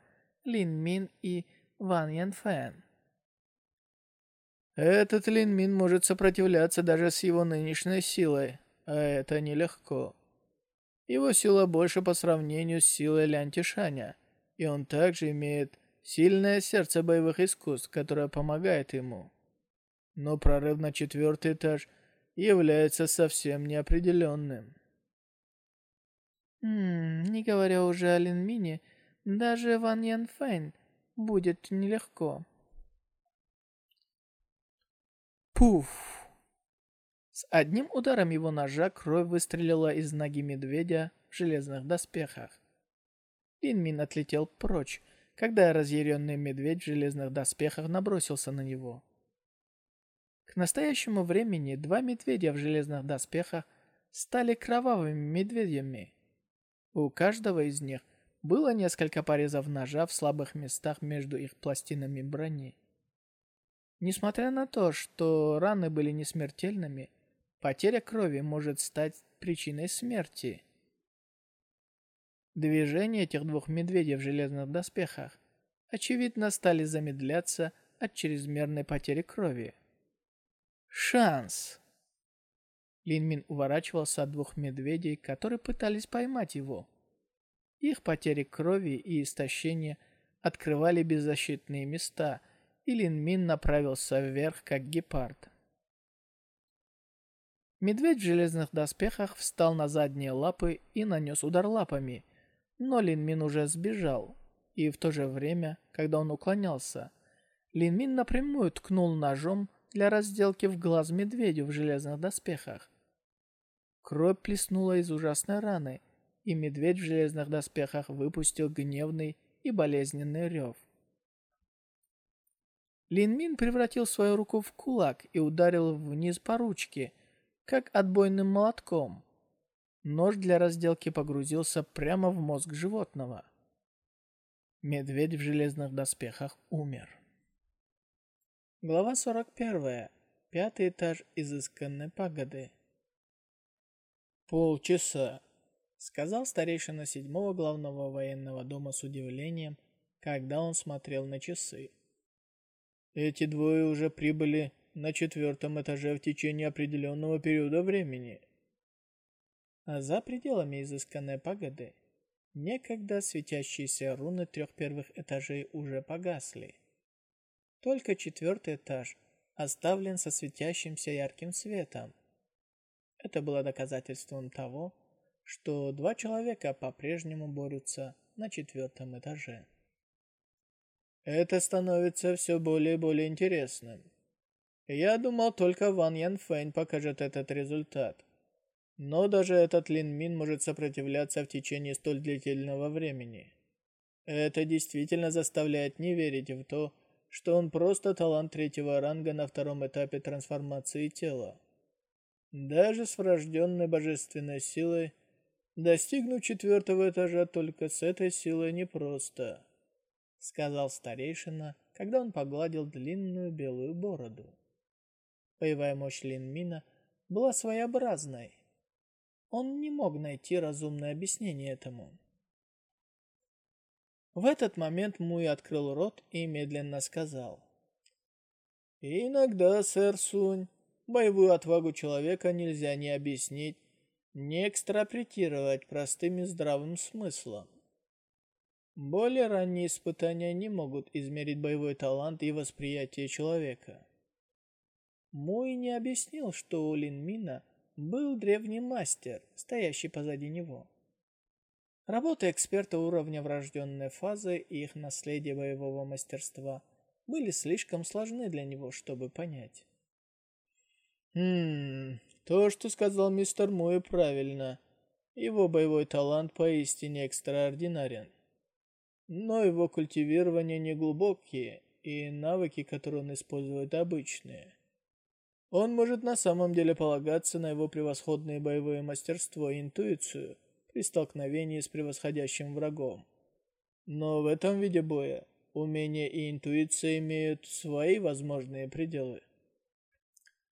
Лин Мин и Ван Ян Фэн. Этот Лин Мин может сопротивляться даже с его нынешней силой, а это нелегко. Его сила больше по сравнению с силой Лян Тишаня, и он также имеет Сильное сердце боевых искусств, которое помогает ему. Но прорыв на четвертый этаж является совсем неопределенным. Ммм, не говоря уже о Лин Мине, даже Ван Ян Фэн будет нелегко. Пуф! С одним ударом его ножа кровь выстрелила из ноги медведя в железных доспехах. Лин Мин отлетел прочь, когда разъяренный медведь в железных доспехах набросился на него. К настоящему времени два медведя в железных доспехах стали кровавыми медведями. У каждого из них было несколько порезов ножа в слабых местах между их пластинами брони. Несмотря на то, что раны были несмертельными, потеря крови может стать причиной смерти. Движения этих двух медведей в железных доспехах, очевидно, стали замедляться от чрезмерной потери крови. Шанс! Линмин уворачивался от двух медведей, которые пытались поймать его. Их потери крови и истощение открывали беззащитные места, и Линмин направился вверх, как гепард. Медведь в железных доспехах встал на задние лапы и нанес удар лапами, но Лин Мин уже сбежал, и в то же время, когда он уклонялся, Лин Мин напрямую ткнул ножом для разделки в глаз медведю в железных доспехах. Кровь плеснула из ужасной раны, и медведь в железных доспехах выпустил гневный и болезненный рев. Лин Мин превратил свою руку в кулак и ударил вниз по ручке, как отбойным молотком. Нож для разделки погрузился прямо в мозг животного. Медведь в железных доспехах умер. Глава 41. Пятый этаж изысканной пагоды. «Полчаса», — сказал старейшина седьмого главного военного дома с удивлением, когда он смотрел на часы. «Эти двое уже прибыли на четвертом этаже в течение определенного периода времени. А за пределами изысканной погоды некогда светящиеся руны трех первых этажей уже погасли. Только четвертый этаж оставлен со светящимся ярким светом. Это было доказательством того, что два человека по-прежнему борются на четвертом этаже. Это становится все более и более интересным. Я думал, только Ван Ян Фэнь покажет этот результат. Но даже этот Лин Мин может сопротивляться в течение столь длительного времени. Это действительно заставляет не верить в то, что он просто талант третьего ранга на втором этапе трансформации тела. Даже с врожденной божественной силой достигнуть четвертого этажа только с этой силой непросто, сказал старейшина, когда он погладил длинную белую бороду. Боевая мощь Линмина была своеобразной. Он не мог найти разумное объяснение этому. В этот момент Муи открыл рот и медленно сказал. «Иногда, сэр Сунь, боевую отвагу человека нельзя ни объяснить, ни экстрапретировать простым и здравым смыслом. Более ранние испытания не могут измерить боевой талант и восприятие человека. Муи не объяснил, что у Лин Мина был древний мастер, стоящий позади него. Работа эксперта уровня врожденной фазы и их наследие боевого мастерства были слишком сложны для него, чтобы понять. Хм, то, что сказал мистер Муэ, правильно. Его боевой талант поистине экстраординарен. Но его культивирование неглубокие, и навыки, которые он использует, обычные. Он может на самом деле полагаться на его превосходное боевое мастерство и интуицию – при столкновении с превосходящим врагом. Но в этом виде боя умение и интуиция имеют свои возможные пределы.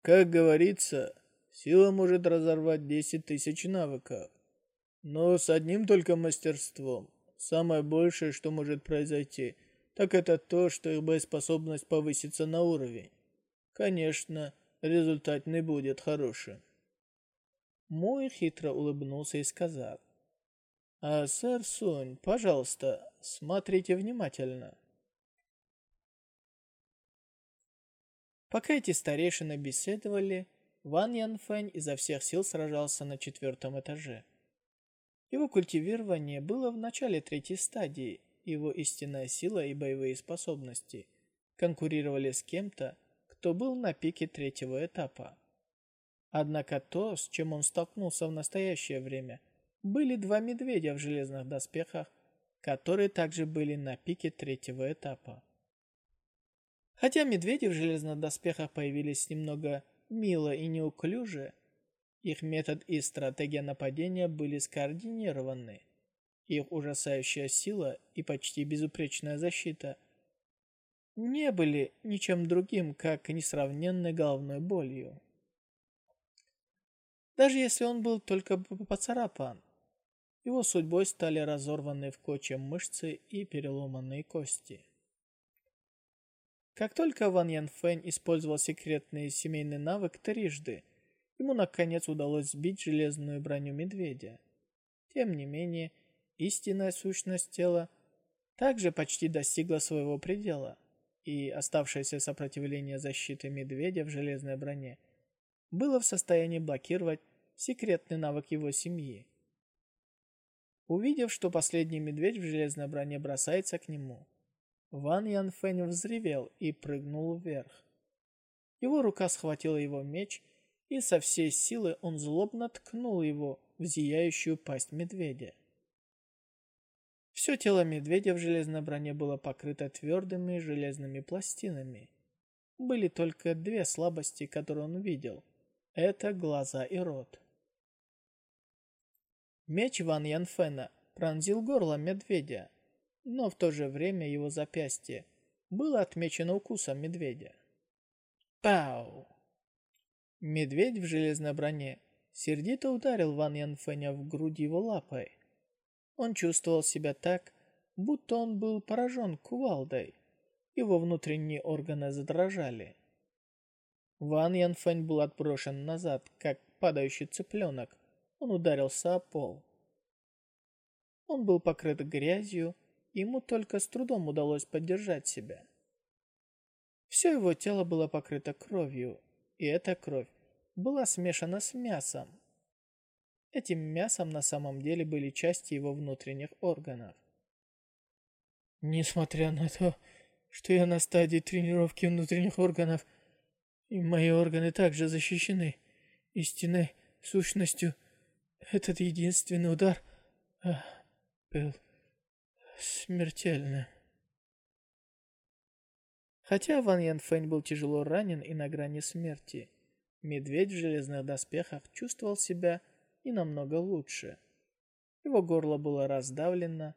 Как говорится, сила может разорвать 10 тысяч навыков. Но с одним только мастерством, самое большее, что может произойти, так это то, что их боеспособность повысится на уровень. Конечно, результат не будет хорошим. Мой хитро улыбнулся и сказал. «А, сэр Сунь, пожалуйста, смотрите внимательно». Пока эти старейшины беседовали, Ван Ян Фэнь изо всех сил сражался на четвертом этаже. Его культивирование было в начале третьей стадии, его истинная сила и боевые способности конкурировали с кем-то, кто был на пике третьего этапа. Однако то, с чем он столкнулся в настоящее время, были два медведя в железных доспехах, которые также были на пике третьего этапа. Хотя медведи в железных доспехах появились немного мило и неуклюже, их метод и стратегия нападения были скоординированы. Их ужасающая сила и почти безупречная защита не были ничем другим, как несравненной головной болью. Даже если он был только поцарапан, его судьбой стали разорванные в клочья мышцы и переломанные кости. Как только Ван Ян Фэнь использовал секретный семейный навык трижды, ему наконец удалось сбить железную броню медведя. Тем не менее, истинная сущность тела также почти достигла своего предела, и оставшееся сопротивление защиты медведя в железной броне – было в состоянии блокировать секретный навык его семьи. Увидев, что последний медведь в железной броне бросается к нему, Ван Ян Фэнь взревел и прыгнул вверх. Его рука схватила его меч, и со всей силы он злобно ткнул его в зияющую пасть медведя. Все тело медведя в железной броне было покрыто твердыми железными пластинами. Были только две слабости, которые он видел – это глаза и рот. Меч Ван Янфена пронзил горло медведя, но в то же время его запястье было отмечено укусом медведя. Пау! Медведь в железной броне сердито ударил Ван Янфеня в грудь его лапой. Он чувствовал себя так, будто он был поражен кувалдой. Его внутренние органы задрожали. Ван Янфэнь был отброшен назад, как падающий цыпленок. Он ударился о пол. Он был покрыт грязью, ему только с трудом удалось поддержать себя. Все его тело было покрыто кровью, и эта кровь была смешана с мясом. Этим мясом на самом деле были части его внутренних органов. Несмотря на то, что я на стадии тренировки внутренних органов, и мои органы также защищены истинной сущностью, этот единственный удар а, был смертельным. Хотя Ван Ян Фэнь был тяжело ранен и на грани смерти, медведь в железных доспехах чувствовал себя и намного лучше. Его горло было раздавлено,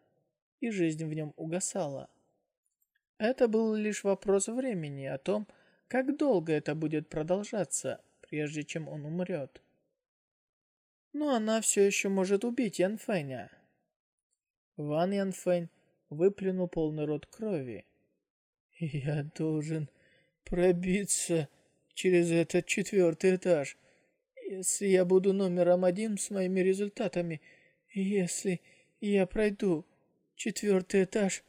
и жизнь в нем угасала. Это был лишь вопрос времени о том, как долго это будет продолжаться, прежде чем он умрет. Но она все еще может убить Ян Фэня. Ван Ян Фэнь выплюнул полный рот крови. «Я должен пробиться через этот четвертый этаж, если я буду номером один с моими результатами. Если я пройду четвертый этаж,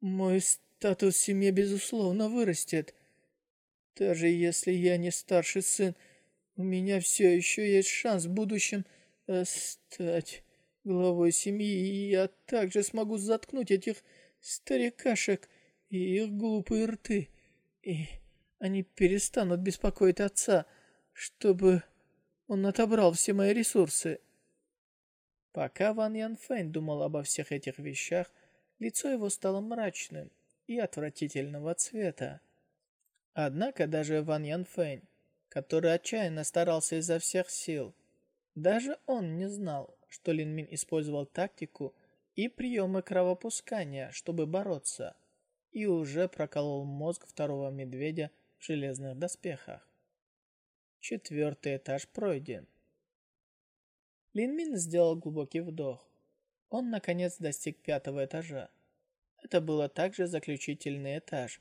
мой статус в семье безусловно вырастет. Даже если я не старший сын, у меня все еще есть шанс в будущем стать главой семьи, и я также смогу заткнуть этих старикашек и их глупые рты, и они перестанут беспокоить отца, чтобы он отобрал все мои ресурсы. Пока Ван Ян Фэнь думал обо всех этих вещах, лицо его стало мрачным и отвратительного цвета. Однако даже Ван Ян Фэнь, который отчаянно старался изо всех сил, даже он не знал, что Лин Мин использовал тактику и приемы кровопускания, чтобы бороться, и уже проколол мозг второго медведя в железных доспехах. Четвертый этаж пройден. Лин Мин сделал глубокий вдох. Он, наконец, достиг пятого этажа. Это было также заключительный этаж,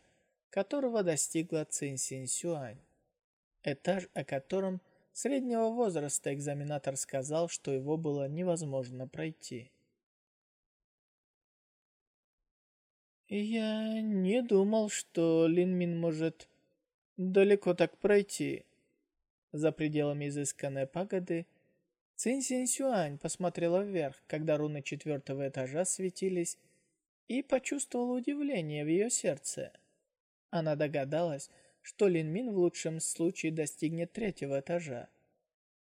которого достигла Цин Син Сюань. Этаж, о котором среднего возраста экзаменатор сказал, что его было невозможно пройти. Я не думал, что Лин Мин может далеко так пройти. За пределами изысканной пагоды Цин Син Сюань посмотрела вверх, когда руны четвертого этажа светились, и почувствовала удивление в ее сердце. Она догадалась, что Лин Мин в лучшем случае достигнет третьего этажа.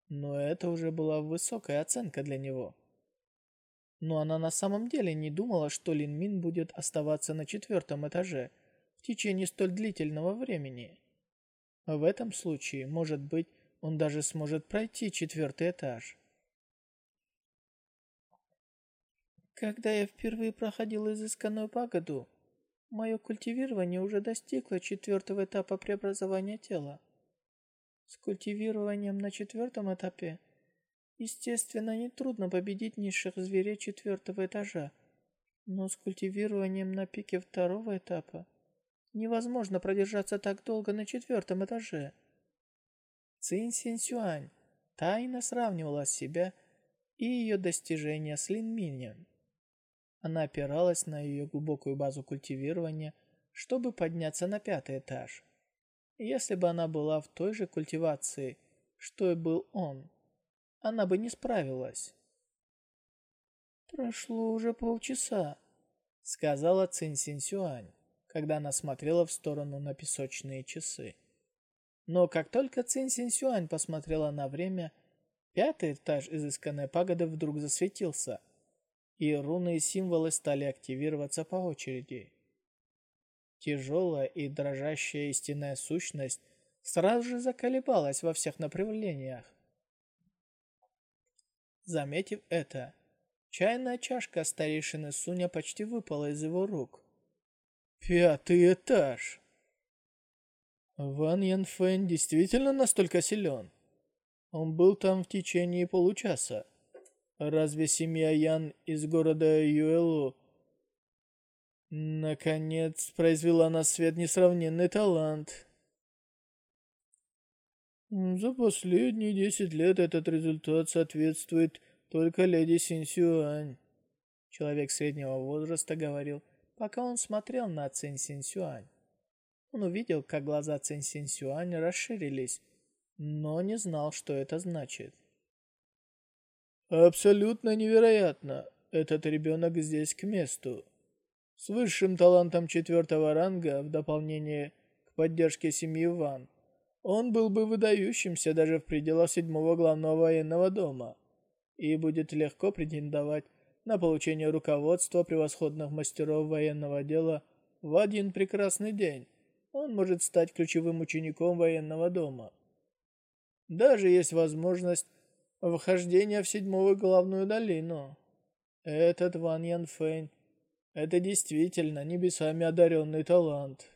Но это уже была высокая оценка для него. Но она на самом деле не думала, что Лин Мин будет оставаться на четвертом этаже в течение столь длительного времени. В этом случае, может быть, он даже сможет пройти четвертый этаж. Когда я впервые проходил изысканную пагоду, мое культивирование уже достигло четвертого этапа преобразования тела. С культивированием на четвертом этапе, естественно, нетрудно победить низших зверей четвертого этажа, но с культивированием на пике второго этапа невозможно продержаться так долго на четвертом этаже. Цин Син Сюань тайно сравнивала себя и ее достижения с Лин Минем. Она опиралась на ее глубокую базу культивирования, чтобы подняться на пятый этаж. Если бы она была в той же культивации, что и был он, она бы не справилась. «Прошло уже полчаса», — сказала Цин Син Сюань, когда она смотрела в сторону на песочные часы. Но как только Цин Син Сюань посмотрела на время, пятый этаж изысканной пагоды вдруг засветился — и руны и символы стали активироваться по очереди. Тяжелая и дрожащая истинная сущность сразу же заколебалась во всех направлениях. Заметив это, чайная чашка старейшины Суня почти выпала из его рук. Пятый этаж. Ван Ян Фэн действительно настолько силен. Он был там в течение получаса. Разве семья Ян из города Юэлу наконец произвела на свет несравненный талант? За последние десять лет этот результат соответствует только леди Синсюань. Человек среднего возраста говорил, пока он смотрел на Цин Синсюань. Он увидел, как глаза Цинь Синь Сюань расширились, но не знал, что это значит. Абсолютно невероятно. Этот ребенок здесь к месту. С высшим талантом четвертого ранга в дополнение к поддержке семьи Ван. Он был бы выдающимся даже в пределах седьмого главного военного дома и будет легко претендовать на получение руководства превосходных мастеров военного дела в один прекрасный день. Он может стать ключевым учеником военного дома. Даже есть возможность вхождения в седьмую главную долину. Этот Ван Ян Фэнь — это действительно небесами одаренный талант.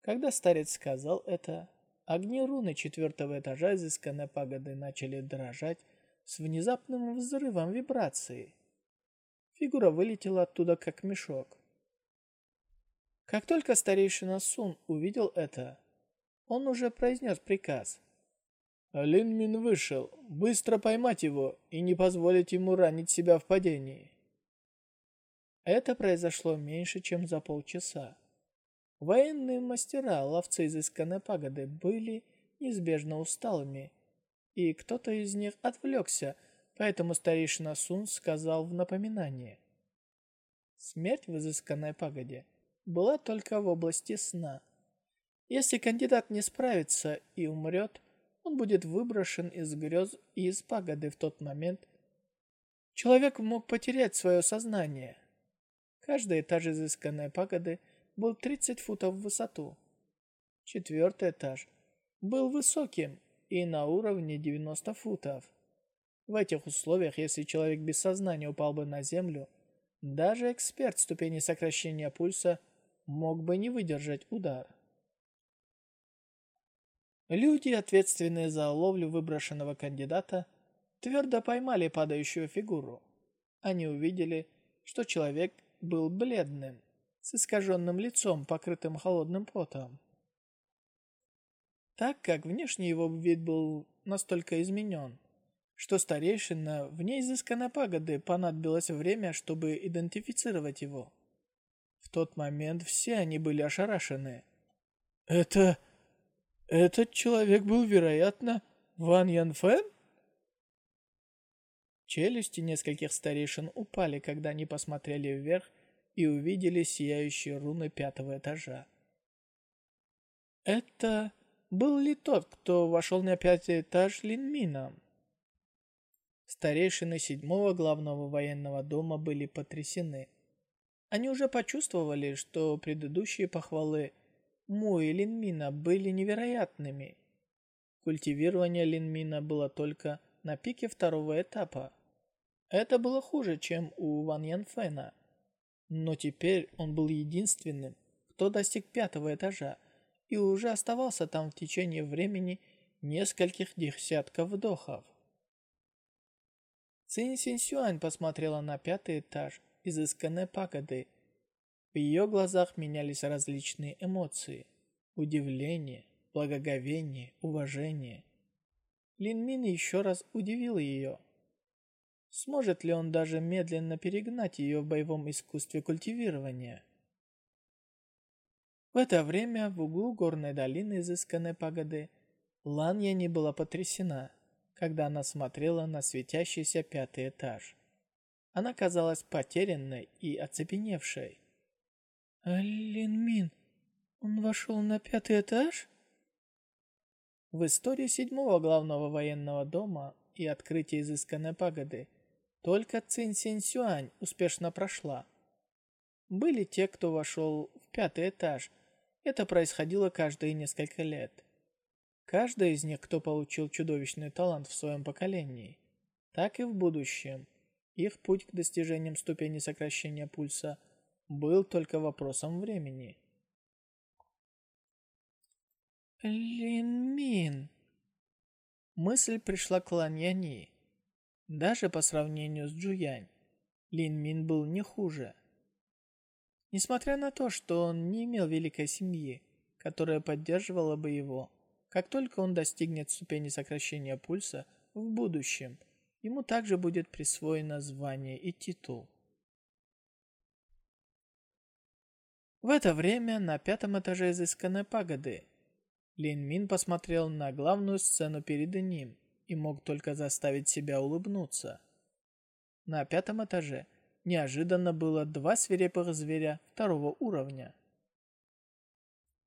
Когда старец сказал это, огни руны четвертого этажа изысканной пагоды начали дрожать с внезапным взрывом вибрации. Фигура вылетела оттуда, как мешок. Как только старейшина Сун увидел это, он уже произнес приказ. Лин Мин вышел. Быстро поймать его и не позволить ему ранить себя в падении. Это произошло меньше, чем за полчаса. Военные мастера, ловцы изысканной пагоды, были неизбежно усталыми, и кто-то из них отвлекся, поэтому старейшина Сун сказал в напоминание. Смерть в изысканной пагоде была только в области сна. Если кандидат не справится и умрет, он будет выброшен из грез и из пагоды в тот момент. Человек мог потерять свое сознание. Каждый этаж изысканной пагоды был 30 футов в высоту. Четвертый этаж был высоким и на уровне 90 футов. В этих условиях, если человек без сознания упал бы на землю, даже эксперт ступени сокращения пульса мог бы не выдержать удар. Люди, ответственные за ловлю выброшенного кандидата, твердо поймали падающую фигуру. Они увидели, что человек был бледным, с искаженным лицом, покрытым холодным потом. Так как внешний его вид был настолько изменен, что старейшина в неизысканной пагоды понадобилось время, чтобы идентифицировать его. В тот момент все они были ошарашены. «Это... Этот человек был, вероятно, Ван Ян Фэн? Челюсти нескольких старейшин упали, когда они посмотрели вверх и увидели сияющие руны пятого этажа. Это был ли тот, кто вошел на пятый этаж Линмином? Старейшины седьмого главного военного дома были потрясены. Они уже почувствовали, что предыдущие похвалы Му и Линмина были невероятными. Культивирование Линмина было только на пике второго этапа. Это было хуже, чем у Ван Янфэна. Но теперь он был единственным, кто достиг пятого этажа и уже оставался там в течение времени нескольких десятков вдохов. Цинь Синь посмотрела на пятый этаж изысканной пагоды в ее глазах менялись различные эмоции. Удивление, благоговение, уважение. Лин Мин еще раз удивил ее. Сможет ли он даже медленно перегнать ее в боевом искусстве культивирования? В это время в углу горной долины изысканной пагоды Ланья не была потрясена, когда она смотрела на светящийся пятый этаж. Она казалась потерянной и оцепеневшей. Лин Мин, он вошел на пятый этаж? В истории седьмого главного военного дома и открытия изысканной пагоды только Цин Синь Сюань успешно прошла. Были те, кто вошел в пятый этаж. Это происходило каждые несколько лет. Каждый из них, кто получил чудовищный талант в своем поколении, так и в будущем. Их путь к достижениям ступени сокращения пульса – был только вопросом времени. Лин Мин. Мысль пришла к Лан Яни. Даже по сравнению с Джуянь, Лин Мин был не хуже. Несмотря на то, что он не имел великой семьи, которая поддерживала бы его, как только он достигнет ступени сокращения пульса в будущем, ему также будет присвоено звание и титул. В это время на пятом этаже изысканной пагоды Лин Мин посмотрел на главную сцену перед ним и мог только заставить себя улыбнуться. На пятом этаже неожиданно было два свирепых зверя второго уровня.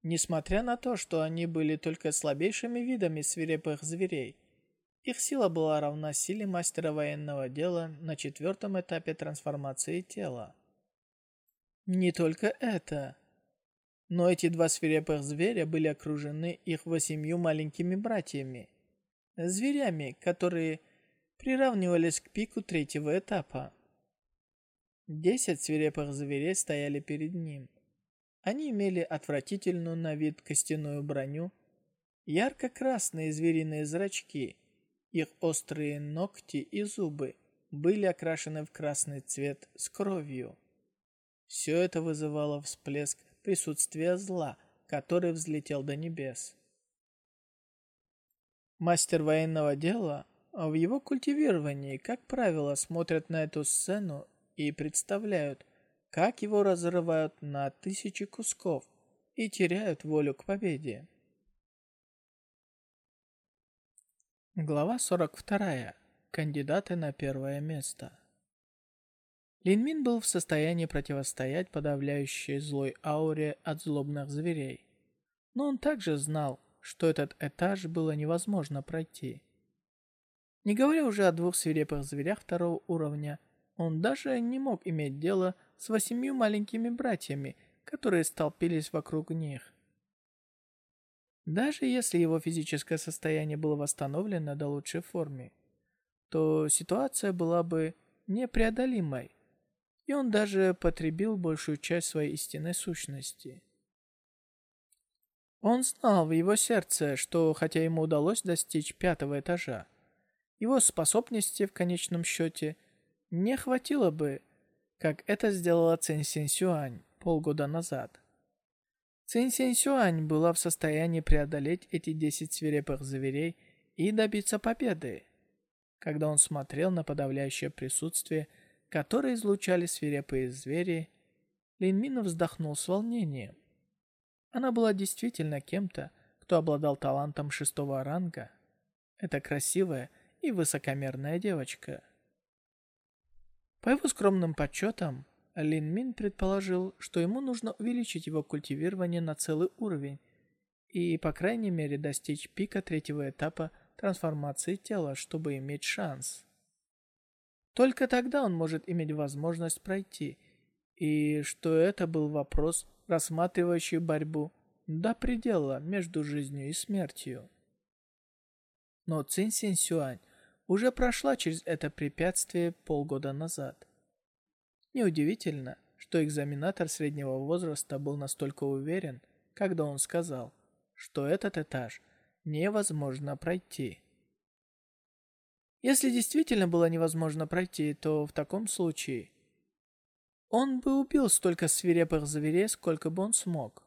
Несмотря на то, что они были только слабейшими видами свирепых зверей, их сила была равна силе мастера военного дела на четвертом этапе трансформации тела. Не только это. Но эти два свирепых зверя были окружены их восемью маленькими братьями. Зверями, которые приравнивались к пику третьего этапа. Десять свирепых зверей стояли перед ним. Они имели отвратительную на вид костяную броню, ярко-красные звериные зрачки, их острые ногти и зубы были окрашены в красный цвет с кровью. Все это вызывало всплеск присутствия зла, который взлетел до небес. Мастер военного дела в его культивировании, как правило, смотрят на эту сцену и представляют, как его разрывают на тысячи кусков и теряют волю к победе. Глава 42. Кандидаты на первое место. Линмин был в состоянии противостоять подавляющей злой ауре от злобных зверей. Но он также знал, что этот этаж было невозможно пройти. Не говоря уже о двух свирепых зверях второго уровня, он даже не мог иметь дело с восемью маленькими братьями, которые столпились вокруг них. Даже если его физическое состояние было восстановлено до лучшей формы, то ситуация была бы непреодолимой, и он даже потребил большую часть своей истинной сущности. Он знал в его сердце, что хотя ему удалось достичь пятого этажа, его способности в конечном счете не хватило бы, как это сделала Цин Син Сюань полгода назад. Цин Син Сюань была в состоянии преодолеть эти десять свирепых зверей и добиться победы. Когда он смотрел на подавляющее присутствие которые излучали свирепые звери, Линмин вздохнул с волнением. Она была действительно кем-то, кто обладал талантом шестого ранга. Это красивая и высокомерная девочка. По его скромным подсчетам, Лин Мин предположил, что ему нужно увеличить его культивирование на целый уровень и, по крайней мере, достичь пика третьего этапа трансформации тела, чтобы иметь шанс. Только тогда он может иметь возможность пройти. И что это был вопрос, рассматривающий борьбу до предела между жизнью и смертью. Но Цин Син Сюань уже прошла через это препятствие полгода назад. Неудивительно, что экзаменатор среднего возраста был настолько уверен, когда он сказал, что этот этаж невозможно пройти. Если действительно было невозможно пройти, то в таком случае он бы убил столько свирепых зверей, сколько бы он смог.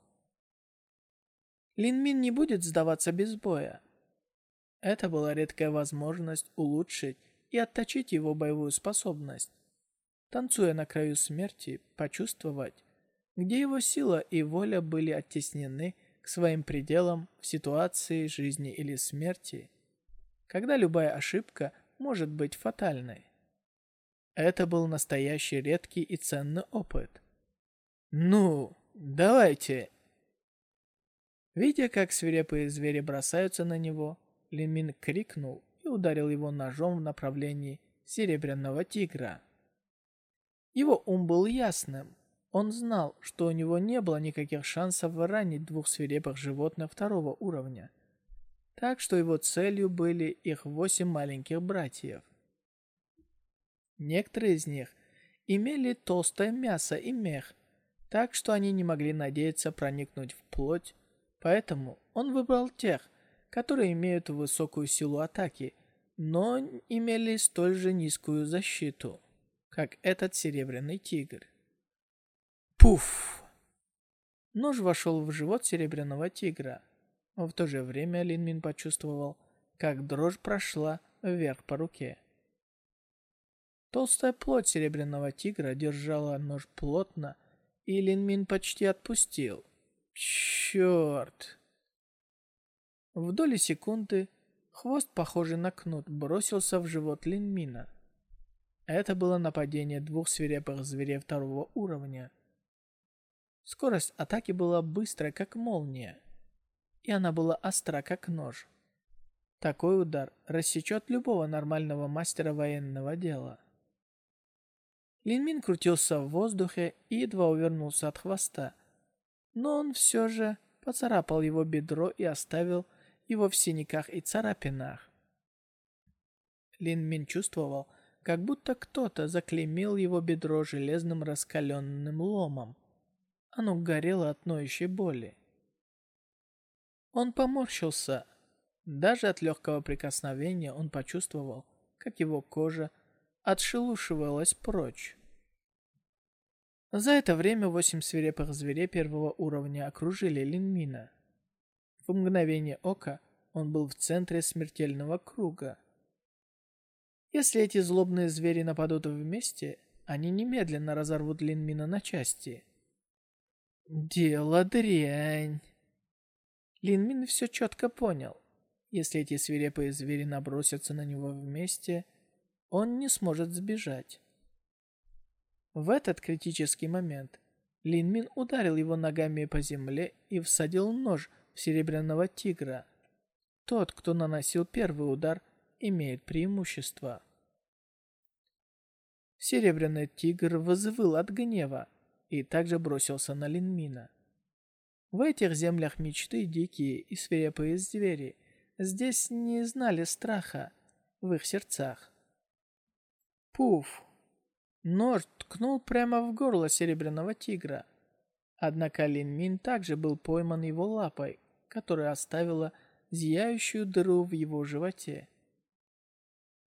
Лин Мин не будет сдаваться без боя. Это была редкая возможность улучшить и отточить его боевую способность. Танцуя на краю смерти, почувствовать, где его сила и воля были оттеснены к своим пределам в ситуации жизни или смерти, когда любая ошибка может быть фатальной. Это был настоящий редкий и ценный опыт. «Ну, давайте!» Видя, как свирепые звери бросаются на него, Лимин крикнул и ударил его ножом в направлении серебряного тигра. Его ум был ясным. Он знал, что у него не было никаких шансов ранить двух свирепых животных второго уровня так что его целью были их восемь маленьких братьев. Некоторые из них имели толстое мясо и мех, так что они не могли надеяться проникнуть в плоть, поэтому он выбрал тех, которые имеют высокую силу атаки, но имели столь же низкую защиту, как этот серебряный тигр. Пуф! Нож вошел в живот серебряного тигра. В то же время Лин Мин почувствовал, как дрожь прошла вверх по руке. Толстая плоть серебряного тигра держала нож плотно и Лин Мин почти отпустил. Черт! В доли секунды хвост, похожий на кнут, бросился в живот Лин Мина. Это было нападение двух свирепых зверей второго уровня. Скорость атаки была быстрой, как молния, и она была остра, как нож. Такой удар рассечет любого нормального мастера военного дела. Линмин крутился в воздухе и едва увернулся от хвоста. Но он все же поцарапал его бедро и оставил его в синяках и царапинах. Линмин чувствовал, как будто кто-то заклеймил его бедро железным раскаленным ломом. Оно горело от ноющей боли. Он поморщился, даже от легкого прикосновения он почувствовал, как его кожа отшелушивалась прочь. За это время восемь свирепых зверей первого уровня окружили Линмина. В мгновение ока он был в центре смертельного круга. Если эти злобные звери нападут вместе, они немедленно разорвут Линмина на части. Дело дрянь. Линмин все четко понял. Если эти свирепые звери набросятся на него вместе, он не сможет сбежать. В этот критический момент Лин Мин ударил его ногами по земле и всадил нож в серебряного тигра. Тот, кто наносил первый удар, имеет преимущество. Серебряный тигр взвыл от гнева и также бросился на Линмина. В этих землях мечты дикие и свирепые звери – здесь не знали страха в их сердцах. Пуф! Нож ткнул прямо в горло серебряного тигра. Однако Лин Мин также был пойман его лапой, которая оставила зияющую дыру в его животе.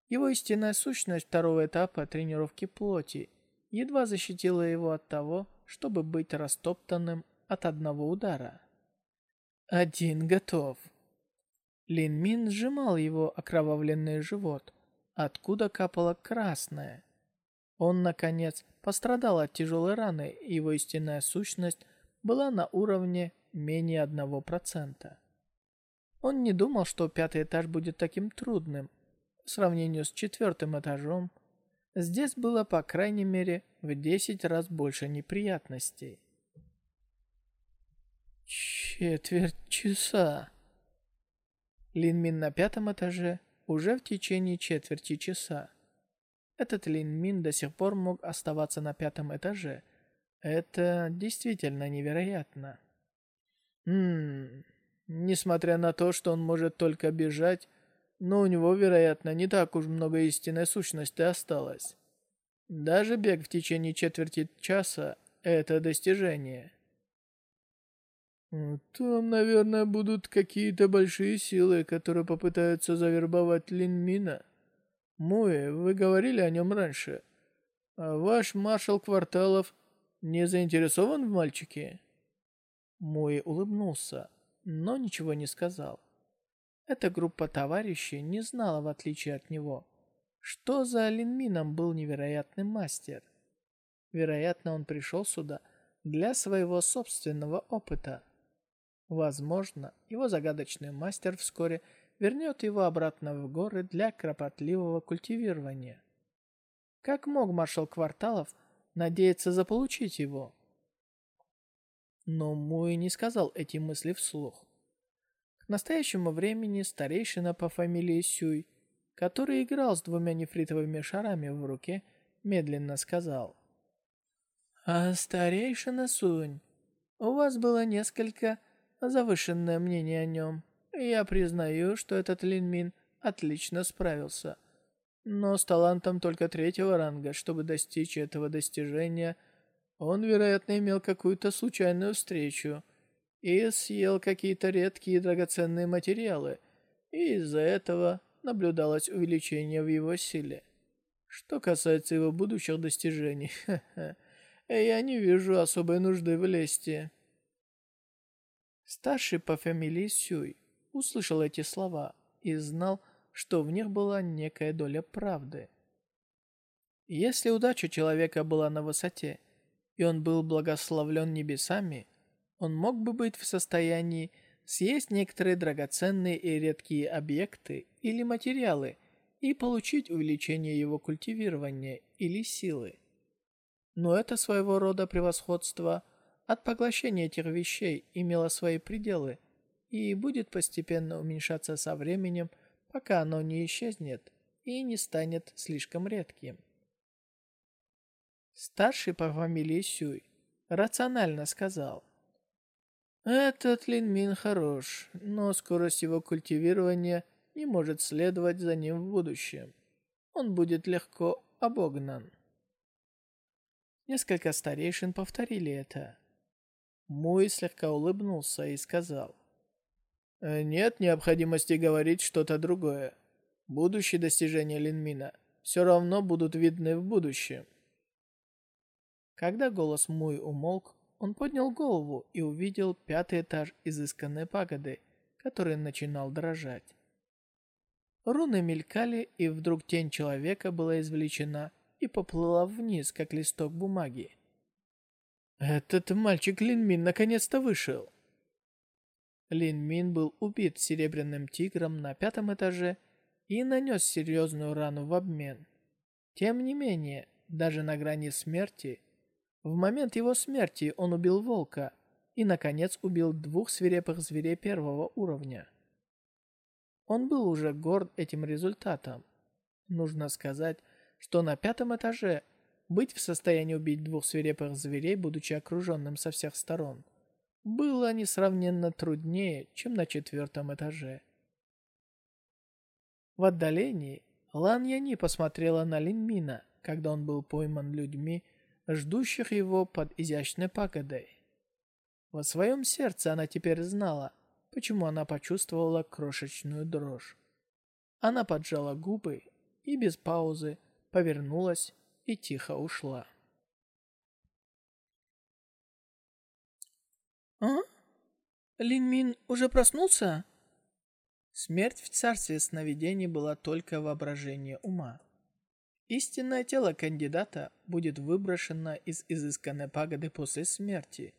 Его истинная сущность второго этапа тренировки плоти едва защитила его от того, чтобы быть растоптанным от одного удара. Один готов. Лин Мин сжимал его окровавленный живот, откуда капало красное. Он, наконец, пострадал от тяжелой раны, и его истинная сущность была на уровне менее одного процента. Он не думал, что пятый этаж будет таким трудным. В сравнении с четвертым этажом, здесь было, по крайней мере, в десять раз больше неприятностей. Четверть часа. Линмин на пятом этаже уже в течение четверти часа. Этот Линмин до сих пор мог оставаться на пятом этаже. Это действительно невероятно. Ммм, несмотря на то, что он может только бежать, но у него, вероятно, не так уж много истинной сущности осталось. Даже бег в течение четверти часа – это достижение. Там, наверное, будут какие-то большие силы, которые попытаются завербовать Линмина. Муэ, вы говорили о нем раньше. А ваш маршал Кварталов не заинтересован в мальчике? Муэ улыбнулся, но ничего не сказал. Эта группа товарищей не знала, в отличие от него, что за Линмином был невероятный мастер. Вероятно, он пришел сюда для своего собственного опыта. Возможно, его загадочный мастер вскоре вернет его обратно в горы для кропотливого культивирования. Как мог маршал Кварталов надеяться заполучить его? Но Муи не сказал эти мысли вслух. К настоящему времени старейшина по фамилии Сюй, который играл с двумя нефритовыми шарами в руке, медленно сказал. «А старейшина Сунь, у вас было несколько завышенное мнение о нем. Я признаю, что этот Лин Мин отлично справился. Но с талантом только третьего ранга, чтобы достичь этого достижения, он, вероятно, имел какую-то случайную встречу и съел какие-то редкие драгоценные материалы, и из-за этого наблюдалось увеличение в его силе. Что касается его будущих достижений, я не вижу особой нужды в лести. Старший по фамилии Сюй услышал эти слова и знал, что в них была некая доля правды. Если удача человека была на высоте, и он был благословлен небесами, он мог бы быть в состоянии съесть некоторые драгоценные и редкие объекты или материалы и получить увеличение его культивирования или силы. Но это своего рода превосходство от поглощения этих вещей имело свои пределы и будет постепенно уменьшаться со временем, пока оно не исчезнет и не станет слишком редким. Старший по фамилии Сюй рационально сказал, «Этот Линмин хорош, но скорость его культивирования не может следовать за ним в будущем. Он будет легко обогнан». Несколько старейшин повторили это. Муй слегка улыбнулся и сказал, «Э, «Нет необходимости говорить что-то другое. Будущие достижения Линмина все равно будут видны в будущем». Когда голос Муй умолк, он поднял голову и увидел пятый этаж изысканной пагоды, который начинал дрожать. Руны мелькали, и вдруг тень человека была извлечена и поплыла вниз, как листок бумаги. Этот мальчик Линмин наконец-то вышел. Линмин был убит серебряным тигром на пятом этаже и нанес серьезную рану в обмен. Тем не менее, даже на грани смерти, в момент его смерти он убил волка и, наконец, убил двух свирепых зверей первого уровня. Он был уже горд этим результатом. Нужно сказать, что на пятом этаже быть в состоянии убить двух свирепых зверей, будучи окруженным со всех сторон, было несравненно труднее, чем на четвертом этаже. В отдалении Лан Яни посмотрела на Линмина, когда он был пойман людьми, ждущих его под изящной пагодой. Во своем сердце она теперь знала, почему она почувствовала крошечную дрожь. Она поджала губы и без паузы повернулась и тихо ушла. «А? Линмин уже проснулся?» Смерть в царстве сновидений была только воображение ума. Истинное тело кандидата будет выброшено из изысканной пагоды после смерти.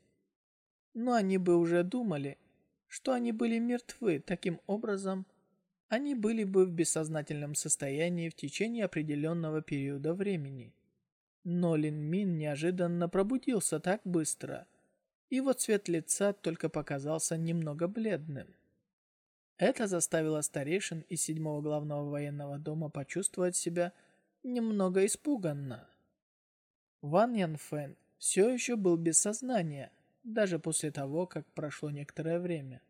Но они бы уже думали, что они были мертвы, таким образом, они были бы в бессознательном состоянии в течение определенного периода времени. Но Лин Мин неожиданно пробудился так быстро. Его цвет лица только показался немного бледным. Это заставило старейшин из седьмого главного военного дома почувствовать себя немного испуганно. Ван Ян Фэн все еще был без сознания, даже после того, как прошло некоторое время.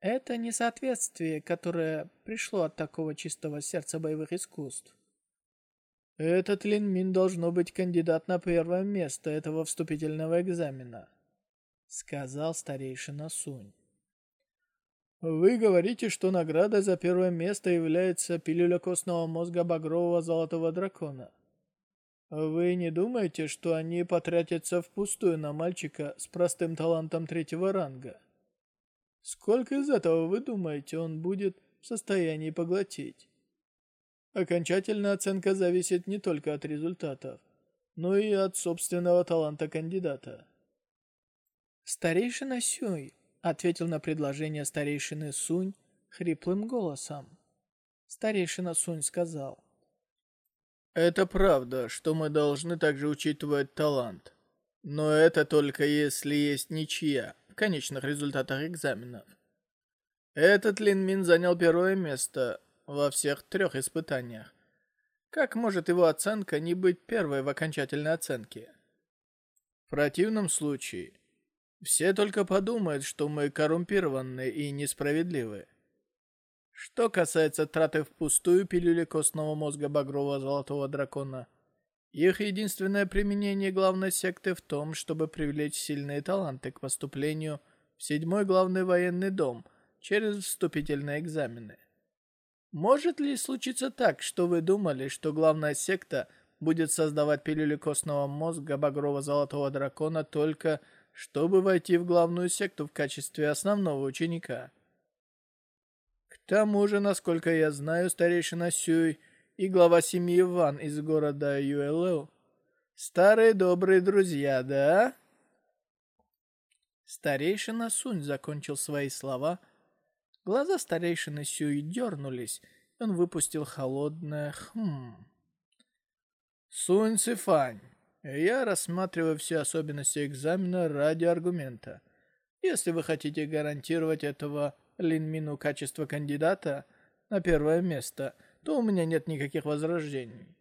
Это несоответствие, которое пришло от такого чистого сердца боевых искусств. Этот Лин Мин должно быть кандидат на первое место этого вступительного экзамена, сказал старейшина Сунь. Вы говорите, что наградой за первое место является пилюля костного мозга багрового золотого дракона. Вы не думаете, что они потратятся впустую на мальчика с простым талантом третьего ранга? Сколько из этого, вы думаете, он будет в состоянии поглотить? Окончательная оценка зависит не только от результатов, но и от собственного таланта кандидата. Старейшина Сюй ответил на предложение старейшины Сунь хриплым голосом. Старейшина Сунь сказал. «Это правда, что мы должны также учитывать талант. Но это только если есть ничья в конечных результатах экзаменов. Этот Лин Мин занял первое место во всех трех испытаниях. Как может его оценка не быть первой в окончательной оценке? В противном случае, все только подумают, что мы коррумпированы и несправедливы. Что касается траты впустую пилюли костного мозга багрового золотого дракона, их единственное применение главной секты в том, чтобы привлечь сильные таланты к поступлению в седьмой главный военный дом через вступительные экзамены. Может ли случиться так, что вы думали, что главная секта будет создавать пилюли костного мозга багрово-золотого дракона только чтобы войти в главную секту в качестве основного ученика. К тому же, насколько я знаю, старейшина Сюй и глава семьи Ван из города Юэлэл Старые добрые друзья, да?» Старейшина Сунь закончил свои слова. Глаза старейшины Сюй дернулись, и он выпустил холодное «хм». «Сунь Цифань, я рассматриваю все особенности экзамена ради аргумента. Если вы хотите гарантировать этого Линмину качество кандидата на первое место, то у меня нет никаких возражений.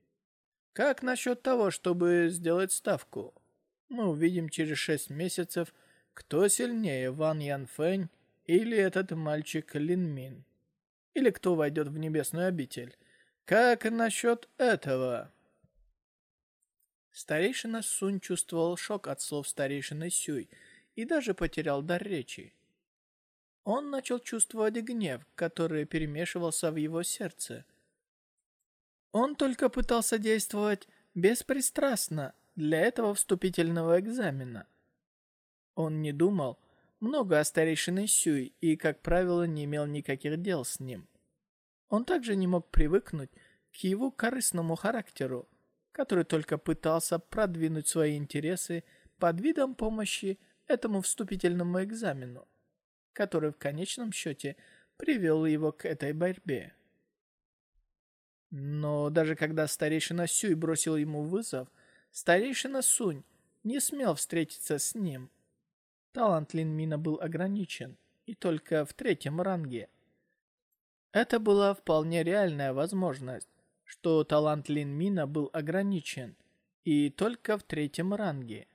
Как насчет того, чтобы сделать ставку? Мы увидим через шесть месяцев, кто сильнее, Ван Ян Фэнь или этот мальчик Лин Мин. Или кто войдет в небесную обитель. Как насчет этого? Старейшина Сунь чувствовал шок от слов старейшины Сюй и даже потерял дар речи. Он начал чувствовать гнев, который перемешивался в его сердце. Он только пытался действовать беспристрастно для этого вступительного экзамена. Он не думал много о старейшине Сюй и, как правило, не имел никаких дел с ним. Он также не мог привыкнуть к его корыстному характеру, который только пытался продвинуть свои интересы под видом помощи этому вступительному экзамену, который в конечном счете привел его к этой борьбе. Но даже когда старейшина Сюй бросил ему вызов, старейшина Сунь не смел встретиться с ним. Талант Лин Мина был ограничен, и только в третьем ранге. Это была вполне реальная возможность, что талант Лин Мина был ограничен, и только в третьем ранге.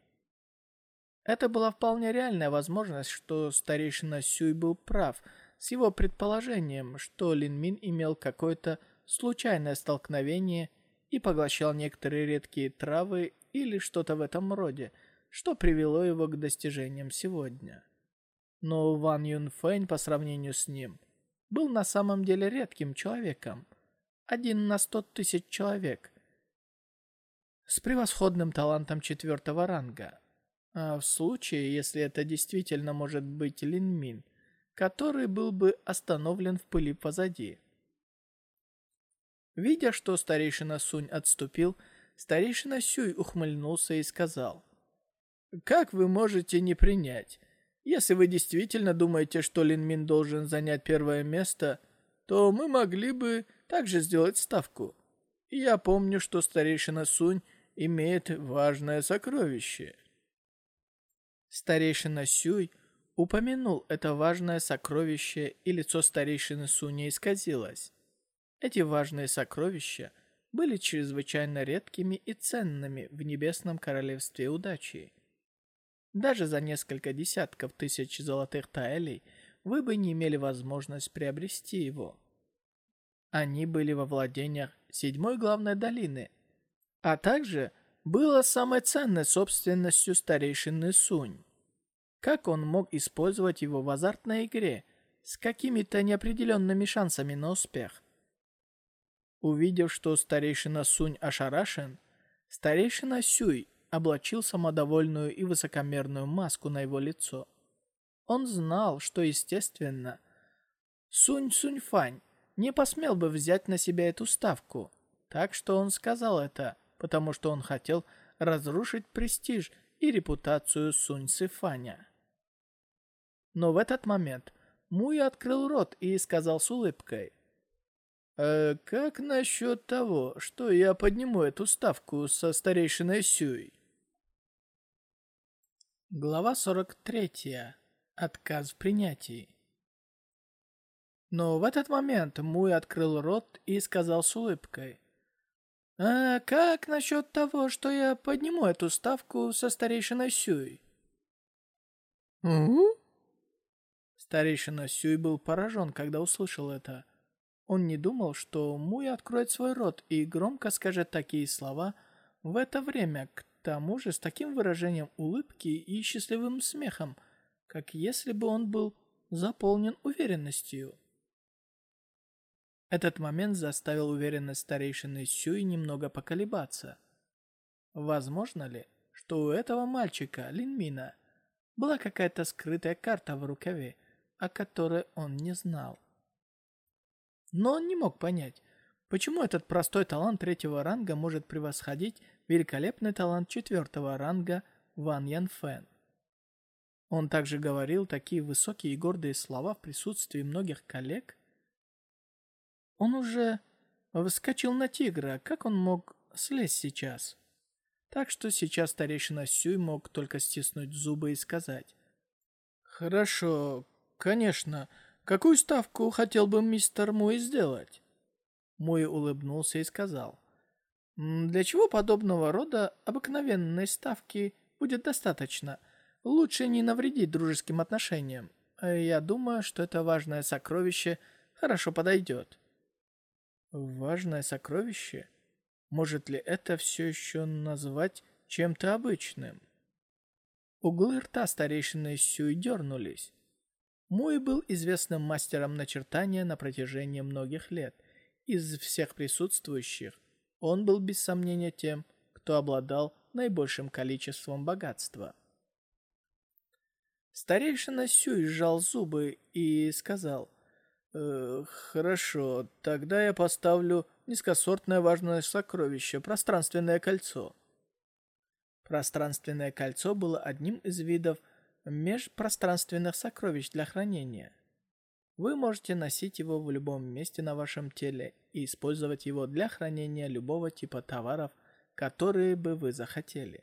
Это была вполне реальная возможность, что старейшина Сюй был прав с его предположением, что Лин Мин имел какое-то случайное столкновение и поглощал некоторые редкие травы или что-то в этом роде, что привело его к достижениям сегодня. Но Ван Юн Фэнь по сравнению с ним был на самом деле редким человеком, один на сто тысяч человек, с превосходным талантом четвертого ранга. А в случае, если это действительно может быть Лин Мин, который был бы остановлен в пыли позади. Видя, что старейшина Сунь отступил, старейшина Сюй ухмыльнулся и сказал, «Как вы можете не принять? Если вы действительно думаете, что Лин Мин должен занять первое место, то мы могли бы также сделать ставку. Я помню, что старейшина Сунь имеет важное сокровище». Старейшина Сюй упомянул это важное сокровище, и лицо старейшины Суня исказилось. Эти важные сокровища были чрезвычайно редкими и ценными в Небесном Королевстве Удачи. Даже за несколько десятков тысяч золотых таэлей вы бы не имели возможность приобрести его. Они были во владениях седьмой главной долины, а также было самой ценной собственностью старейшины Сунь. Как он мог использовать его в азартной игре с какими-то неопределенными шансами на успех? Увидев, что старейшина Сунь ошарашен, старейшина Сюй облачил самодовольную и высокомерную маску на его лицо. Он знал, что, естественно, Сунь Суньфань не посмел бы взять на себя эту ставку, так что он сказал это, потому что он хотел разрушить престиж и репутацию Сунь Сифаня. Но в этот момент Муй открыл рот и сказал с улыбкой, «Э, «Как насчет того, что я подниму эту ставку со старейшиной Сюй?» Глава 43. Отказ в принятии. Но в этот момент Муй открыл рот и сказал с улыбкой. «А как насчет того, что я подниму эту ставку со старейшиной Сюй?» «Угу?» Старейшина Сюй был поражен, когда услышал это. Он не думал, что Муй откроет свой рот и громко скажет такие слова в это время, к тому же с таким выражением улыбки и счастливым смехом, как если бы он был заполнен уверенностью. Этот момент заставил уверенность старейшины Сюй немного поколебаться. Возможно ли, что у этого мальчика, Линмина, была какая-то скрытая карта в рукаве, о которой он не знал? Но он не мог понять, почему этот простой талант третьего ранга может превосходить великолепный талант четвертого ранга Ван Ян Фэн. Он также говорил такие высокие и гордые слова в присутствии многих коллег. Он уже вскочил на тигра, как он мог слезть сейчас? Так что сейчас старейшина Сюй мог только стиснуть зубы и сказать. «Хорошо, конечно. Какую ставку хотел бы мистер Муи сделать?» Муи улыбнулся и сказал. «Для чего подобного рода обыкновенной ставки будет достаточно? Лучше не навредить дружеским отношениям. Я думаю, что это важное сокровище хорошо подойдет». «Важное сокровище?» Может ли это все еще назвать чем-то обычным? Углы рта старейшины Сюй дернулись. Муи был известным мастером начертания на протяжении многих лет. Из всех присутствующих он был без сомнения тем, кто обладал наибольшим количеством богатства. Старейшина Сюй сжал зубы и сказал, «Э, «Хорошо, тогда я поставлю низкосортное важное сокровище – пространственное кольцо». Пространственное кольцо было одним из видов межпространственных сокровищ для хранения. Вы можете носить его в любом месте на вашем теле и использовать его для хранения любого типа товаров, которые бы вы захотели.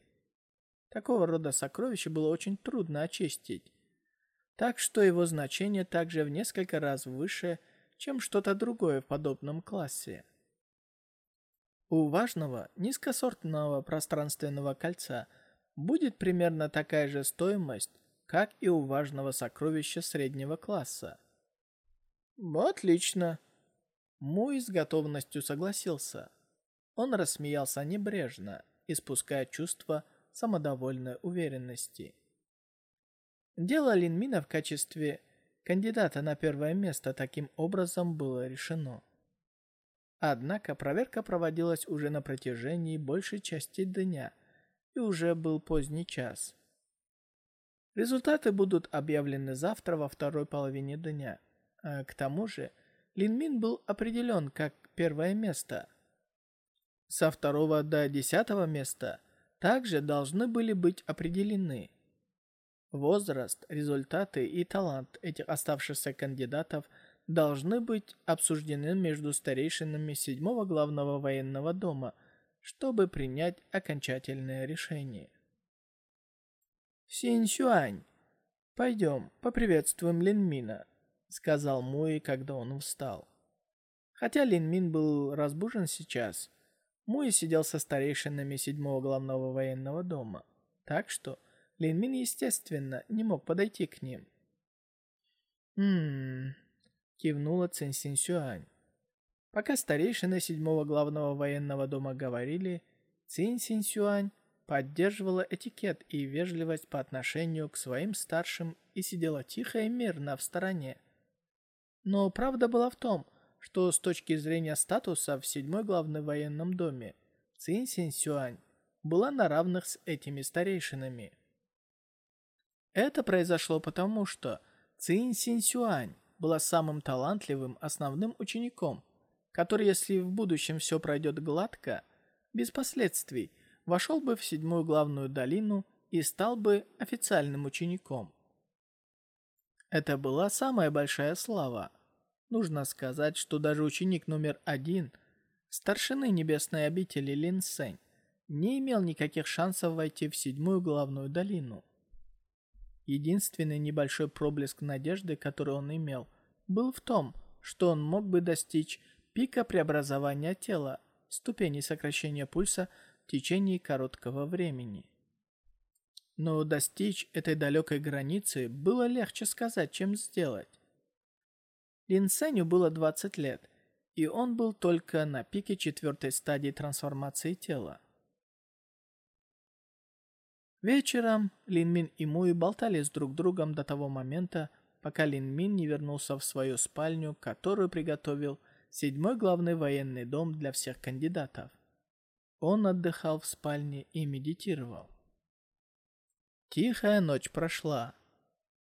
Такого рода сокровище было очень трудно очистить, так что его значение также в несколько раз выше, чем что-то другое в подобном классе. У важного низкосортного пространственного кольца будет примерно такая же стоимость, как и у важного сокровища среднего класса. «Отлично!» Муй с готовностью согласился. Он рассмеялся небрежно, испуская чувство самодовольной уверенности. Дело Линмина в качестве кандидата на первое место таким образом было решено. Однако проверка проводилась уже на протяжении большей части дня, и уже был поздний час. Результаты будут объявлены завтра во второй половине дня. А к тому же, Линмин был определен как первое место. Со второго до десятого места также должны были быть определены. Возраст, результаты и талант этих оставшихся кандидатов – должны быть обсуждены между старейшинами седьмого главного военного дома, чтобы принять окончательное решение. «Синь Сюань, пойдем, поприветствуем Линмина», — сказал Муи, когда он встал. Хотя Линмин был разбужен сейчас, Муи сидел со старейшинами седьмого главного военного дома, так что Линмин, естественно, не мог подойти к ним. «Ммм, кивнула Цин Сюань. Пока старейшины седьмого главного военного дома говорили, Цин Сюань поддерживала этикет и вежливость по отношению к своим старшим и сидела тихо и мирно в стороне. Но правда была в том, что с точки зрения статуса в седьмой главной военном доме Цин Сюань была на равных с этими старейшинами. Это произошло потому, что Цин Сюань была самым талантливым основным учеником, который, если в будущем все пройдет гладко, без последствий, вошел бы в седьмую главную долину и стал бы официальным учеником. Это была самая большая слава. Нужно сказать, что даже ученик номер один, старшины небесной обители Лин Сэнь, не имел никаких шансов войти в седьмую главную долину. Единственный небольшой проблеск надежды, который он имел, был в том, что он мог бы достичь пика преобразования тела, ступени сокращения пульса в течение короткого времени. Но достичь этой далекой границы было легче сказать, чем сделать. Лин Сеню было 20 лет, и он был только на пике четвертой стадии трансформации тела. Вечером Лин Мин и Муи болтали с друг другом до того момента, пока Лин Мин не вернулся в свою спальню, которую приготовил седьмой главный военный дом для всех кандидатов. Он отдыхал в спальне и медитировал. Тихая ночь прошла.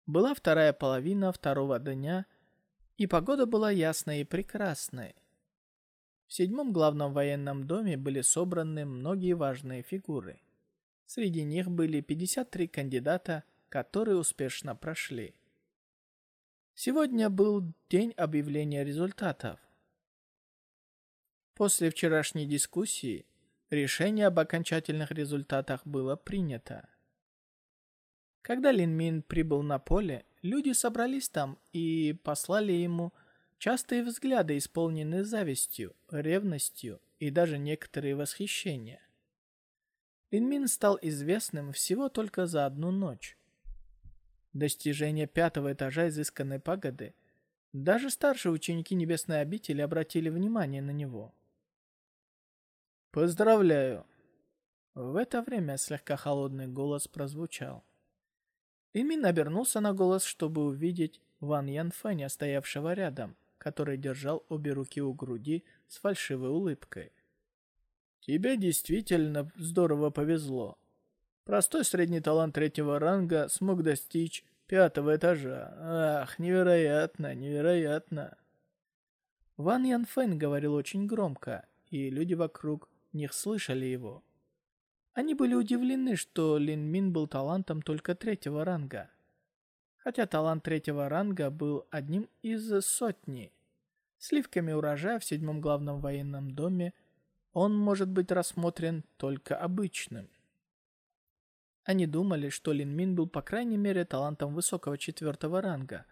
Была вторая половина второго дня, и погода была ясной и прекрасной. В седьмом главном военном доме были собраны многие важные фигуры. Среди них были 53 кандидата, которые успешно прошли. Сегодня был день объявления результатов. После вчерашней дискуссии решение об окончательных результатах было принято. Когда Лин Мин прибыл на поле, люди собрались там и послали ему частые взгляды, исполненные завистью, ревностью и даже некоторые восхищения. Лин Мин стал известным всего только за одну ночь. Достижение пятого этажа изысканной пагоды даже старшие ученики Небесной обители обратили внимание на него. «Поздравляю!» В это время слегка холодный голос прозвучал. Линмин обернулся на голос, чтобы увидеть Ван Янфэня, стоявшего рядом, который держал обе руки у груди с фальшивой улыбкой. «Тебе действительно здорово повезло. Простой средний талант третьего ранга смог достичь пятого этажа. Ах, невероятно, невероятно!» Ван Янфэн говорил очень громко, и люди вокруг них слышали его. Они были удивлены, что Лин Мин был талантом только третьего ранга. Хотя талант третьего ранга был одним из сотни. Сливками урожая в седьмом главном военном доме он может быть рассмотрен только обычным. Они думали, что Лин Мин был по крайней мере талантом высокого четвертого ранга.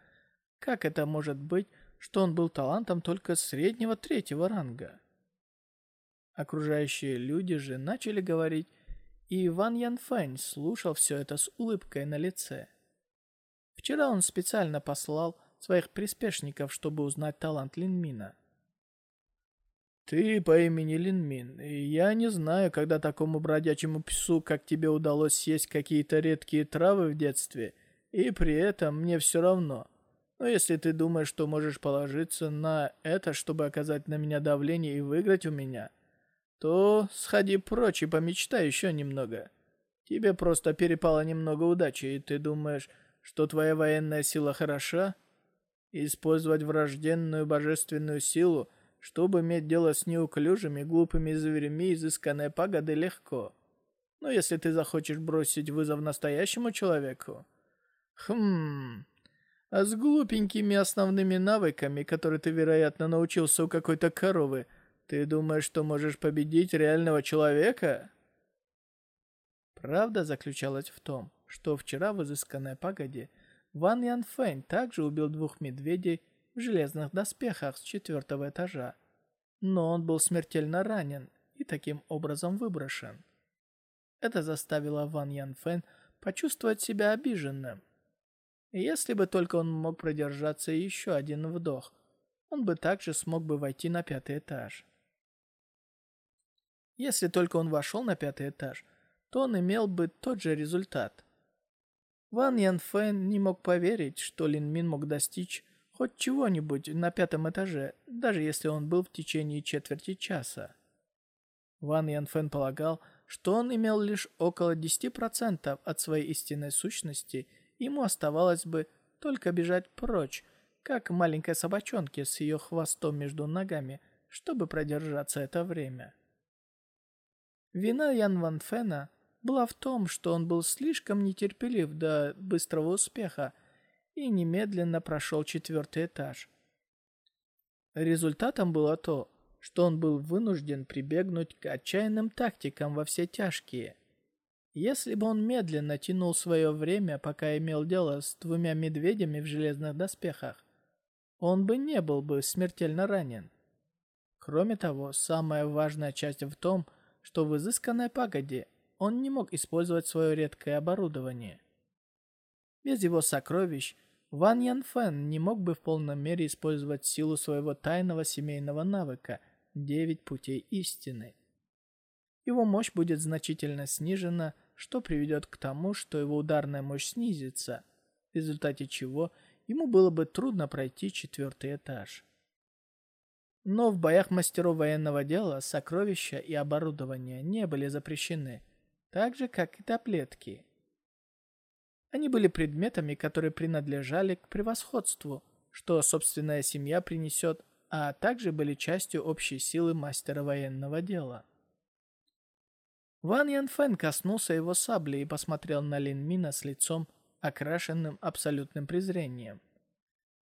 Как это может быть, что он был талантом только среднего третьего ранга? Окружающие люди же начали говорить, и Ван Янфэнь слушал все это с улыбкой на лице. Вчера он специально послал своих приспешников, чтобы узнать талант Линмина. «Ты по имени Линмин, и я не знаю, когда такому бродячему псу, как тебе удалось съесть какие-то редкие травы в детстве, и при этом мне все равно. Но если ты думаешь, что можешь положиться на это, чтобы оказать на меня давление и выиграть у меня, то сходи прочь и помечтай еще немного. Тебе просто перепало немного удачи, и ты думаешь, что твоя военная сила хороша? Использовать врожденную божественную силу, чтобы иметь дело с неуклюжими, глупыми зверями изысканной пагоды легко. Но если ты захочешь бросить вызов настоящему человеку... Хм... А с глупенькими основными навыками, которые ты, вероятно, научился у какой-то коровы, ты думаешь, что можешь победить реального человека? Правда заключалась в том, что вчера в изысканной пагоде Ван Ян Фэнь также убил двух медведей в железных доспехах с четвертого этажа. Но он был смертельно ранен и таким образом выброшен. Это заставило Ван Ян Фэн почувствовать себя обиженным. Если бы только он мог продержаться еще один вдох, он бы также смог бы войти на пятый этаж. Если только он вошел на пятый этаж, то он имел бы тот же результат. Ван Ян Фэн не мог поверить, что Лин Мин мог достичь хоть чего-нибудь на пятом этаже, даже если он был в течение четверти часа. Ван Ян Фэн полагал, что он имел лишь около 10% от своей истинной сущности, ему оставалось бы только бежать прочь, как маленькой собачонке с ее хвостом между ногами, чтобы продержаться это время. Вина Ян Ван Фена была в том, что он был слишком нетерпелив до быстрого успеха и немедленно прошел четвертый этаж. Результатом было то, что он был вынужден прибегнуть к отчаянным тактикам во все тяжкие. Если бы он медленно тянул свое время, пока имел дело с двумя медведями в железных доспехах, он бы не был бы смертельно ранен. Кроме того, самая важная часть в том, что в изысканной пагоде он не мог использовать свое редкое оборудование. Без его сокровищ Ван Ян Фэн не мог бы в полной мере использовать силу своего тайного семейного навыка «Девять путей истины». Его мощь будет значительно снижена, что приведет к тому, что его ударная мощь снизится, в результате чего ему было бы трудно пройти четвертый этаж. Но в боях мастеров военного дела сокровища и оборудование не были запрещены, так же, как и таблетки. Они были предметами, которые принадлежали к превосходству, что собственная семья принесет а также были частью общей силы мастера военного дела. Ван Ян Фэн коснулся его сабли и посмотрел на Лин Мина с лицом, окрашенным абсолютным презрением.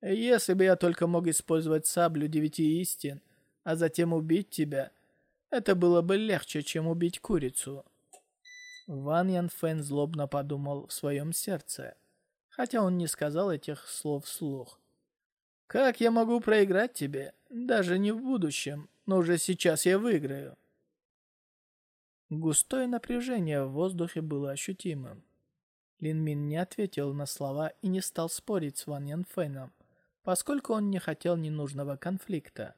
«Если бы я только мог использовать саблю девяти истин, а затем убить тебя, это было бы легче, чем убить курицу». Ван Ян Фэн злобно подумал в своем сердце, хотя он не сказал этих слов вслух. Как я могу проиграть тебе? Даже не в будущем, но уже сейчас я выиграю. Густое напряжение в воздухе было ощутимым. Лин Мин не ответил на слова и не стал спорить с Ван Ян Фэном, поскольку он не хотел ненужного конфликта.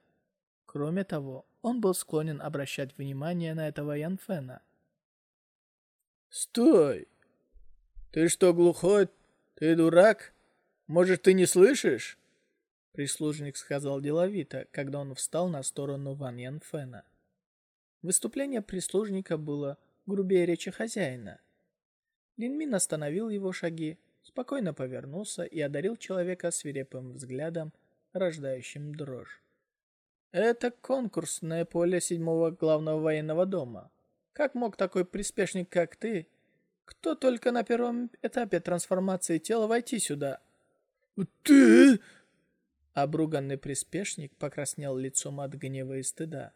Кроме того, он был склонен обращать внимание на этого Ян Фэна. «Стой! Ты что, глухой? Ты дурак? Может, ты не слышишь?» Прислужник сказал деловито, когда он встал на сторону Ван Ян Фэна. Выступление прислужника было грубее речи хозяина. Лин Мин остановил его шаги, спокойно повернулся и одарил человека свирепым взглядом, рождающим дрожь. Это конкурсное поле седьмого главного военного дома. Как мог такой приспешник, как ты, кто только на первом этапе трансформации тела войти сюда? Ты... Обруганный приспешник покраснел лицом от гнева и стыда.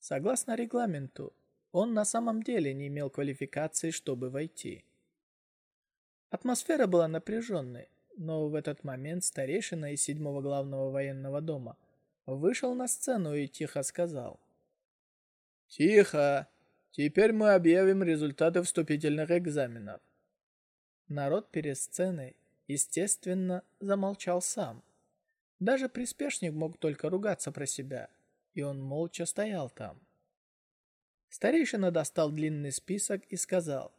Согласно регламенту, он на самом деле не имел квалификации, чтобы войти. Атмосфера была напряженной, но в этот момент старейшина из седьмого главного военного дома вышел на сцену и тихо сказал. «Тихо! Теперь мы объявим результаты вступительных экзаменов». Народ перед сценой, естественно, замолчал сам. Даже приспешник мог только ругаться про себя, и он молча стоял там. Старейшина достал длинный список и сказал,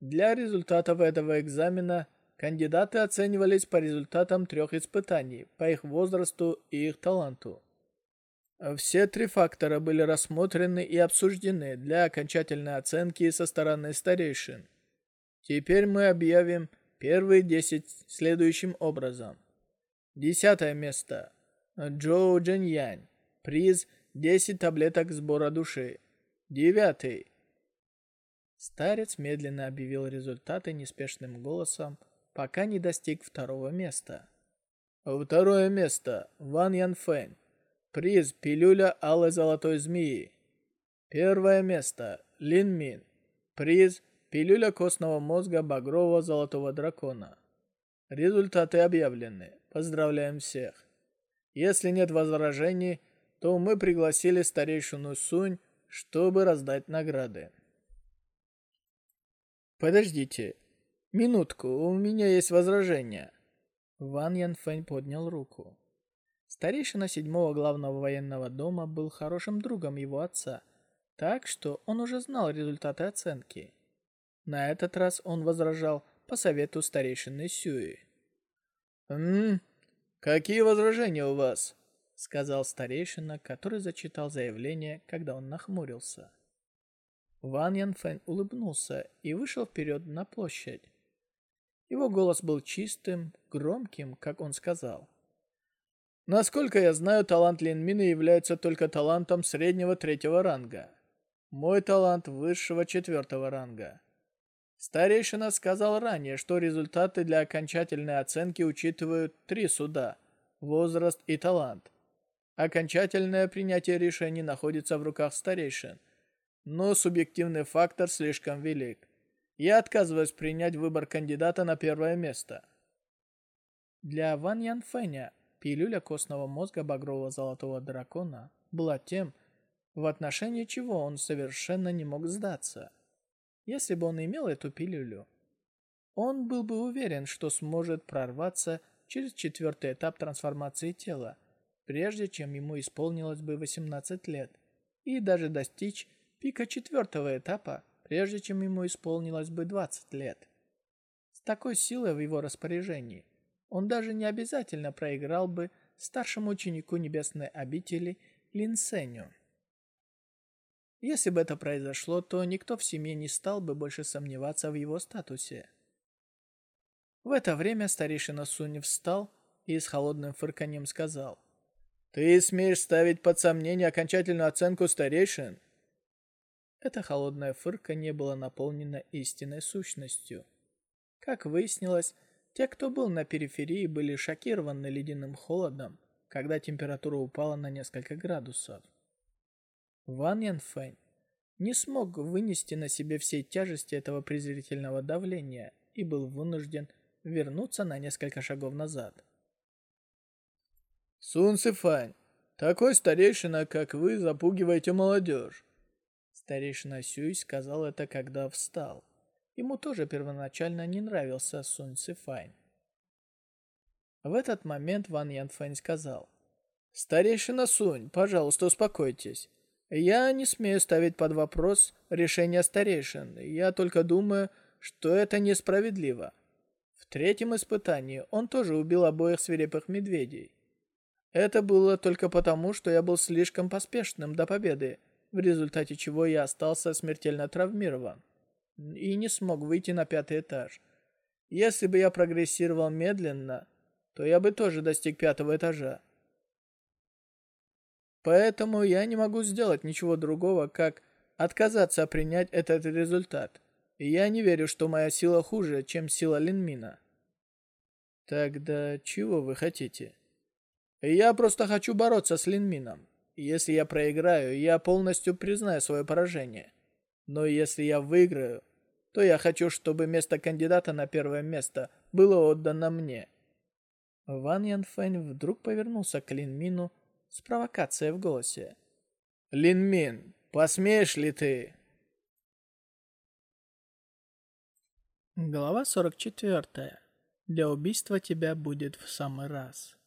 «Для результатов этого экзамена кандидаты оценивались по результатам трех испытаний, по их возрасту и их таланту. Все три фактора были рассмотрены и обсуждены для окончательной оценки со стороны старейшин. Теперь мы объявим первые десять следующим образом. Десятое место. Джоу Джиньянь. Приз 10 таблеток сбора души. Девятый. Старец медленно объявил результаты неспешным голосом, пока не достиг второго места. Второе место. Ван Ян Фэнь. Приз пилюля алой золотой змеи. Первое место. Лин Мин. Приз пилюля костного мозга багрового золотого дракона. Результаты объявлены. Поздравляем всех. Если нет возражений, то мы пригласили старейшину Сунь, чтобы раздать награды. Подождите. Минутку, у меня есть возражение. Ван Ян Фэнь поднял руку. Старейшина седьмого главного военного дома был хорошим другом его отца, так что он уже знал результаты оценки. На этот раз он возражал по совету старейшины Сюи. «М какие возражения у вас?» сказал старейшина, который зачитал заявление, когда он нахмурился. Ван Ян Фэн улыбнулся и вышел вперед на площадь. Его голос был чистым, громким, как он сказал. Насколько я знаю, талант Лин Мина является только талантом среднего третьего ранга. Мой талант высшего четвертого ранга. Старейшина сказал ранее, что результаты для окончательной оценки учитывают три суда – возраст и талант. Окончательное принятие решений находится в руках старейшин, но субъективный фактор слишком велик. Я отказываюсь принять выбор кандидата на первое место. Для Ван Ян Фэня пилюля костного мозга багрового золотого дракона была тем, в отношении чего он совершенно не мог сдаться – если бы он имел эту пилюлю, он был бы уверен, что сможет прорваться через четвертый этап трансформации тела, прежде чем ему исполнилось бы 18 лет, и даже достичь пика четвертого этапа, прежде чем ему исполнилось бы 20 лет. С такой силой в его распоряжении он даже не обязательно проиграл бы старшему ученику Небесной обители Лин Сеню. Если бы это произошло, то никто в семье не стал бы больше сомневаться в его статусе. В это время старейшина Сунь встал и с холодным фырканьем сказал. Ты смеешь ставить под сомнение окончательную оценку старейшин? Это холодное фырка не было наполнено истинной сущностью. Как выяснилось, те, кто был на периферии, были шокированы ледяным холодом, когда температура упала на несколько градусов. Ван Янфэнь не смог вынести на себе всей тяжести этого презрительного давления и был вынужден вернуться на несколько шагов назад. Сун Сифань, такой старейшина, как вы, запугиваете молодежь. Старейшина Сюй сказал это, когда встал. Ему тоже первоначально не нравился Сун Сифань. В этот момент Ван Янфэнь сказал. «Старейшина Сунь, пожалуйста, успокойтесь. Я не смею ставить под вопрос решение старейшин. Я только думаю, что это несправедливо. В третьем испытании он тоже убил обоих свирепых медведей. Это было только потому, что я был слишком поспешным до победы, в результате чего я остался смертельно травмирован и не смог выйти на пятый этаж. Если бы я прогрессировал медленно, то я бы тоже достиг пятого этажа. Поэтому я не могу сделать ничего другого, как отказаться принять этот результат. И я не верю, что моя сила хуже, чем сила Линмина. Тогда чего вы хотите? Я просто хочу бороться с Линмином. Если я проиграю, я полностью признаю свое поражение. Но если я выиграю, то я хочу, чтобы место кандидата на первое место было отдано мне. Ван Янфэнь вдруг повернулся к Линмину с провокацией в голосе. «Линмин, посмеешь ли ты?» Глава 44. Для убийства тебя будет в самый раз.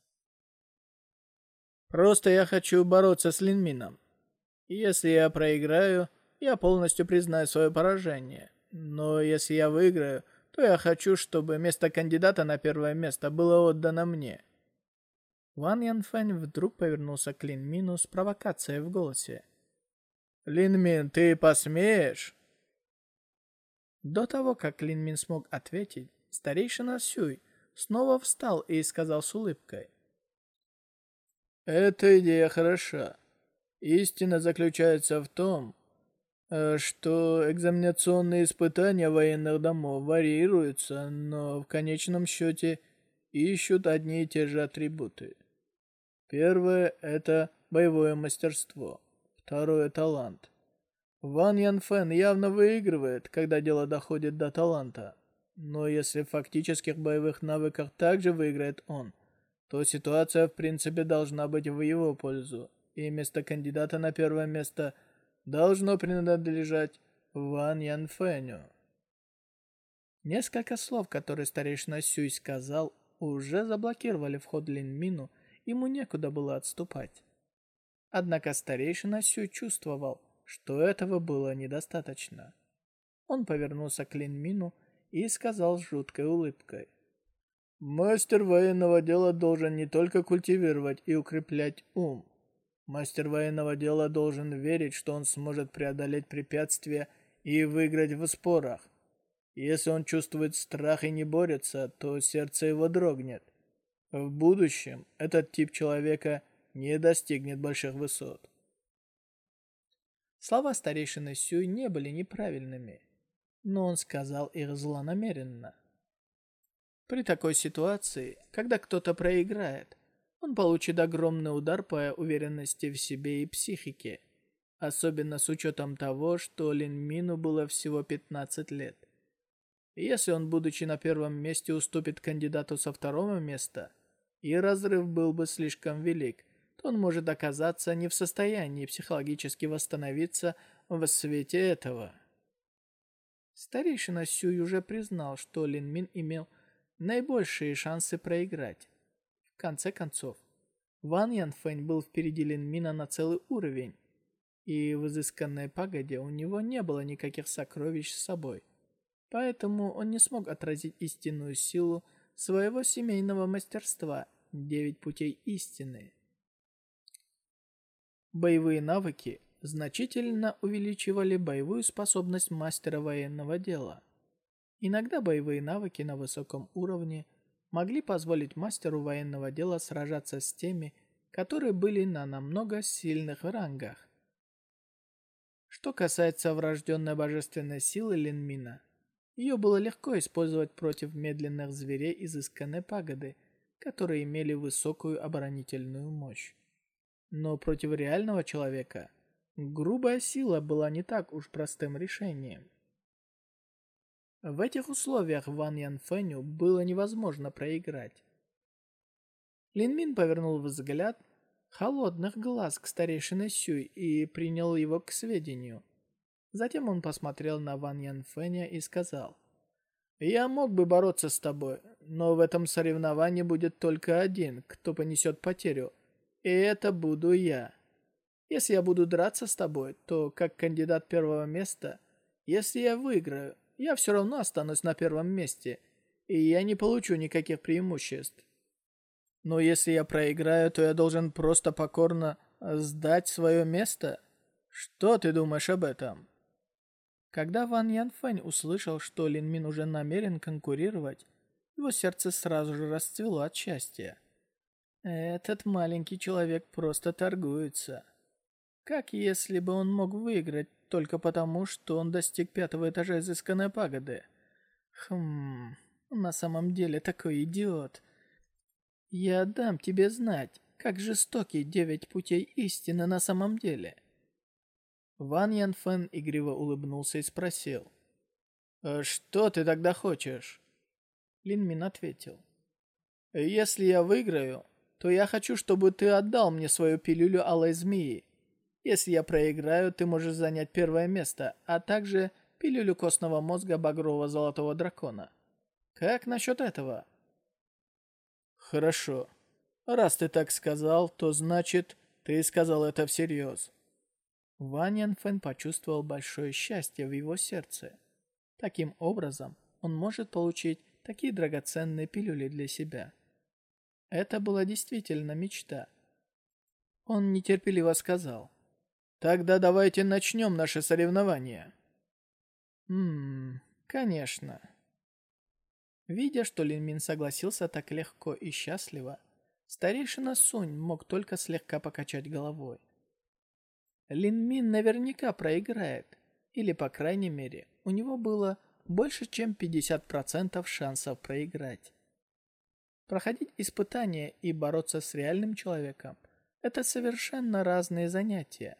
Просто я хочу бороться с Линмином. Если я проиграю, я полностью признаю свое поражение. Но если я выиграю, то я хочу, чтобы место кандидата на первое место было отдано мне. Ван Янфэнь вдруг повернулся к Лин Мину с провокацией в голосе. «Лин Мин, ты посмеешь?» До того, как Лин Мин смог ответить, старейшина Сюй снова встал и сказал с улыбкой. «Эта идея хороша. Истина заключается в том, э, что экзаменационные испытания военных домов варьируются, но в конечном счете ищут одни и те же атрибуты. Первое – это боевое мастерство. Второе – талант. Ван Ян Фэн явно выигрывает, когда дело доходит до таланта. Но если в фактических боевых навыках также выиграет он, то ситуация в принципе должна быть в его пользу, и место кандидата на первое место должно принадлежать Ван Ян Фэню. Несколько слов, которые старейшина Сюй сказал, уже заблокировали вход Лин Мину ему некуда было отступать. Однако старейшина Сю чувствовал, что этого было недостаточно. Он повернулся к Лин Мину и сказал с жуткой улыбкой. «Мастер военного дела должен не только культивировать и укреплять ум. Мастер военного дела должен верить, что он сможет преодолеть препятствия и выиграть в спорах. Если он чувствует страх и не борется, то сердце его дрогнет. В будущем этот тип человека не достигнет больших высот. Слова старейшины Сюй не были неправильными, но он сказал их злонамеренно. При такой ситуации, когда кто-то проиграет, он получит огромный удар по уверенности в себе и психике, особенно с учетом того, что Лин Мину было всего 15 лет. Если он, будучи на первом месте, уступит кандидату со второго места – и разрыв был бы слишком велик, то он может оказаться не в состоянии психологически восстановиться в свете этого. Старейшина Сюй уже признал, что Лин Мин имел наибольшие шансы проиграть. В конце концов, Ван Ян Фэнь был впереди Лин Мина на целый уровень, и в изысканной пагоде у него не было никаких сокровищ с собой. Поэтому он не смог отразить истинную силу своего семейного мастерства «Девять путей истины». Боевые навыки значительно увеличивали боевую способность мастера военного дела. Иногда боевые навыки на высоком уровне могли позволить мастеру военного дела сражаться с теми, которые были на намного сильных рангах. Что касается врожденной божественной силы Линмина, ее было легко использовать против медленных зверей изысканной пагоды, которые имели высокую оборонительную мощь. Но против реального человека грубая сила была не так уж простым решением. В этих условиях Ван Ян Фэню было невозможно проиграть. Лин Мин повернул взгляд холодных глаз к старейшине Сюй и принял его к сведению. Затем он посмотрел на Ван Ян Фэня и сказал, «Я мог бы бороться с тобой, но в этом соревновании будет только один, кто понесет потерю, и это буду я. Если я буду драться с тобой, то как кандидат первого места, если я выиграю, я все равно останусь на первом месте, и я не получу никаких преимуществ. Но если я проиграю, то я должен просто покорно сдать свое место? Что ты думаешь об этом? Когда Ван Ян Фэнь услышал, что Лин Мин уже намерен конкурировать, его сердце сразу же расцвело от счастья. Этот маленький человек просто торгуется. Как если бы он мог выиграть только потому, что он достиг пятого этажа изысканной пагоды? Хм, на самом деле такой идиот. Я дам тебе знать, как жестоки девять путей истины на самом деле. Ван Ян Фэн игриво улыбнулся и спросил. «А «Что ты тогда хочешь?» Лин Мин ответил. «Если я выиграю, то я хочу, чтобы ты отдал мне свою пилюлю алой змеи. Если я проиграю, ты можешь занять первое место, а также пилюлю костного мозга багрового золотого дракона. Как насчет этого?» «Хорошо. Раз ты так сказал, то значит, ты сказал это всерьез». Ван Ян Фэн почувствовал большое счастье в его сердце. Таким образом, он может получить такие драгоценные пилюли для себя. Это была действительно мечта. Он нетерпеливо сказал, «Тогда давайте начнем наше соревнование». «Ммм, конечно». Видя, что Лин Мин согласился так легко и счастливо, старейшина Сунь мог только слегка покачать головой. Лин Мин наверняка проиграет, или, по крайней мере, у него было больше, чем 50% шансов проиграть. Проходить испытания и бороться с реальным человеком – это совершенно разные занятия.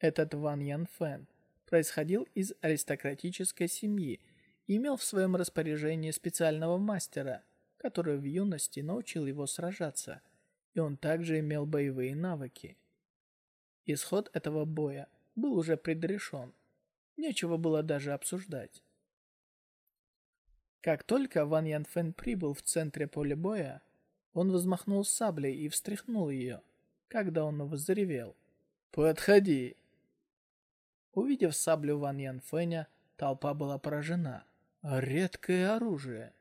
Этот Ван Ян Фэн происходил из аристократической семьи имел в своем распоряжении специального мастера, который в юности научил его сражаться, и он также имел боевые навыки. Исход этого боя был уже предрешен. Нечего было даже обсуждать. Как только Ван Ян Фэн прибыл в центре поля боя, он взмахнул саблей и встряхнул ее, когда он взревел. «Подходи!» Увидев саблю Ван Ян Фэня, толпа была поражена. Редкое оружие.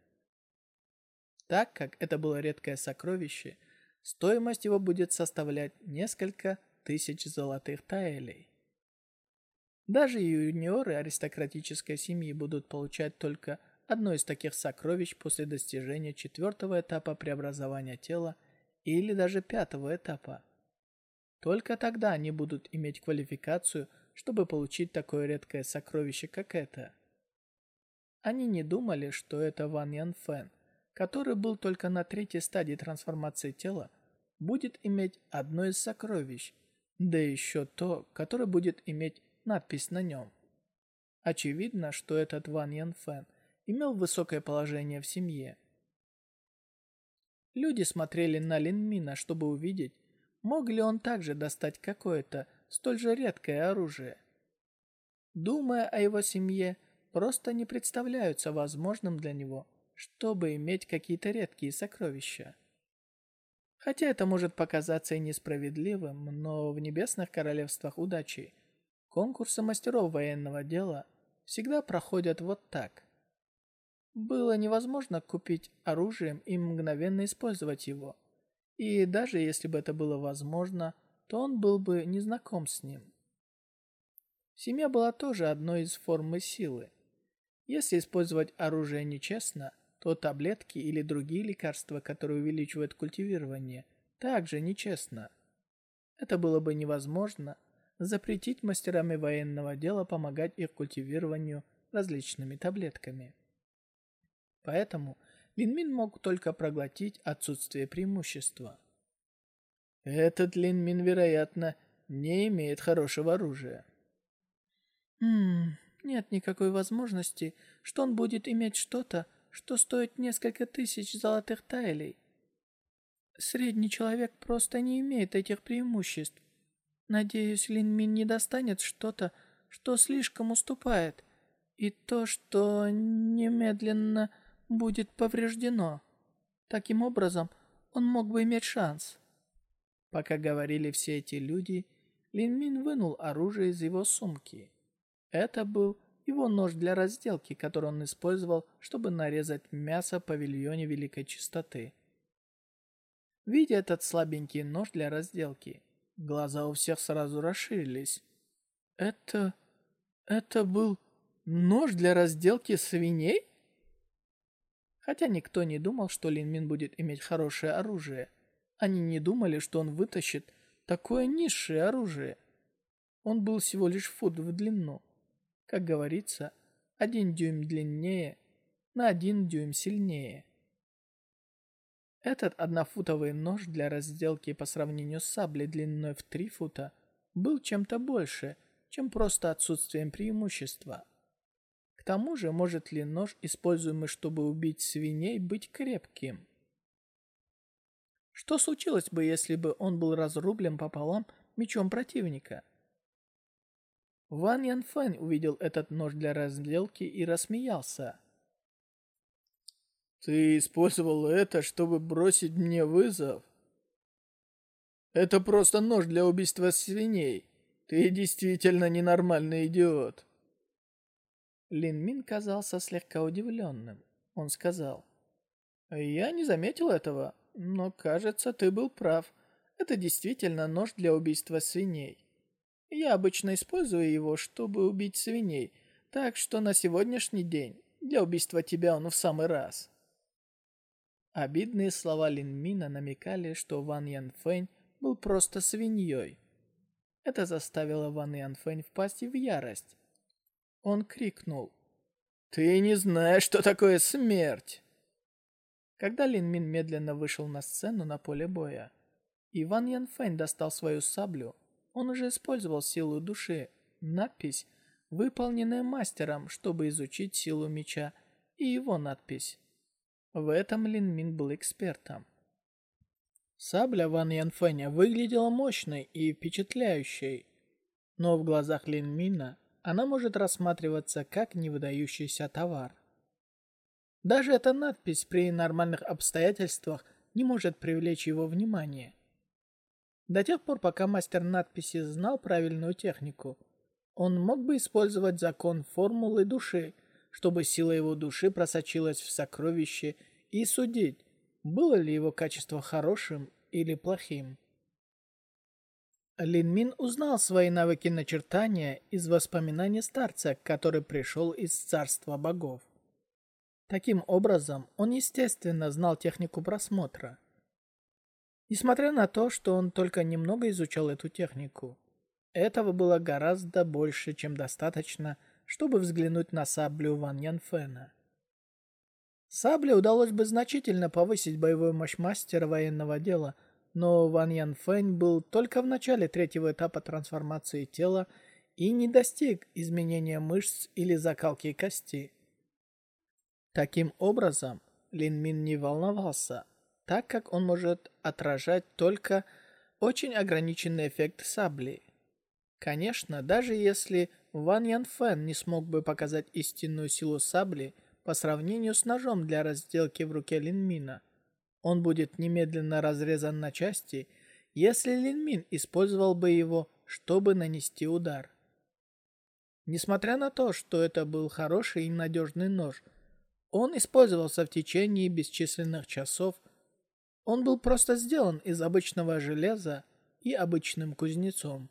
Так как это было редкое сокровище, стоимость его будет составлять несколько тысяч золотых таэлей. Даже юниоры аристократической семьи будут получать только одно из таких сокровищ после достижения четвертого этапа преобразования тела или даже пятого этапа. Только тогда они будут иметь квалификацию, чтобы получить такое редкое сокровище, как это. Они не думали, что это Ван Ян Фэн, который был только на третьей стадии трансформации тела, будет иметь одно из сокровищ, да еще то, которое будет иметь надпись на нем. Очевидно, что этот Ван Ян Фэн имел высокое положение в семье. Люди смотрели на Лин Мина, чтобы увидеть, мог ли он также достать какое-то столь же редкое оружие. Думая о его семье, просто не представляются возможным для него, чтобы иметь какие-то редкие сокровища. Хотя это может показаться и несправедливым, но в небесных королевствах удачи конкурсы мастеров военного дела всегда проходят вот так. Было невозможно купить оружием и мгновенно использовать его. И даже если бы это было возможно, то он был бы незнаком с ним. Семья была тоже одной из форм силы. Если использовать оружие нечестно, то таблетки или другие лекарства, которые увеличивают культивирование, также нечестно. Это было бы невозможно запретить мастерами военного дела помогать их культивированию различными таблетками. Поэтому Линмин мог только проглотить отсутствие преимущества. Этот Линмин, вероятно, не имеет хорошего оружия. Ммм, нет никакой возможности, что он будет иметь что-то, что стоит несколько тысяч золотых тайлей. Средний человек просто не имеет этих преимуществ. Надеюсь, Лин Мин не достанет что-то, что слишком уступает, и то, что немедленно будет повреждено. Таким образом, он мог бы иметь шанс. Пока говорили все эти люди, Лин Мин вынул оружие из его сумки. Это был его нож для разделки, который он использовал, чтобы нарезать мясо в павильоне Великой Чистоты. Видя этот слабенький нож для разделки, глаза у всех сразу расширились. Это... это был нож для разделки свиней? Хотя никто не думал, что Лин Мин будет иметь хорошее оружие. Они не думали, что он вытащит такое низшее оружие. Он был всего лишь фут в длину. Как говорится, один дюйм длиннее, на один дюйм сильнее. Этот однофутовый нож для разделки по сравнению с саблей длиной в три фута был чем-то больше, чем просто отсутствием преимущества. К тому же, может ли нож, используемый, чтобы убить свиней, быть крепким? Что случилось бы, если бы он был разрублен пополам мечом противника? Ван Ян Фэн увидел этот нож для разделки и рассмеялся. «Ты использовал это, чтобы бросить мне вызов?» «Это просто нож для убийства свиней. Ты действительно ненормальный идиот». Лин Мин казался слегка удивленным. Он сказал, «Я не заметил этого, но, кажется, ты был прав. Это действительно нож для убийства свиней. Я обычно использую его, чтобы убить свиней, так что на сегодняшний день для убийства тебя он в самый раз. Обидные слова Лин Мина намекали, что Ван Ян Фэнь был просто свиньей. Это заставило Ван Ян Фэнь впасть в ярость. Он крикнул. «Ты не знаешь, что такое смерть!» Когда Лин Мин медленно вышел на сцену на поле боя, Иван Ян Фэнь достал свою саблю он уже использовал силу души, надпись, выполненная мастером, чтобы изучить силу меча, и его надпись. В этом Лин Мин был экспертом. Сабля Ван Янфэня выглядела мощной и впечатляющей, но в глазах Лин Мина она может рассматриваться как невыдающийся товар. Даже эта надпись при нормальных обстоятельствах не может привлечь его внимание. До тех пор, пока мастер надписи знал правильную технику, он мог бы использовать закон формулы души, чтобы сила его души просочилась в сокровище и судить, было ли его качество хорошим или плохим. Лин Мин узнал свои навыки начертания из воспоминаний старца, который пришел из царства богов. Таким образом, он естественно знал технику просмотра. Несмотря на то, что он только немного изучал эту технику, этого было гораздо больше, чем достаточно, чтобы взглянуть на саблю Ван Янфена. Сабле удалось бы значительно повысить боевую мощь мастера военного дела, но Ван Янфэнь был только в начале третьего этапа трансформации тела и не достиг изменения мышц или закалки кости. Таким образом, Лин Мин не волновался – так как он может отражать только очень ограниченный эффект сабли. Конечно, даже если Ван Ян Фэн не смог бы показать истинную силу сабли по сравнению с ножом для разделки в руке Лин Мина, он будет немедленно разрезан на части, если Лин Мин использовал бы его, чтобы нанести удар. Несмотря на то, что это был хороший и надежный нож, он использовался в течение бесчисленных часов он был просто сделан из обычного железа и обычным кузнецом.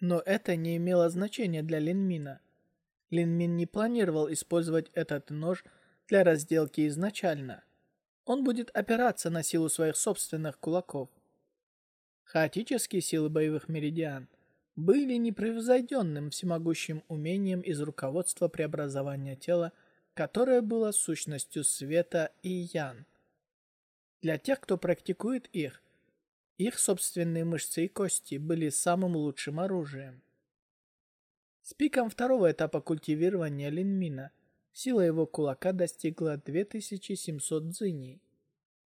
Но это не имело значения для Линмина. Линмин не планировал использовать этот нож для разделки изначально. Он будет опираться на силу своих собственных кулаков. Хаотические силы боевых меридиан были непревзойденным всемогущим умением из руководства преобразования тела, которое было сущностью света и ян. Для тех, кто практикует их, их собственные мышцы и кости были самым лучшим оружием. С пиком второго этапа культивирования Линмина сила его кулака достигла 2700 дзыней.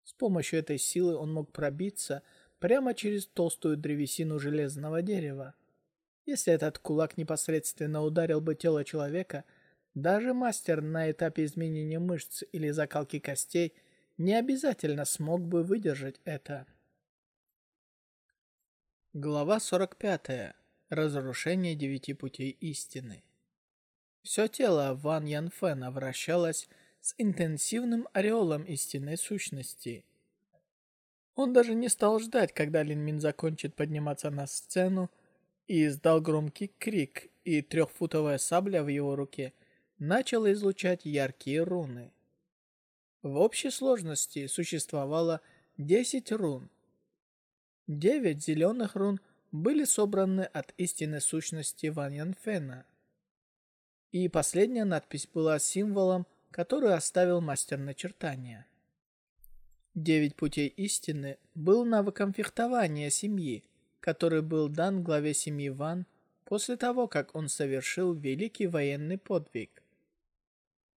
С помощью этой силы он мог пробиться прямо через толстую древесину железного дерева. Если этот кулак непосредственно ударил бы тело человека, даже мастер на этапе изменения мышц или закалки костей не обязательно смог бы выдержать это. Глава 45. Разрушение девяти путей истины. Все тело Ван Янфена вращалось с интенсивным ореолом истинной сущности. Он даже не стал ждать, когда Лин Мин закончит подниматься на сцену, и издал громкий крик, и трехфутовая сабля в его руке начала излучать яркие руны. В общей сложности существовало 10 рун. 9 зеленых рун были собраны от истинной сущности Ван Янфена. И последняя надпись была символом, который оставил мастер начертания. Девять путей истины был навыком фехтования семьи, который был дан главе семьи Ван после того, как он совершил великий военный подвиг.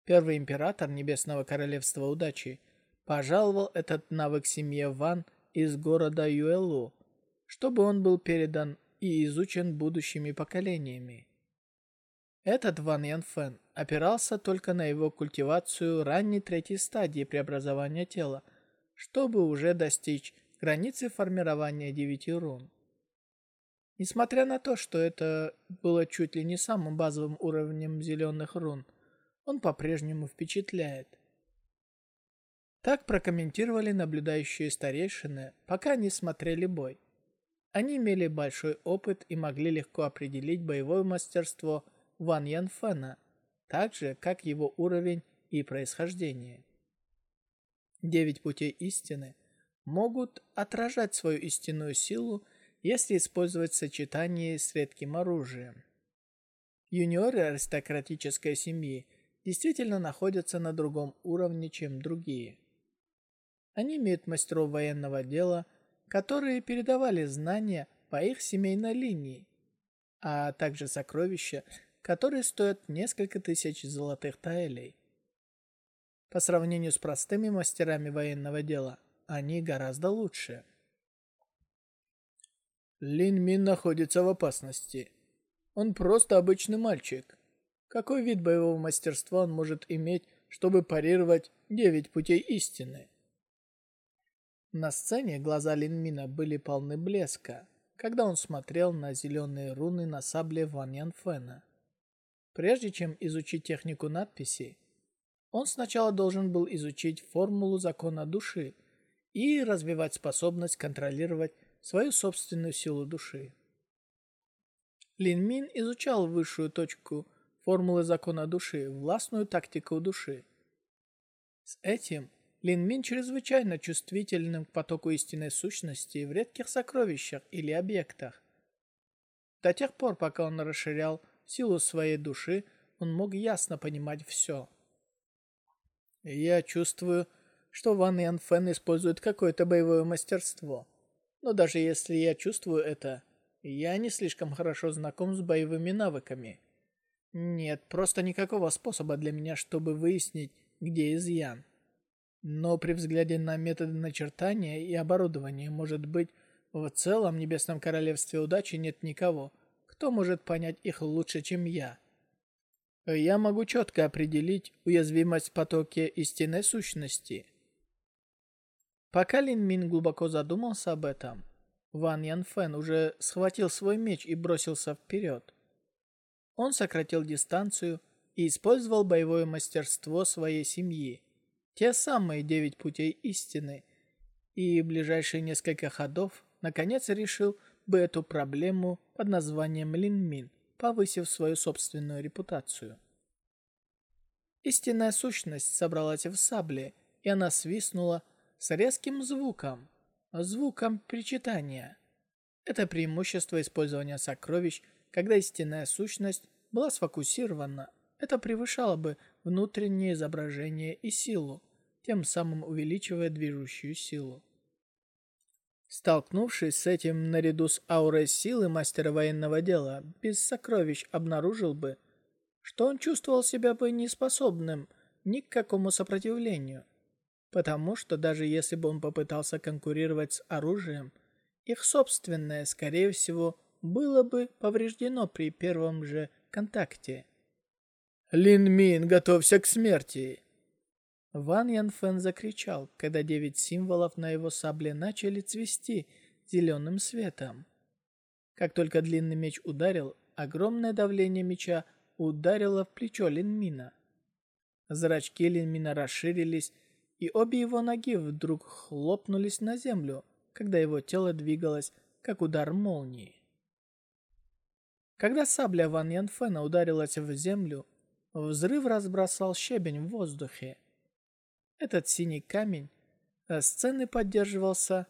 Первый император Небесного Королевства Удачи пожаловал этот навык семье Ван из города Юэлу, чтобы он был передан и изучен будущими поколениями. Этот Ван Янфен опирался только на его культивацию ранней третьей стадии преобразования тела, чтобы уже достичь границы формирования девяти рун. Несмотря на то, что это было чуть ли не самым базовым уровнем зеленых рун, он по-прежнему впечатляет. Так прокомментировали наблюдающие старейшины, пока не смотрели бой. Они имели большой опыт и могли легко определить боевое мастерство Ван Янфена, так же, как его уровень и происхождение. Девять путей истины могут отражать свою истинную силу если использовать сочетание с редким оружием. Юниоры аристократической семьи действительно находятся на другом уровне, чем другие. Они имеют мастеров военного дела, которые передавали знания по их семейной линии, а также сокровища, которые стоят несколько тысяч золотых таэлей. По сравнению с простыми мастерами военного дела, они гораздо лучше. Лин Мин находится в опасности. Он просто обычный мальчик. Какой вид боевого мастерства он может иметь, чтобы парировать девять путей истины? На сцене глаза Лин Мина были полны блеска, когда он смотрел на зеленые руны на сабле Ван Ян Фэна. Прежде чем изучить технику надписи, он сначала должен был изучить формулу закона души и развивать способность контролировать свою собственную силу души. Лин Мин изучал высшую точку формулы закона души, властную тактику души. С этим Лин Мин чрезвычайно чувствительным к потоку истинной сущности в редких сокровищах или объектах. До тех пор, пока он расширял силу своей души, он мог ясно понимать все. Я чувствую, что Ван Ян Фэн использует какое-то боевое мастерство – но даже если я чувствую это, я не слишком хорошо знаком с боевыми навыками. Нет просто никакого способа для меня, чтобы выяснить, где изъян. Но при взгляде на методы начертания и оборудования, может быть, в целом Небесном Королевстве Удачи нет никого, кто может понять их лучше, чем я. Я могу четко определить уязвимость в потоке истинной сущности – Пока Лин Мин глубоко задумался об этом, Ван Ян Фэн уже схватил свой меч и бросился вперед. Он сократил дистанцию и использовал боевое мастерство своей семьи, те самые девять путей истины, и ближайшие несколько ходов наконец решил бы эту проблему под названием Лин Мин, повысив свою собственную репутацию. Истинная сущность собралась в сабле и она свистнула с резким звуком, звуком причитания. Это преимущество использования сокровищ, когда истинная сущность была сфокусирована. Это превышало бы внутреннее изображение и силу, тем самым увеличивая движущую силу. Столкнувшись с этим наряду с аурой силы мастера военного дела, без сокровищ обнаружил бы, что он чувствовал себя бы неспособным ни к какому сопротивлению. Потому что даже если бы он попытался конкурировать с оружием, их собственное, скорее всего, было бы повреждено при первом же контакте. «Лин Мин, готовься к смерти!» Ван Ян Фэн закричал, когда девять символов на его сабле начали цвести зеленым светом. Как только длинный меч ударил, огромное давление меча ударило в плечо Линмина. Зрачки Линмина расширились, и обе его ноги вдруг хлопнулись на землю, когда его тело двигалось, как удар молнии. Когда сабля Ван Янфена ударилась в землю, взрыв разбросал щебень в воздухе. Этот синий камень сцены поддерживался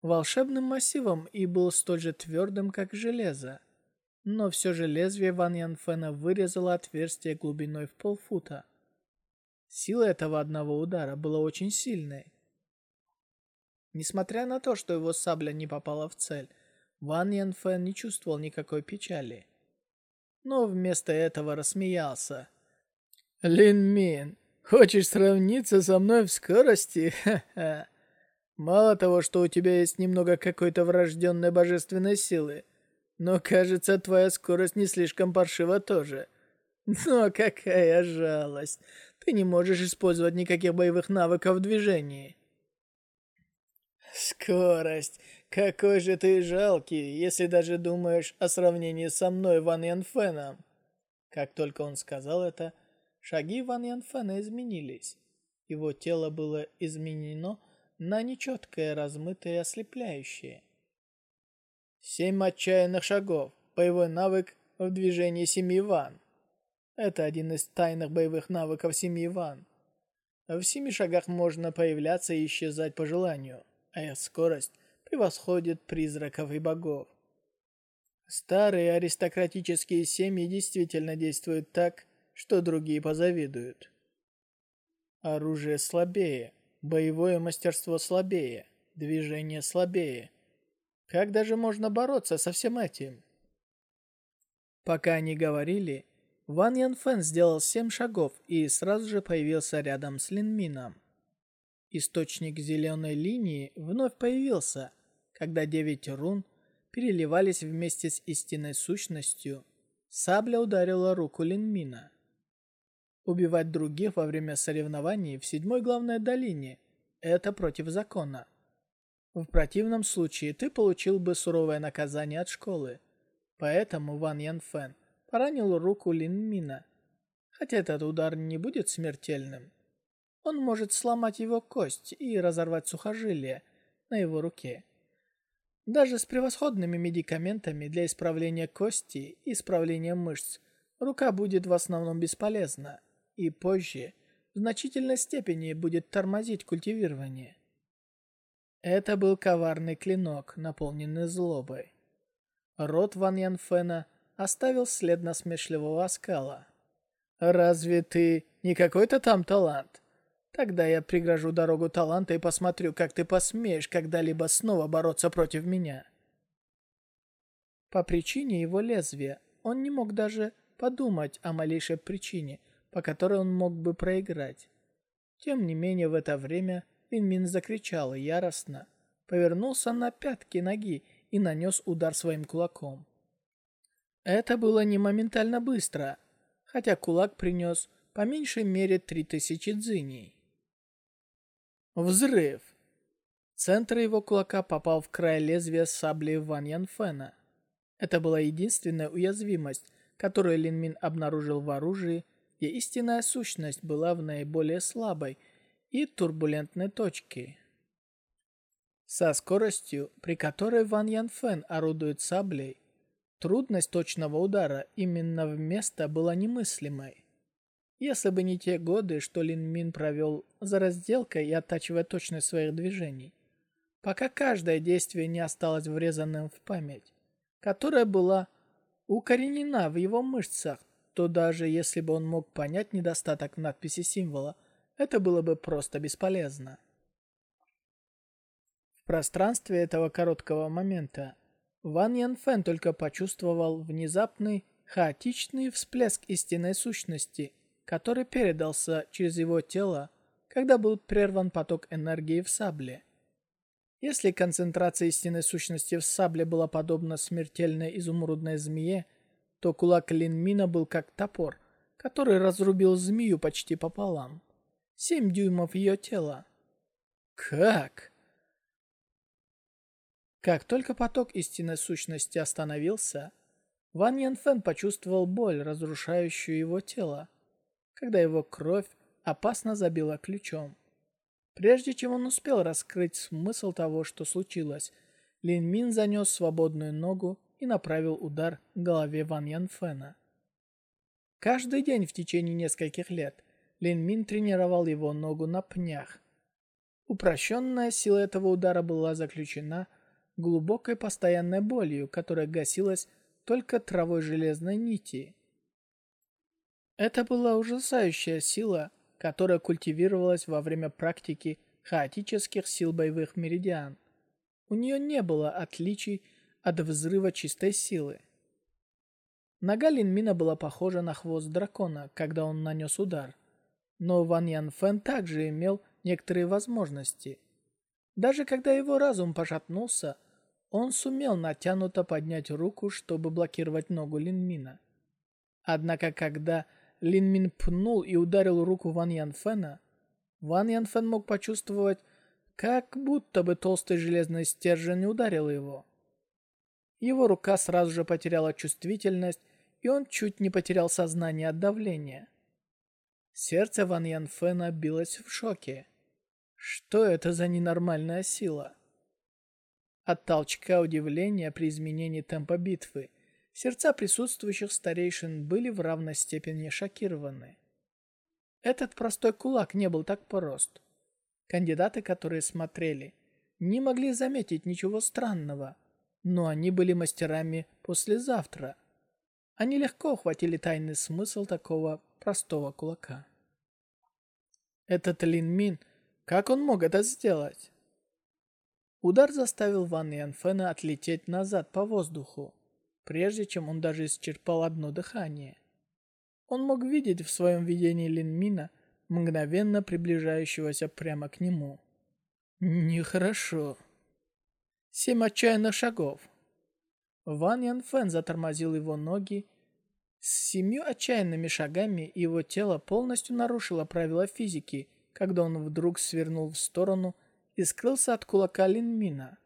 волшебным массивом и был столь же твердым, как железо. Но все же лезвие Ван Янфена вырезало отверстие глубиной в полфута. Сила этого одного удара была очень сильной. Несмотря на то, что его сабля не попала в цель, Ван Янфэн не чувствовал никакой печали. Но вместо этого рассмеялся. «Лин Мин, хочешь сравниться со мной в скорости? Ха-ха. Мало того, что у тебя есть немного какой-то врожденной божественной силы, но, кажется, твоя скорость не слишком паршива тоже. Но какая жалость. Ты не можешь использовать никаких боевых навыков в движении. Скорость. Какой же ты жалкий, если даже думаешь о сравнении со мной, Ван Янфеном. Как только он сказал это, шаги Ван Янфена изменились. Его тело было изменено на нечеткое, размытое ослепляющее. Семь отчаянных шагов. Боевой навык в движении семьи Ван. Это один из тайных боевых навыков семьи Ван. В семи шагах можно появляться и исчезать по желанию, а их скорость превосходит призраков и богов. Старые аристократические семьи действительно действуют так, что другие позавидуют. Оружие слабее, боевое мастерство слабее, движение слабее. Как даже можно бороться со всем этим? Пока они говорили, Ван Ян Фэн сделал семь шагов и сразу же появился рядом с Лин Мином. Источник зеленой линии вновь появился, когда девять рун переливались вместе с истинной сущностью. Сабля ударила руку Линмина. Убивать других во время соревнований в седьмой главной долине – это против закона. В противном случае ты получил бы суровое наказание от школы. Поэтому Ван Ян Фэн поранил руку Линмина. Хотя этот удар не будет смертельным. Он может сломать его кость и разорвать сухожилие на его руке. Даже с превосходными медикаментами для исправления кости и исправления мышц рука будет в основном бесполезна и позже в значительной степени будет тормозить культивирование. Это был коварный клинок, наполненный злобой. Рот Ван Янфена оставил след насмешливого оскала. «Разве ты не какой-то там талант? Тогда я прегражу дорогу таланта и посмотрю, как ты посмеешь когда-либо снова бороться против меня. По причине его лезвия он не мог даже подумать о малейшей причине, по которой он мог бы проиграть. Тем не менее, в это время Линмин закричал яростно, повернулся на пятки ноги и нанес удар своим кулаком. Это было не моментально быстро, хотя кулак принес по меньшей мере три тысячи дзыней. Взрыв. Центр его кулака попал в край лезвия сабли Ван Янфена. Это была единственная уязвимость, которую Лин Мин обнаружил в оружии, где истинная сущность была в наиболее слабой и турбулентной точке. Со скоростью, при которой Ван Янфен орудует саблей, трудность точного удара именно в место была немыслимой. Если бы не те годы, что Лин Мин провел за разделкой и оттачивая точность своих движений, пока каждое действие не осталось врезанным в память, которая была укоренена в его мышцах, то даже если бы он мог понять недостаток надписи символа, это было бы просто бесполезно. В пространстве этого короткого момента Ван Ян Фэн только почувствовал внезапный, хаотичный всплеск истинной сущности – который передался через его тело, когда был прерван поток энергии в сабле. Если концентрация истинной сущности в сабле была подобна смертельной изумрудной змее, то кулак Линмина был как топор, который разрубил змею почти пополам. Семь дюймов ее тела. Как? Как только поток истинной сущности остановился, Ван Янфэн почувствовал боль, разрушающую его тело когда его кровь опасно забила ключом. Прежде чем он успел раскрыть смысл того, что случилось, Лин Мин занес свободную ногу и направил удар к голове Ван Ян Фэна. Каждый день в течение нескольких лет Лин Мин тренировал его ногу на пнях. Упрощенная сила этого удара была заключена глубокой постоянной болью, которая гасилась только травой железной нити. Это была ужасающая сила, которая культивировалась во время практики хаотических сил боевых меридиан. У нее не было отличий от взрыва чистой силы. Нога Линмина была похожа на хвост дракона, когда он нанес удар. Но Ван Ян Фэн также имел некоторые возможности. Даже когда его разум пошатнулся, он сумел натянуто поднять руку, чтобы блокировать ногу Линмина. Однако, когда Лин Мин пнул и ударил руку Ван Ян Фэна, Ван Ян Фэн мог почувствовать, как будто бы толстый железный стержень ударил его. Его рука сразу же потеряла чувствительность, и он чуть не потерял сознание от давления. Сердце Ван Ян Фэна билось в шоке. Что это за ненормальная сила? От толчка удивления при изменении темпа битвы Сердца присутствующих старейшин были в равной степени шокированы. Этот простой кулак не был так прост. Кандидаты, которые смотрели, не могли заметить ничего странного, но они были мастерами послезавтра. Они легко ухватили тайный смысл такого простого кулака. Этот Лин Мин, как он мог это сделать? Удар заставил Ван Янфена отлететь назад по воздуху прежде чем он даже исчерпал одно дыхание. Он мог видеть в своем видении Линмина, мгновенно приближающегося прямо к нему. Нехорошо. Семь отчаянных шагов. Ван Ян Фэн затормозил его ноги. С семью отчаянными шагами его тело полностью нарушило правила физики, когда он вдруг свернул в сторону и скрылся от кулака Линмина.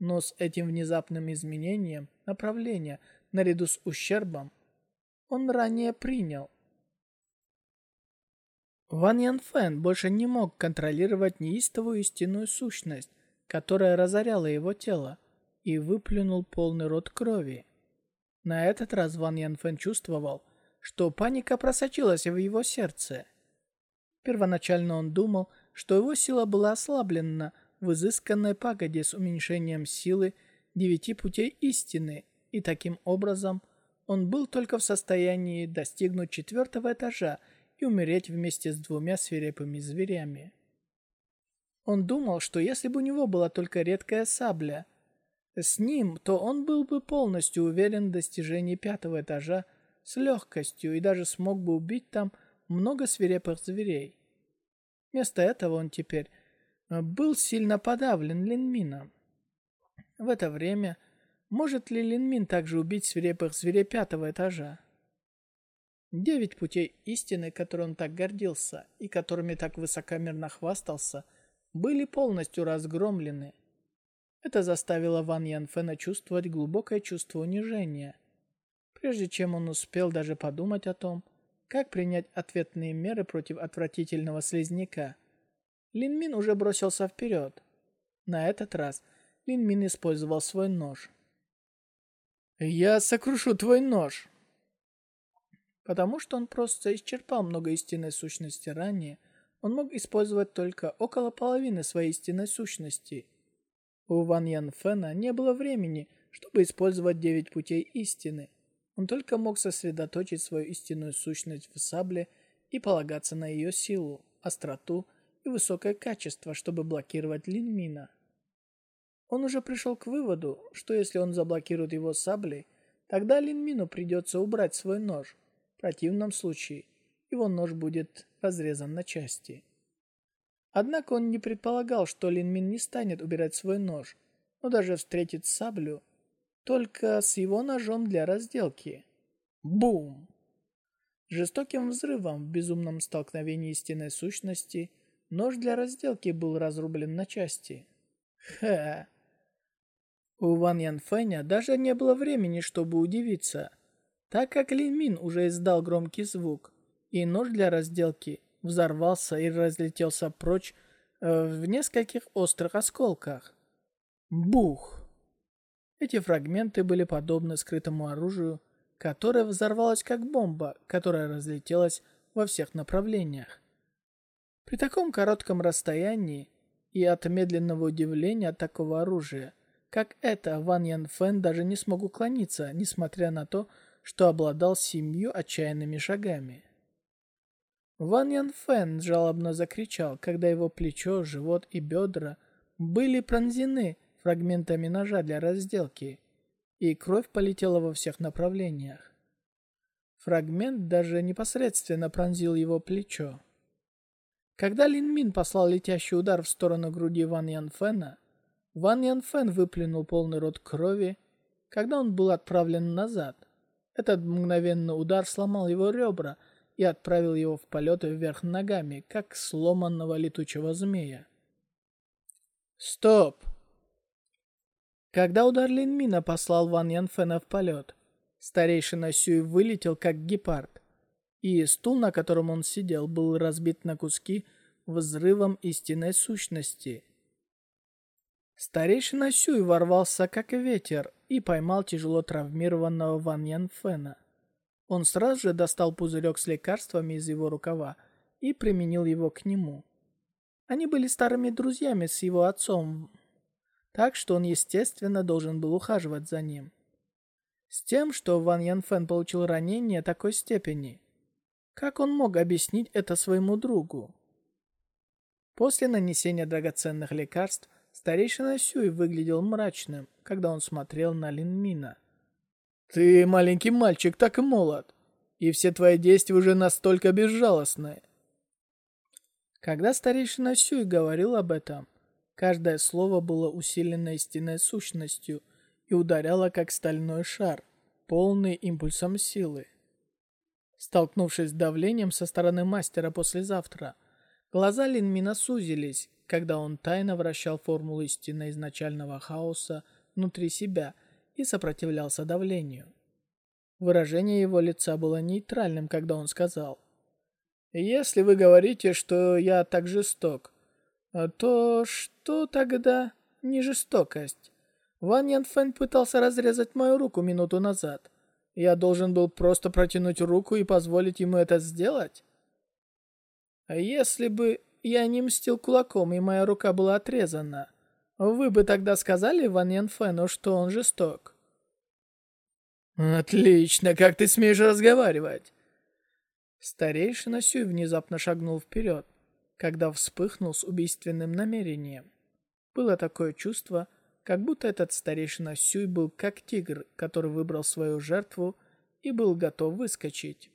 Но с этим внезапным изменением направления наряду с ущербом он ранее принял. Ван Ян Фэн больше не мог контролировать неистовую истинную сущность, которая разоряла его тело, и выплюнул полный рот крови. На этот раз Ван Ян Фэн чувствовал, что паника просочилась в его сердце. Первоначально он думал, что его сила была ослаблена в изысканной пагоде с уменьшением силы девяти путей истины, и таким образом он был только в состоянии достигнуть четвертого этажа и умереть вместе с двумя свирепыми зверями. Он думал, что если бы у него была только редкая сабля, с ним, то он был бы полностью уверен в достижении пятого этажа с легкостью и даже смог бы убить там много свирепых зверей. Вместо этого он теперь был сильно подавлен Линмином. В это время может ли Линмин также убить свирепых зверей пятого этажа? Девять путей истины, которым он так гордился и которыми так высокомерно хвастался, были полностью разгромлены. Это заставило Ван Янфена чувствовать глубокое чувство унижения. Прежде чем он успел даже подумать о том, как принять ответные меры против отвратительного слизняка, Лин Мин уже бросился вперед. На этот раз Лин Мин использовал свой нож. «Я сокрушу твой нож!» Потому что он просто исчерпал много истинной сущности ранее, он мог использовать только около половины своей истинной сущности. У Ван Ян Фэна не было времени, чтобы использовать девять путей истины. Он только мог сосредоточить свою истинную сущность в сабле и полагаться на ее силу, остроту и высокое качество, чтобы блокировать Линмина. Он уже пришел к выводу, что если он заблокирует его саблей, тогда Линмину придется убрать свой нож. В противном случае его нож будет разрезан на части. Однако он не предполагал, что Линмин не станет убирать свой нож, но даже встретит саблю только с его ножом для разделки. Бум! Жестоким взрывом в безумном столкновении истинной сущности нож для разделки был разрублен на части. Ха! У Ван Ян Фэня даже не было времени, чтобы удивиться, так как Лин Мин уже издал громкий звук, и нож для разделки взорвался и разлетелся прочь э, в нескольких острых осколках. Бух! Эти фрагменты были подобны скрытому оружию, которое взорвалось как бомба, которая разлетелась во всех направлениях. При таком коротком расстоянии и от медленного удивления от такого оружия, как это, Ван Ян Фэн даже не смог уклониться, несмотря на то, что обладал семью отчаянными шагами. Ван Ян Фэн жалобно закричал, когда его плечо, живот и бедра были пронзены фрагментами ножа для разделки, и кровь полетела во всех направлениях. Фрагмент даже непосредственно пронзил его плечо. Когда Лин Мин послал летящий удар в сторону груди Ван Ян Фэна, Ван Ян Фэн выплюнул полный рот крови, когда он был отправлен назад. Этот мгновенный удар сломал его ребра и отправил его в полет вверх ногами, как сломанного летучего змея. «Стоп!» Когда удар Линмина послал Ван Янфена в полет, старейшина Сюй вылетел как гепард, и стул, на котором он сидел, был разбит на куски взрывом истинной сущности. Старейшина Сюй ворвался как ветер и поймал тяжело травмированного Ван Янфена. Он сразу же достал пузырек с лекарствами из его рукава и применил его к нему. Они были старыми друзьями с его отцом так что он, естественно, должен был ухаживать за ним. С тем, что Ван Ян Фэн получил ранение такой степени, как он мог объяснить это своему другу? После нанесения драгоценных лекарств, старейшина Сюй выглядел мрачным, когда он смотрел на Лин Мина. «Ты, маленький мальчик, так молод, и все твои действия уже настолько безжалостны». Когда старейшина Сюй говорил об этом, Каждое слово было усилено истинной сущностью и ударяло как стальной шар, полный импульсом силы. Столкнувшись с давлением со стороны мастера послезавтра, глаза Линмина сузились, когда он тайно вращал формулу истины изначального хаоса внутри себя и сопротивлялся давлению. Выражение его лица было нейтральным, когда он сказал, «Если вы говорите, что я так жесток, то что тогда не жестокость? Ван Ян Фэн пытался разрезать мою руку минуту назад. Я должен был просто протянуть руку и позволить ему это сделать? Если бы я не мстил кулаком и моя рука была отрезана, вы бы тогда сказали Ван Ян что он жесток? Отлично, как ты смеешь разговаривать? Старейшина Сюй внезапно шагнул вперед когда вспыхнул с убийственным намерением. Было такое чувство, как будто этот старейшина Сюй был как тигр, который выбрал свою жертву и был готов выскочить.